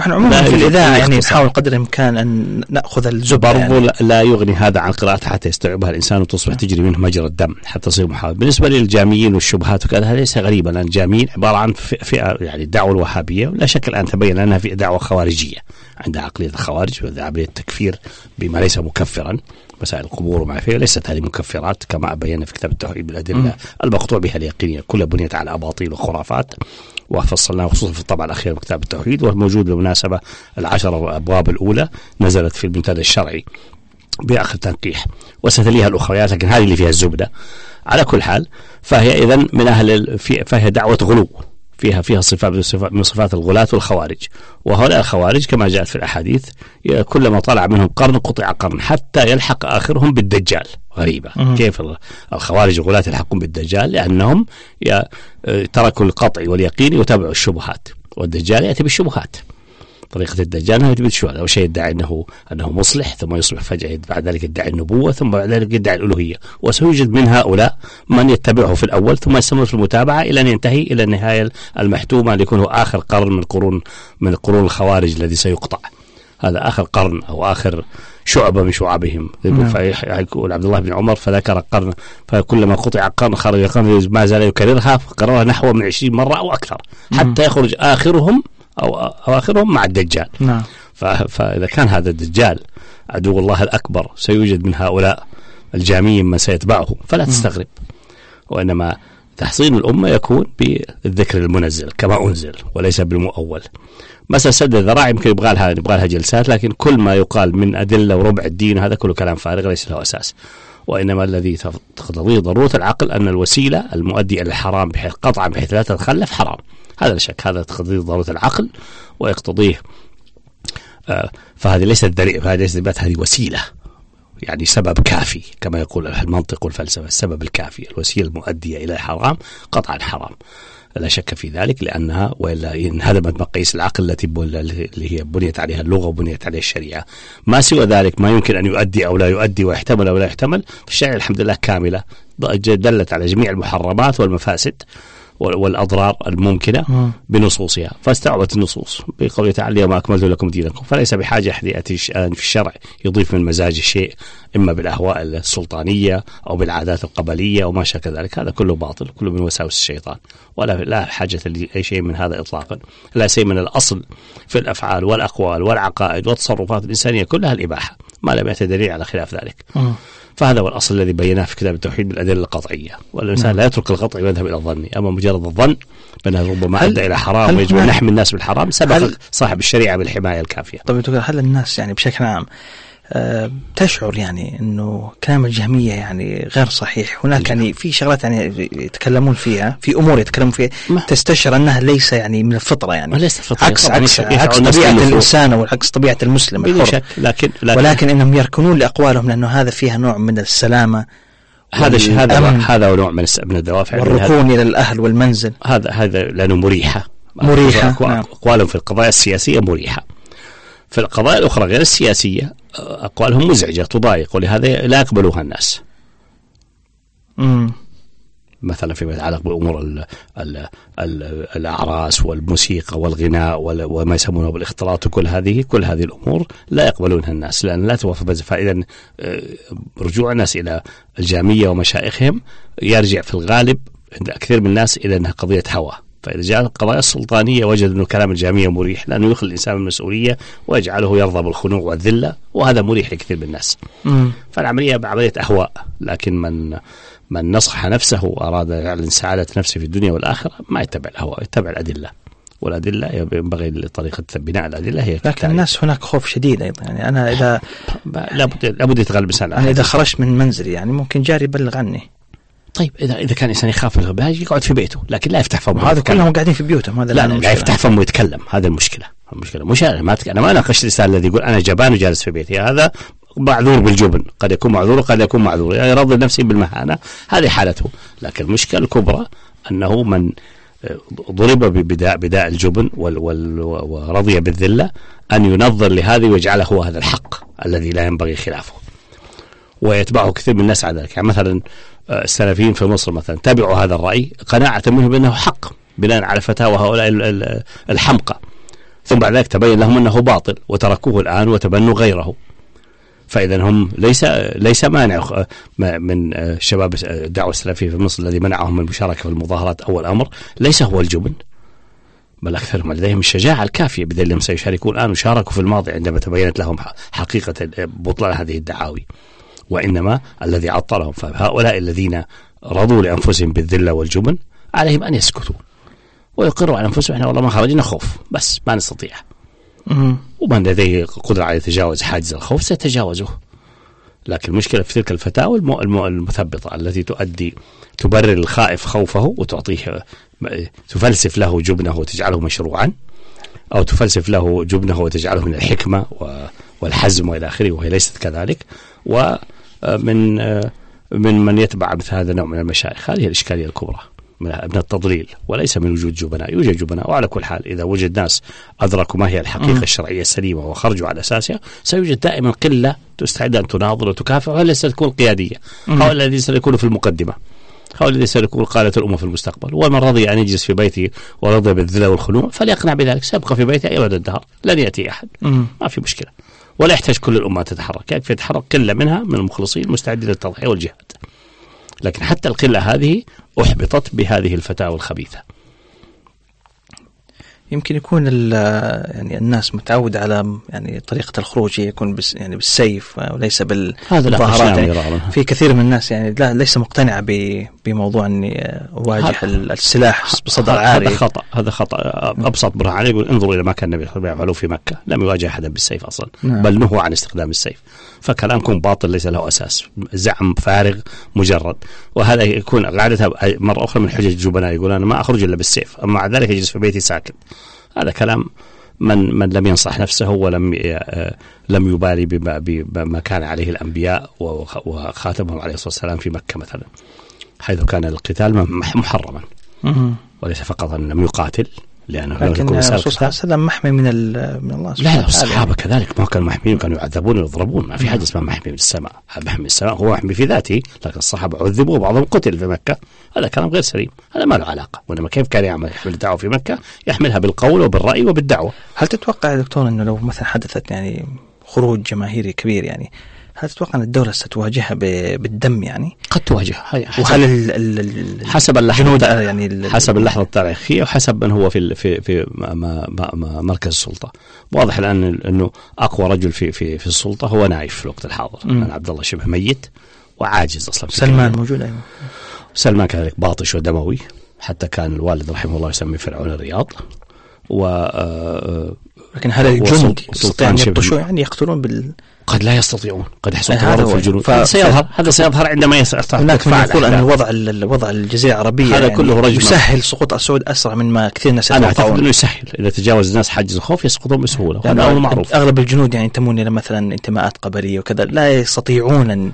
إحنا عموما في الإذاعة يعني. نحاول قدر الإمكان أن نأخذ الزبدة
برضو
يعني.
لا- يغني هذا عن قراءتها حتى يستوعبها الإنسان وتصبح تجري منه مجرى الدم حتى تصير محاولة بالنسبة للجاميين والشبهات وكذا هذا ليس غريبا. لأن الجاميين عبارة عن ف- فئة يعني الدعوه الوهابية. ولا شك الآن تبين أنها في دعوة خوارجية عندها عقلية الخوارج وعمليه التكفير بما ليس مكفرا. مسائل القبور وما فيها ليست هذه مكفرات كما بينا في كتاب التوحيد بالأدلة. المقطوع بها اليقينية كلها بنيت على أباطيل وخرافات. وفصلناه خصوصا في الطبعة الأخيرة من كتاب التوحيد والموجود بالمناسبة العشر أبواب الأولى نزلت في المنتدى الشرعي بآخر تنقيح. وستليها الأخريات لكن هذه اللي فيها الزبدة. على كل حال فهي اذا من في- فهي دعوة غلو. فيها فيها صفات من صفات- الغلاة والخوارج. وهؤلاء الخوارج كما جاءت في الأحاديث ي- كلما طلع منهم قرن قطع قرن حتى يلحق آخرهم بالدجال. غريبة. كيف ال- الخوارج الغلاة يلحقون بالدجال؟ لأنهم ي- تركوا القطع واليقين وتبعوا الشبهات. والدجال يأتي بالشبهات. طريقة الدجال أنه يثبت بالشهداء أول شيء يدعي أنه أنه مصلح ثم يصبح فجأة بعد ذلك يدعي النبوة ثم بعد ذلك يدعي الألوهية. وسيوجد من هؤلاء من يتبعه في الأول ثم يستمر في المتابعة إلى أن ينتهي إلى النهاية المحتومة أن يكون هو آخر قرن من قرون من قرون الخوارج الذي سيقطع. هذا آخر قرن أو آخر شعبة من شعبهم يقول يقول عبد الله بن عمر فذكر قرن فكلما قطع قرن خرج قرن ما زال يكررها فقررها نحو من 20 مرة أو أكثر حتى يخرج آخرهم أو أو آخرهم مع الدجال.
نعم.
فإذا كان هذا الدجال عدو الله الأكبر سيوجد من هؤلاء الجاميين من سيتبعه فلا تستغرب. وإنما تحصين الأمة يكون بالذكر المنزل كما أنزل وليس بالمؤول. مسألة سد الذراع يمكن يبغى لها يبغى لها جلسات لكن كل ما يقال من أدلة وربع الدين هذا كله كلام فارغ ليس له أساس. وإنما الذي تقتضيه ضرورة العقل أن الوسيلة المؤدية إلى الحرام بحيث قطعا بحيث لا تتخلف حرام. هذا لا شك هذا تقتضيه ضرورة العقل ويقتضيه آه، فهذه ليست دليل فهذه ليست إثبات هذه وسيلة يعني سبب كافي كما يقول المنطق والفلسفة السبب الكافي الوسيلة المؤدية إلى الحرام قطعا حرام. لا شك في ذلك لأنها وإلا انهدمت مقاييس العقل التي اللي هي بنيت عليها اللغة وبنيت عليها الشريعة. ما سوى ذلك ما يمكن أن يؤدي أو لا يؤدي ويحتمل أو لا يحتمل فالشريعة الحمد لله كاملة دلت على جميع المحرمات والمفاسد. وال- والأضرار الممكنة بنصوصها. فاستوعبت النصوص بقوله تعالى اليوم أكملت لكم دينكم. فليس بحاجة أحد يأتي ش- في الشرع يضيف من مزاج الشيء إما بالأهواء السلطانية أو بالعادات القبلية وما شابه ذلك هذا كله باطل كله من وساوس الشيطان. ولا لا حاجة لأي شيء من هذا إطلاقا. لا شيء من الأصل في الأفعال والأقوال والعقائد والتصرفات الإنسانية كلها الإباحة. ما لم يأتي دليل على خلاف ذلك. فهذا هو الأصل الذي بيناه في كتاب التوحيد بالأدلة القطعية. والإنسان لا يترك القطع ويذهب إلى الظن. أما مجرد الظن بأنه ربما أدى إلى حرام ويجب أن نحمي الناس بالحرام سبق صاحب الشريعة بالحماية الكافية.
طيب هل الناس يعني بشكل عام تشعر يعني إنه كلام الجهمية يعني غير صحيح، هناك يعني في شغلات يعني يتكلمون فيها، في أمور يتكلمون فيها تستشعر أنها ليس يعني من الفطرة يعني
ليس الفطرة.
عكس عكس, عكس
طبيعة.
الإنسان أو عكس طبيعة المسلم
بدون شك لكن لكن,
ولكن إنهم يركنون لأقوالهم لأنه هذا فيها نوع من السلامة
هذا ش- هذا هذا نوع من من الدوافع
والركون إلى الأهل والمنزل
هذا هذا لأنه
مريحة
أقوال-
نعم.
أقوالهم في القضايا السياسية مريحة في القضايا الأخرى غير السياسية أقوالهم مزعجة تضايق ولهذا لا يقبلوها الناس.
امم
مثلا فيما يتعلق بأمور ال ال ال الأعراس والموسيقى والغناء وال- وما يسمونه بالإختلاط وكل هذه كل هذه الأمور لا يقبلونها الناس لأن لا توافق فإذا آه، رجوع الناس إلى الجامية ومشايخهم يرجع في الغالب عند كثير من الناس إلى إنها قضية هوى. فإذا جاء القضايا السلطانية وجد أنه كلام الجاميه مريح لأنه يخلي الإنسان من المسؤولية ويجعله يرضى بالخنوع والذلة وهذا مريح لكثير من الناس.
مم.
فالعمليه عملية أهواء لكن من من نصح نفسه وأراد يعلن سعادة نفسه في الدنيا والآخرة ما يتبع الهواء يتبع الأدلة والأدلة ينبغي طريقه بناء الأدلة هي
لكن. الناس هناك خوف شديد أيضا يعني أنا إذا
لابد لابد يتغلب
إذا
هذا.
خرجت من منزلي يعني ممكن جاري يبلغ عني
طيب إذا إذا كان إنسان يخاف من الغباء يقعد في بيته لكن لا يفتح فمه ويتكلم.
كلهم قاعدين في بيوتهم هذا
لا لا, لا. يفتح فمه ويتكلم هذا المشكلة المشكلة مش أنا ما أنا ما اناقشت الانسان الذي يقول أنا جبان وجالس في بيتي هذا معذور بالجبن قد يكون معذور وقد يكون معذور يعني يرضي نفسه بالمهانة هذه حالته لكن المشكلة الكبرى أنه من آه، ضرب ببداء بداء الجبن وال وال ورضي بالذلة أن ينظر لهذه ويجعله هو هذا الحق الذي لا ينبغي خلافه ويتبعه كثير من الناس على ذلك يعني مثلا السلفيين في مصر مثلا تبعوا هذا الرأي قناعة منهم بأنه حق بناء على فتاوى هؤلاء ال- ال- الحمقى. ثم بعد ذلك تبين لهم أنه باطل وتركوه الآن وتبنوا غيره. فإذا هم ليس ليس مانع آه، من آه، شباب الدعوة السلفية في مصر الذي منعهم من المشاركة في المظاهرات أول أمر ليس هو الجبن بل أكثرهم لديهم الشجاعة الكافية بدليل أنهم سيشاركون الآن وشاركوا في الماضي عندما تبينت لهم حقيقة بطلان هذه الدعاوي. وإنما الذي عطلهم فهؤلاء الذين رضوا لأنفسهم بالذلة والجبن عليهم أن يسكتوا ويقروا على أنفسهم. إحنا والله ما خرجنا خوف بس ما نستطيع. ومن لديه قدرة على تجاوز حاجز الخوف سيتجاوزه. لكن المشكلة في تلك الفتاوى الم- الم- المثبطة التي تؤدي تبرر الخائف خوفه وتعطيه تفلسف له جبنه وتجعله مشروعا أو تفلسف له جبنه وتجعله من الحكمة و- والحزم وإلى آخره وهي ليست كذلك. ومن من من يتبع مثل هذا النوع من المشايخ. هذه الإشكالية الكبرى من من التضليل وليس من وجود جبناء. يوجد جبناء وعلى كل حال إذا وجد ناس أدركوا ما هي الحقيقة الشرعية السليمة وخرجوا على أساسها سيوجد دائما قلة تستعد أن تناظر وتكافح ولا ستكون قيادية. هؤلاء الذين سيكونوا في المقدمة هؤلاء الذين سيكون قادة الأمة في المستقبل. ومن رضي أن يجلس في بيته ورضي بالذلة والخنوع فليقنع بذلك. سيبقى في بيته أيضا الدهر لن يأتي أحد. ما في مشكلة. ولا يحتاج كل الأمة تتحرك. يكفي يتحرك؟ قلة منها من المخلصين المستعدين للتضحية والجهاد. لكن حتى القلة هذه أحبطت بهذه الفتاوى الخبيثة.
يمكن يكون ال- يعني الناس متعودة على يعني طريقة الخروج يكون بس يعني بالسيف وليس
هذا لا
بالمظاهرات يعني. في كثير من الناس يعني لا ليس مقتنع ب- بموضوع
إني
أواجه السلاح بصدر عاري
هذا خطأ هذا خطأ. أبسط برهان يقول انظروا إلى ما كان النبي صلى الله عليه وسلم في مكة. لم يواجه أحدا بالسيف أصلا.
نعم.
بل نهوا عن استخدام السيف. فكلامكم باطل ليس له أساس. زعم فارغ مجرد. وهذا يكون قاعدتها مرة أخرى من حجج الجبناء. يقول أنا ما أخرج إلا بالسيف. أما مع ذلك يجلس في بيتي ساكت هذا كلام من من لم ينصح نفسه ولم آه، لم يبالي بما, بما كان عليه الأنبياء وخ- وخاتمهم عليه الصلاة والسلام في مكة مثلا. حيث كان القتال مح- محرما. وليس فقط أن لم يقاتل لأنه لم
لكن
يكن
الرسول صلى الله عليه. وسلم محمي من من الله
لا
سبحانه
لا الصحابة كذلك ما كانوا محميين كانوا يعذبون ويضربون ما في حد اسمه محمي من السماء. محمي من السماء هو محمي في ذاته لكن الصحابة عذبوا وبعضهم قتل في مكة. هذا كلام غير سليم. هذا ما له علاقة. وإنما كيف كان يعمل؟ يحمل الدعوة في مكة؟ يحملها بالقول وبالرأي وبالدعوة.
هل تتوقع يا دكتور إنه لو مثلا حدثت يعني خروج جماهيري كبير يعني هل تتوقع أن الدولة ستواجهها بالدم يعني؟
قد تواجه
وهل ال ال ال
حسب اللحظة
الجنود يعني ال-
حسب اللحظة التاريخية وحسب من هو في في في ما ما ما مركز السلطة واضح الآن إنه أقوى رجل في في في السلطة هو نايف في الوقت الحاضر. يعني عبد الله شبه ميت وعاجز أصلا
سلمان. موجود أيضا
سلمان كذلك باطش ودموي حتى كان الوالد رحمه الله يسمي فرعون الرياض و آه،
لكن هل
هو
الجند
سلطان
يستطيعون ان يبطشوا يعني يقتلون بال
قد لا يستطيعون قد يحصل
هذا
تورط في. الجنود
ف-
هذا سيظهر هذا سيظهر عندما يستطيع.
هناك من يقول أن وضع وضع الجزيره العربيه
هذا
يعني
كله رجل
يسهل سقوط السعود أسرع مما كثير ناس
أنا
أعتقد
إنه يسهل. إذا تجاوز الناس حجز الخوف يسقطون
بسهولة
وهذا أمر معروف.
أغلب الجنود يعني ينتمون إلى مثلا انتماءات قبلية وكذا لا يستطيعون أن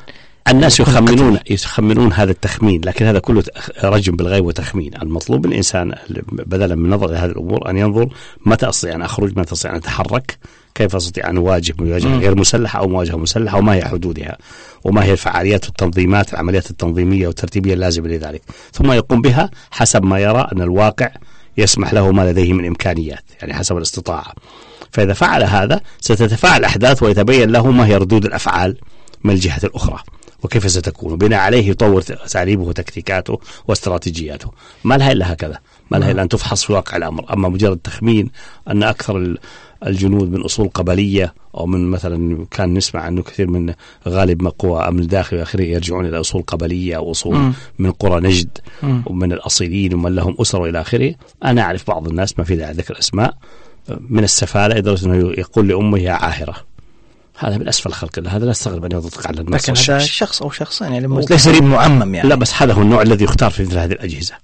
الناس يخمنون يخمنون هذا التخمين لكن هذا كله رجم بالغيب وتخمين. المطلوب الإنسان بدلا من نظر هذه الأمور أن ينظر متى أستطيع أن أخرج متى أستطيع أن أتحرك كيف أستطيع أن أواجه مواجهة غير مسلحة أو مواجهة مسلحة وما هي حدودها وما هي الفعاليات والتنظيمات العمليات التنظيمية والترتيبية اللازمة لذلك. ثم يقوم بها حسب ما يرى أن الواقع يسمح له ما لديه من إمكانيات يعني حسب الاستطاعة. فإذا فعل هذا ستتفاعل الأحداث ويتبين له ما هي ردود الأفعال من الجهة الأخرى. وكيف ستكون؟ وبناء عليه يطور أساليبه وتكتيكاته واستراتيجياته. ما لها إلا هكذا. ما لها إلا أن تفحص في واقع الأمر. أما مجرد تخمين أن أكثر ال- الجنود من أصول قبلية أو من مثلا كان نسمع أنه كثير من غالب ما قوى أمن الداخل وآخره يرجعون إلى أصول قبلية أو أصول
مم.
من قرى نجد
مم.
ومن الأصيلين ومن لهم أسر وإلى آخره. أنا أعرف بعض الناس ما في داعي ذكر أسماء من السفالة لدرجة أنه يقول لأمه يا عاهرة. هذا من أسفل خلق الله هذا لا أستغرب أن يطلق على النص
لكن هذا. شخص أو شخصين يعني ليس. معمم يعني.
لا بس هذا هو النوع الذي يختار في مثل هذه الأجهزة.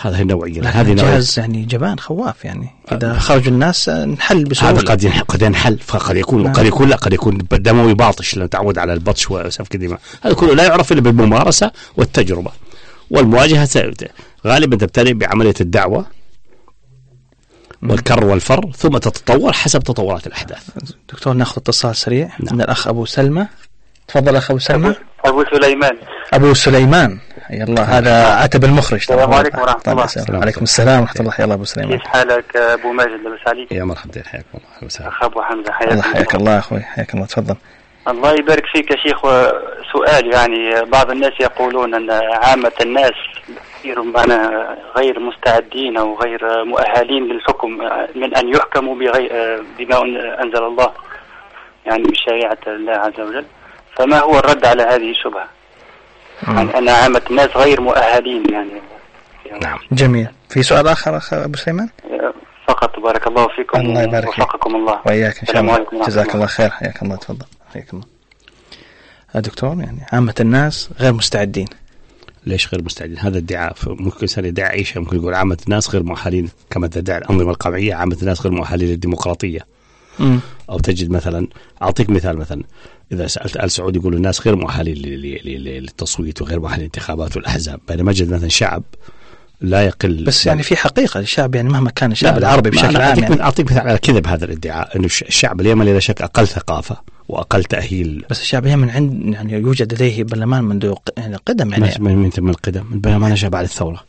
هذه النوعية
لكن
هذه
الجهاز يعني جبان خواف يعني. إذا خرجوا الناس آه، نحل بسهولة.
هذا قد ينح- قد ينحل فقد يكون
نعم.
قد يكون لا قد يكون دموي باطش لأنه تعود على البطش وسفك الدماء هذا كله لا يعرف إلا بالممارسة والتجربة. والمواجهة ت- غالبا تبتدئ بعملية الدعوة والكر والفر ثم تتطور حسب تطورات الأحداث.
دكتور ناخذ اتصال سريع.
نعم.
من الأخ أبو سلمى. تفضل أخ أبو سلمى.
أبو سليمان.
أبو سليمان. حي الله هذا عتب المخرج.
السلام. عليكم ورحمة
طبعاً.
الله.
السلام عليكم. السلام ورحمة الله. الله أبو سليمان.
كيف حالك أبو ماجد؟ لبس عليك
يا مرحبا حياكم الله. أهلا وسهلا.
أخ أبو حمزة حياك
الله. حياك الله يا أخوي. حياك الله. تفضل.
الله يبارك فيك يا شيخ. سؤال يعني بعض الناس يقولون أن عامة الناس كثير معنا غير مستعدين أو غير مؤهلين للحكم من أن يحكموا بغير بما أنزل الله يعني بشريعة الله عز وجل. فما هو الرد على هذه الشبهة؟ يعني أن عامة الناس غير مؤهلين يعني.
نعم.
جميل. في سؤال آخر أخ أبو سليمان؟
فقط بارك الله فيكم
الله يبارك فيك.
وفقكم الله.
وإياك إن شاء الله. جزاك.
الله
خير. حياك الله. تفضل. الله آه، دكتور يعني عامة الناس غير مستعدين.
ليش غير مستعدين؟ هذا ادعاء ممكن الانسان يدعي أي شيء ممكن يقول عامة الناس غير مؤهلين كما تدعي الأنظمة القمعيه عامة الناس غير مؤهلين
للديمقراطية.
أو تجد مثلا أعطيك مثال مثلا إذا سألت آل سعود يقول الناس غير مؤهلين للتصويت وغير مؤهلين للانتخابات والأحزاب بينما اجد مثلا شعب لا يقل
بس يعني في حقيقة الشعب يعني مهما كان الشعب العربي بشكل عام يعني.
أعطيك مثال على كذب هذا الادعاء إنه الش- الشعب اليمني لا شك أقل ثقافة وأقل تأهيل.
بس الشعب اليمن عند يعني يوجد لديه برلمان منذ يعني قدم يعني.
من, من, من القدم بينما نشأ بعد الثورة.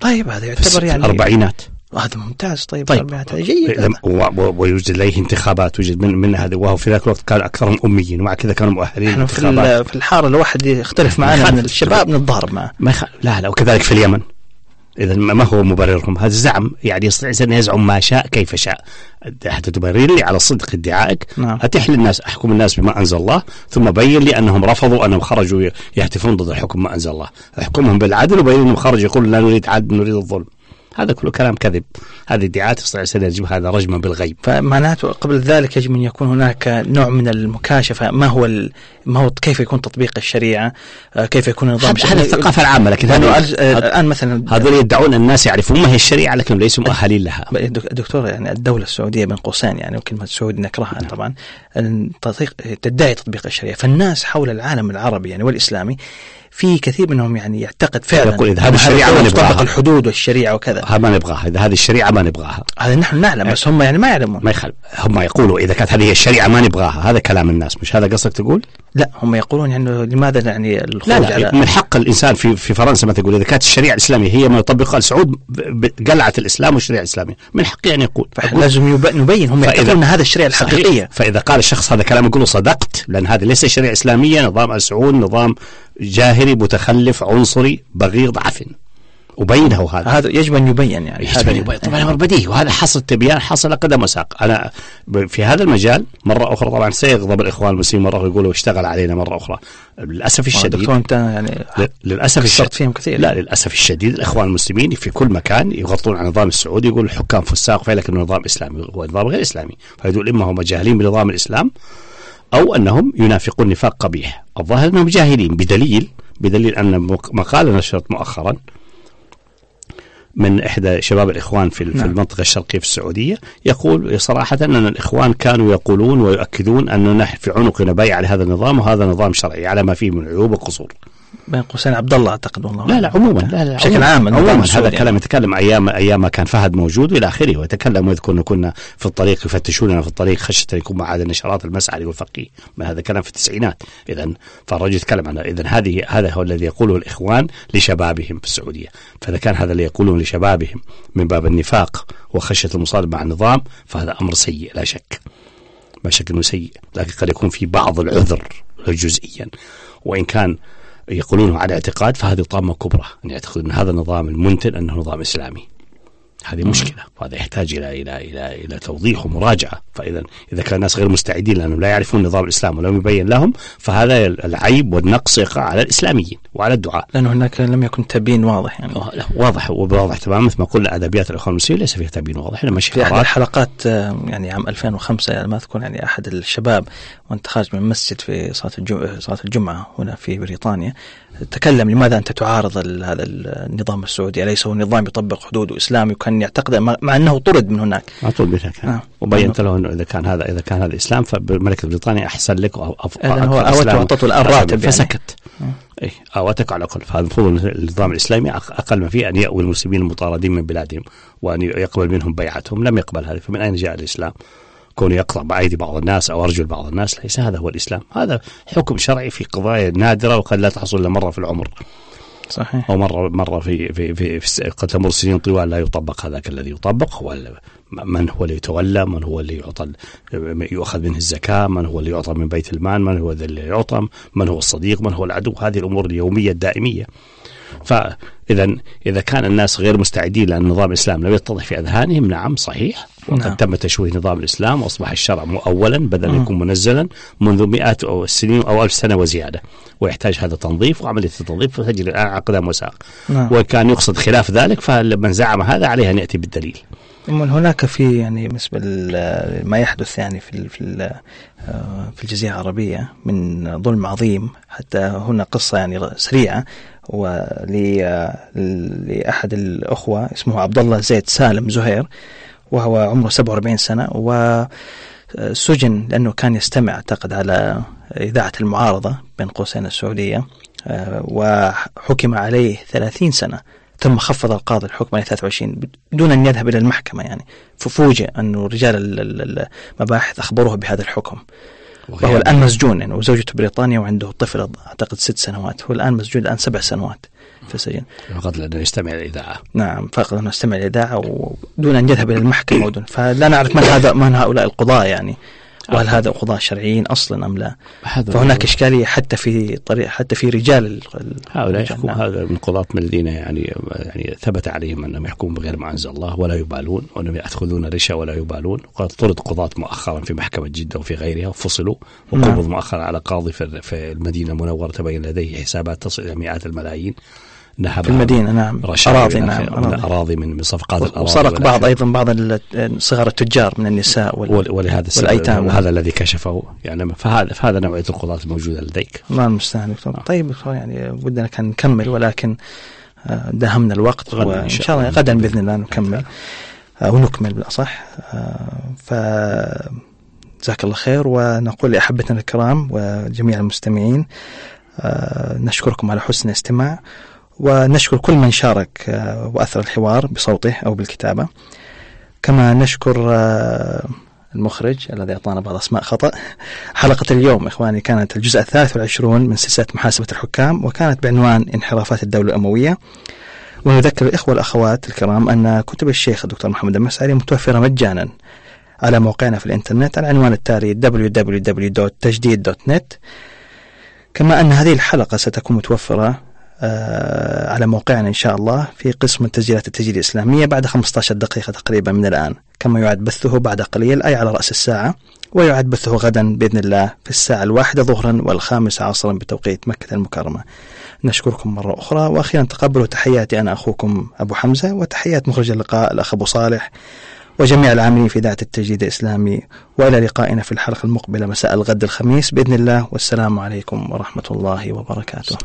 طيب هذا يعتبر يعني
الأربعينات.
هذا ممتاز طيب,
طيب.
جيد.
ويوجد لديه انتخابات يوجد من, من هذا وهو في ذاك الوقت كان أكثرهم أميين ومع كذا كانوا مؤهلين
إحنا في في الحارة الواحد يختلف معنا. من الشباب نتضارب معه.
ما يخ... لا لا وكذلك في اليمن. إذا ما هو مبررهم هذا زعم. يعني يستطيع أن يزعم ما شاء كيف شاء. حتى تبرر لي على صدق ادعائك.
نعم.
اتح للناس أحكم الناس بما أنزل الله ثم بين لي أنهم رفضوا أنهم خرجوا يهتفون ضد الحكم ما أنزل الله. أحكمهم بالعدل وبين أنهم خرجوا يقولون لا نريد عدل نريد الظلم. هذا كله كلام كذب. هذه ادعاءات يستطيع أن يجيب هذا رجما بالغيب.
فمعناته قبل ذلك يجب أن يكون هناك نوع من المكاشفة. ما هو ال... ما هو كيف يكون تطبيق الشريعة؟ آه، كيف يكون نظام
هذا هذا الثقافة العامة لكن
آه، الآن مثلا
هذول يدعون الناس يعرفون ما هي الشريعة لكنهم ليسوا مؤهلين لها.
دك- دكتور يعني الدولة السعودية بين قوسين يعني وكلمة السعودي نكرهها طبعا. تدعي تطبيق الشريعة. فالناس حول العالم العربي يعني والإسلامي في كثير منهم يعني يعتقد فعلا
يقول
أن
هذه
الدولة
ما نبغاها.
الحدود والشريعة وكذا.
هذا ما نبغاها. إذا هذه الشريعة ما نبغاها.
هذا نحن نعلم بس هم يعني ما يعلمون.
ما يخالف. هم يقولوا إذا كانت هذه الشريعة ما نبغاها. هذا كلام الناس. مش هذا قصدك تقول؟
لا هم يقولون يعني لماذا يعني
لا
الخروج
لا
على
من حق الإنسان في في فرنسا مثلا يقول إذا كانت الشريعة الإسلامية هي ما يطبقها السعود قلعت الإسلام والشريعة الإسلامية. من حقي أن يقول.
لازم نبين هم يعتقدون إن هذا الشريعة
صحيح.
الحقيقية.
فإذا قال الشخص هذا كلام يقول صدقت لأن هذه ليست شريعة إسلامية نظام السعود نظام جاهلي متخلف عنصري بغيض عفن. وبينه هذا.
هذا يجب أن يبين يعني.
يجب أن يبين. طبعا أمر بديهي. وهذا حصل تبيان حصل قدم وساق. أنا ب- في هذا المجال مرة أخرى طبعا سيغضب الإخوان المسلمين مرة يقولوا اشتغل علينا مرة أخرى. للأسف الشديد
دكتور أنت يعني
ل- للأسف
كسرت
الشديد
فيهم كثير.
لا للأسف الشديد الإخوان المسلمين في كل مكان يغطون على النظام السعودي يقول الحكام فساق فعلا لكنه نظام إسلامي هو نظام غير إسلامي. فيقول إما هم جاهلين بنظام الإسلام أو أنهم ينافقون نفاق قبيح. الظاهر أنهم جاهلين بدليل بدليل أن مق- مقالة نشرت مؤخرا من إحدى شباب الإخوان في في
نعم.
المنطقة الشرقية في السعودية يقول صراحة أن الإخوان كانوا يقولون ويؤكدون أننا في عنقنا بيع لهذا النظام وهذا نظام شرعي على ما فيه من عيوب وقصور.
بين قوسين عبد الله أعتقد والله.
لا لا عموما لا لا
بشكل. عام
عموما هذا الكلام يتكلم أيام أيام ما كان فهد موجود والى آخره ويتكلم ويذكر انه كنا في الطريق يفتشوننا في الطريق خشية أن يكون معاد النشرات المسعري والفقيه ما هذا كلام في التسعينات. اذا فالرجل يتكلم عنه. اذا هذه هذا هو الذي يقوله الإخوان لشبابهم في السعودية. فإذا كان هذا اللي يقولون لشبابهم من باب النفاق وخشية المصالحه مع النظام فهذا أمر سيء لا شك. ما شك إنه سيء لكن قد يكون في بعض العذر جزئيا. وإن كان يقولونه على اعتقاد فهذه طامة كبرى أن يعتقدون ان هذا النظام المنتن أنه نظام إسلامي. هذه مشكلة وهذا يحتاج إلى إلى إلى إلى توضيح ومراجعة. فإذا إذا كان الناس غير مستعدين لأنهم لا يعرفون نظام الإسلام ولم يبين لهم فهذا العيب والنقص يقع على الإسلاميين وعلى الدعاء
لأنه هناك لم يكن تبيين واضح يعني.
واضح وواضح تماما مثل ما قلنا أدبيات الإخوان المسلمين ليس فيها تبيين واضح إنما
في
شعارات
الحلقات آه، يعني عام 2005 يعني ما أذكر يعني أحد الشباب وانت خارج من المسجد في صلاة الجمعه صلاة الجمعة هنا في بريطانيا تكلم لماذا أنت تعارض هذا النظام السعودي أليس هو نظام يطبق حدود اسلامي وكان يعتقد مع أنه طرد من هناك
بها كان
نعم.
وبينت له أنه إذا كان هذا إذا كان هذا الاسلام فملكه بريطانيا أحسن لك
أو هو
إسلام.
وأعطته الآن راتب يعني.
فسكت اي اوتك على الاقل فهذا المفروض النظام الإسلامي أقل ما فيه أن يأوي المسلمين المطاردين من بلادهم وأن يقبل منهم بيعتهم لم يقبل هذا فمن أين جاء الإسلام؟ كونه يقطع بايدي بعض الناس أو أرجل بعض الناس ليس هذا هو الإسلام، هذا حكم شرعي في قضايا نادرة وقد لا تحصل إلا مرة في العمر.
صحيح.
أو مره مرة في في في, في قد تمر سنين طوال لا يطبق هذاك الذي يطبق. هو من هو اللي يتولى؟ من هو اللي يعطى يؤخذ منه الزكاة؟ من هو اللي يعطى من بيت المال؟ من هو اللي يعطى؟ من هو الصديق؟ من هو العدو؟ هذه الأمور اليومية الدائمية. فإذا إذا كان الناس غير مستعدين لأن نظام الإسلام لم يتضح في أذهانهم نعم صحيح. وقد
نعم.
تم تشويه نظام الإسلام وأصبح الشرع مؤولا بدل أن يكون منزلا منذ مئات أو السنين أو ألف سنة وزيادة. ويحتاج هذا تنظيف وعملية التنظيف تجري الان على أقدام وساق
نعم.
وكان يقصد خلاف ذلك فمن زعم هذا عليه أن يأتي بالدليل.
من هناك في يعني بالنسبة لما يحدث يعني في في آه، في الجزيرة العربية من ظلم عظيم حتى هنا قصة يعني سريعة ولأحد الأخوة اسمه عبد الله زيد سالم زهير وهو عمره 47 سنة وسجن لأنه كان يستمع أعتقد على إذاعة المعارضة بين قوسين السعودية آه، وحكم عليه 30 سنة. ثم خفض القاضي الحكم عليه 23 بدون أن يذهب إلى المحكمة يعني. ففوجئ أنه رجال ال- ال- المباحث أخبروه بهذا الحكم. وهو الآن مسجون يعني وزوجته بريطانيا وعنده طفل أعتقد ست سنوات. هو الآن مسجون الآن سبع سنوات في السجن.
فقط لأنه يستمع الاذاعه
نعم فقط أنه استمع الإذاعة ودون أن يذهب إلى المحكمة ودون. فلا نعرف من هذا من هؤلاء القضاة يعني. وهل هذا قضاة شرعيين أصلا أم لا؟ فهناك إشكالية حتى في طريق حتى في رجال ال- ال-
هؤلاء يحكم
نعم.
هذا من قضاة من الذين يعني يعني ثبت عليهم أنهم يحكمون بغير ما أنزل الله ولا يبالون وأنهم يأخذون رشا ولا يبالون. وقد طرد قضاة مؤخرا في محكمة جدة وفي غيرها وفصلوا. وقبض
نعم.
مؤخرا على قاضي في المدينة المنورة تبين لديه حسابات تصل إلى مئات الملايين. نهبها
في المدينة نعم أراضي نعم أراضي.
أراضي من صفقات الأراضي
وسرق بعض. أيضا بعض صغار التجار من النساء وال...
ول- ولهذا
والأيتام.
وهذا الذي كشفه يعني فهذا فهذا نوعية القضاة الموجودة لديك
الله المستعان دكتور طيب دكتور يعني ودنا كان نكمل ولكن آه، داهمنا الوقت وإن
شاء
الله. غدا بإذن الله نكمل آه، ونكمل بالأصح آه، ف جزاك الله خير ونقول لأحبتنا الكرام وجميع المستمعين آه، نشكركم على حسن الاستماع ونشكر كل من شارك آه، وأثر الحوار بصوته أو بالكتابة. كما نشكر آه، المخرج الذي أعطانا بعض أسماء خطأ. حلقة اليوم إخواني كانت الجزء الثالث والعشرون من سلسلة محاسبة الحكام وكانت بعنوان انحرافات الدولة الأموية. ونذكر الإخوة والأخوات الكرام أن كتب الشيخ الدكتور محمد المسعري متوفرة مجانا على موقعنا في الإنترنت على العنوان التالي www.تجديد.net كما أن هذه الحلقة ستكون متوفرة على موقعنا إن شاء الله في قسم تسجيلات التسجيل الإسلامية بعد 15 دقيقة تقريبا من الآن. كما يعد بثه بعد قليل أي على رأس الساعة ويعد بثه غدا بإذن الله في الساعة الواحدة ظهرا والخامسة عصرا بتوقيت مكة المكرمة. نشكركم مرة أخرى. وأخيرا تقبلوا تحياتي أنا أخوكم أبو حمزة وتحيات مخرج اللقاء الأخ أبو صالح وجميع العاملين في إذاعة التجديد الإسلامي وإلى لقائنا في الحلقة المقبلة مساء الغد الخميس بإذن الله. والسلام عليكم ورحمة الله وبركاته.